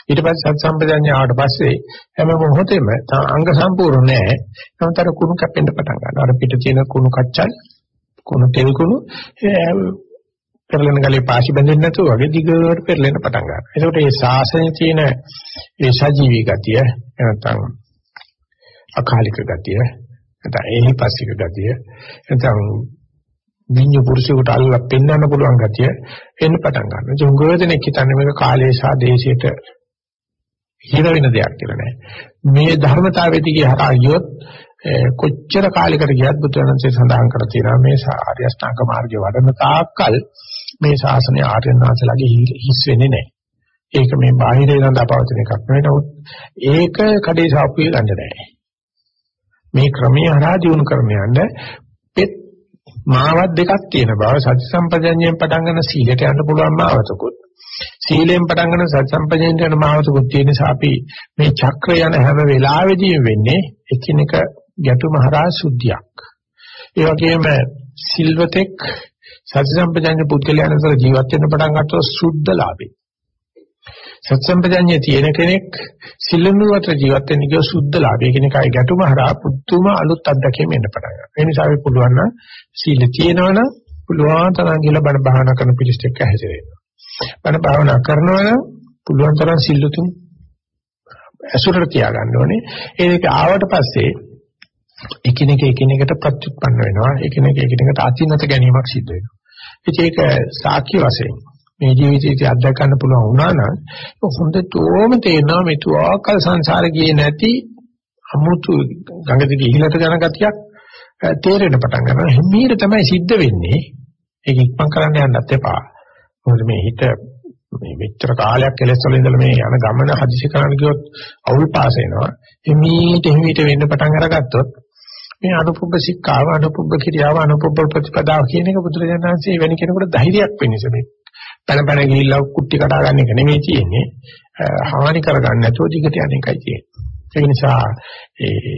ඊට පස්සේ සත්සම්පජඤ්ඤය ආවට පස්සේ හැම මොහොතෙම අංග සම්පූර්ණ නැහැ. නමුත් අර කුණු කැපෙන්න පටන් ගන්නවා. අර පිට තියෙන කුණු කච්චල් කුණු තෙල් කුණු පෙරලෙන ගලේ පාසි බැඳෙන්නේ නැතුව වගේ දිගට පෙරලෙන්න පටන් ගන්නවා. ඒකට මේ ශාසනයේ තියෙන ඒ සජීවී ගතිය නැත්නම් අකාලික ගතිය නැත්නම් එහිපස්සික ගතිය නැත්නම් විඤ්ඤු පුරුෂයෙකුට අල්ලලා පෙන්වන්න පුළුවන් ගතිය එන්න පටන් ගන්නවා. ඒ උගෝදෙනෙක් හිතන්නේ මේක කාලේ සහ දේශයට හිර වෙන දෙයක් කියලා නෑ. මේ ධර්මතාවෙදි ගියහරා ගියොත් කොච්චර කාලයකට ගියත් බුදුරජාණන්සේ සඳහන් කර තියෙනවා මේ ආර්ය අෂ්ටාංග මාර්ගයේ වඩන තාක්කල් මේ ශාසනය ආර්යනාථලාගේ හිස් වෙන්නේ නැහැ. ඒක මේ බාහිරේ සඳහා පවතින එකක් නෙවෙයි. නමුත් ඒක කඩේ සාප්පුවේ ගන්න නැහැ. මේ ක්‍රමයේ හරහා දිනු කරන යන්න පෙත් මාවත් දෙකක් තියෙන බව සති සම්පජඤ්ඤයෙන් පටන් ගන්න සීලයට යන්න පුළුවන් මාවතකුත් සීලයෙන් පටන් ගන්න සති සම්පජඤ්ඤයට යන මාවතකුත් තියෙන නිසා අපි මේ චක්‍රය යන හැම වෙලාවෙදීම වෙන්නේ එකිනෙක ගැටුම හරහා සුද්ධියක් ඒ වගේම සිල්වතෙක් සති සම්පජඤ්ඤ පුද්ගලයන් අතර ජීවත් වෙන්න පටන් ගත්තොත් සුද්ධ ලාභේ. සති සම්පජඤ්ඤ තියෙන කෙනෙක් සිල්ලුණුවට ජීවත් වෙන්න කියෝ සුද්ධ ලාභේ කියන එකයි ගැටුම හරහා පුදුම අලුත් අත්දැකීම් එන්න පටන් ගන්නවා. ඒ නිසා අපි පුළුවන් නම් සීල තියෙනවනම් පුළුවන් තරම් ගිල බණ භාවනා කරන පිළිස්ට එක්ක හැසිරෙන්න. බණ භාවනා කරනවනම් පුළුවන් තරම් සිල්ලුතුන් ඇසුරට තියාගන්න ඕනේ. ඒක ආවට පස්සේ එකිනෙක එකිනෙකට ප්‍රත්‍යুৎපන්න වෙනවා. එකිනෙක එකිනෙකට අතිනත ගැනීමක් සිද්ධ වෙනවා. ඉතින් ඒක සාක්ෂි වශයෙන් මේ ජීවිතයේ අත්දැක ගන්න පුළුවන් වුණා නම් හොඳටම තේරෙනවා මේ තුආකල් සංසාරේ ගියේ නැති අමුතු ගඟ දිගේ ඉහළට යන ගතියක් තේරෙන්න පටන් ගන්නවා. හිමීර තමයි සිද්ධ වෙන්නේ. ඒක ඉක්මන් කරන්න යන්නත් එපා. මොකද මේ හිත මේ මෙච්චර කාලයක් කෙලස් වල ඉඳලා මේ යන ගමන හදිසි කරන්න ගියොත් අවුල් පාස වෙනවා. හිමීට හිමීට වෙන්න පටන් අරගත්තොත් මේ අනුපුබ්බ සික්ඛාව අනුපුබ්බ කිරියාව අනුපුබ්බ ප්‍රතිපදාව කියන එක බුදුරජාණන් වහන්සේ වෙන කෙනෙකුට ධෛර්යයක් වෙන්නස මේ පැන පැන ගිහිල්ලා කුට්ටි කඩා ගන්න එක නෙමෙයි තියෙන්නේ. හානි කරගන්න නැතුව දිගට යන එකයි තියෙන්නේ. ඒ නිසා ඒ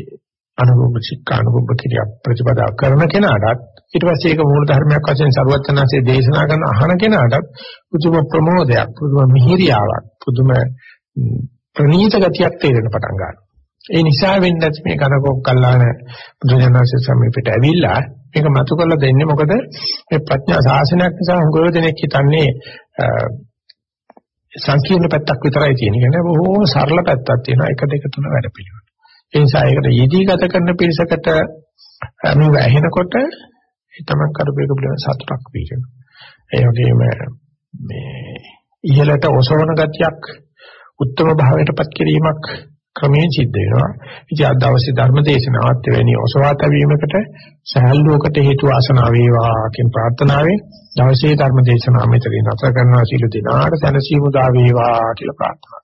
අනුභව චික්ක අනුභව කිරිය ප්‍රතිපදා කරන කෙනාටත් ඊට පස්සේ ඒක මූල ධර්මයක් වශයෙන් සරුවචනාංශයේ දේශනා කරන අහන කෙනාටත් පුදුම ප්‍රමෝදයක් පුදුම මිහිරියාවක් පුදුම ප්‍රණීත ගතියක් තේරෙන පටන් ගන්නවා. ඒ නිසා වෙන්නේ මේ කනකොක් කල්ලාන බුදුජානක සමීපයට ඇවිල්ලා මේක මතු කරලා දෙන්නේ මොකද මේ ප්‍රඥා ශාසනයක් නිසා හුඟව දෙනෙක් හිතන්නේ සංකීර්ණ පැත්තක් විතරයි තියෙන. කියන්නේ බොහෝම සරල පැත්තක් තියෙනවා. 1 2 3 වැඩ පිළිවෙල. ඒ නිසා ඒකට යෙදී ගත කරන පිරිසකට මේ වැහෙනකොට ඒ තමන් කරපේක පිළිබඳ සතුටක් පිටිනවා. ඒ වගේම මේ ඉහළට ඔසවන ගතියක් උත්තර භාවයටපත් කිරීමක් ක්‍රමයෙන් සිද්ධ වෙනවා. ඉතින් අද දවසේ ධර්ම දේශනාවත් වෙන්නේ ඔසවා තැබීමකට සහැල්ලුවකට හේතු ආසනාව වේවා කියන ප්‍රාර්ථනාවෙන් දවසේ ධර්ම දේශනාව මෙතනින් නැතර කරනවා සීල දිනාට සැනසීම දා වේවා කියලා ප්‍රාර්ථනා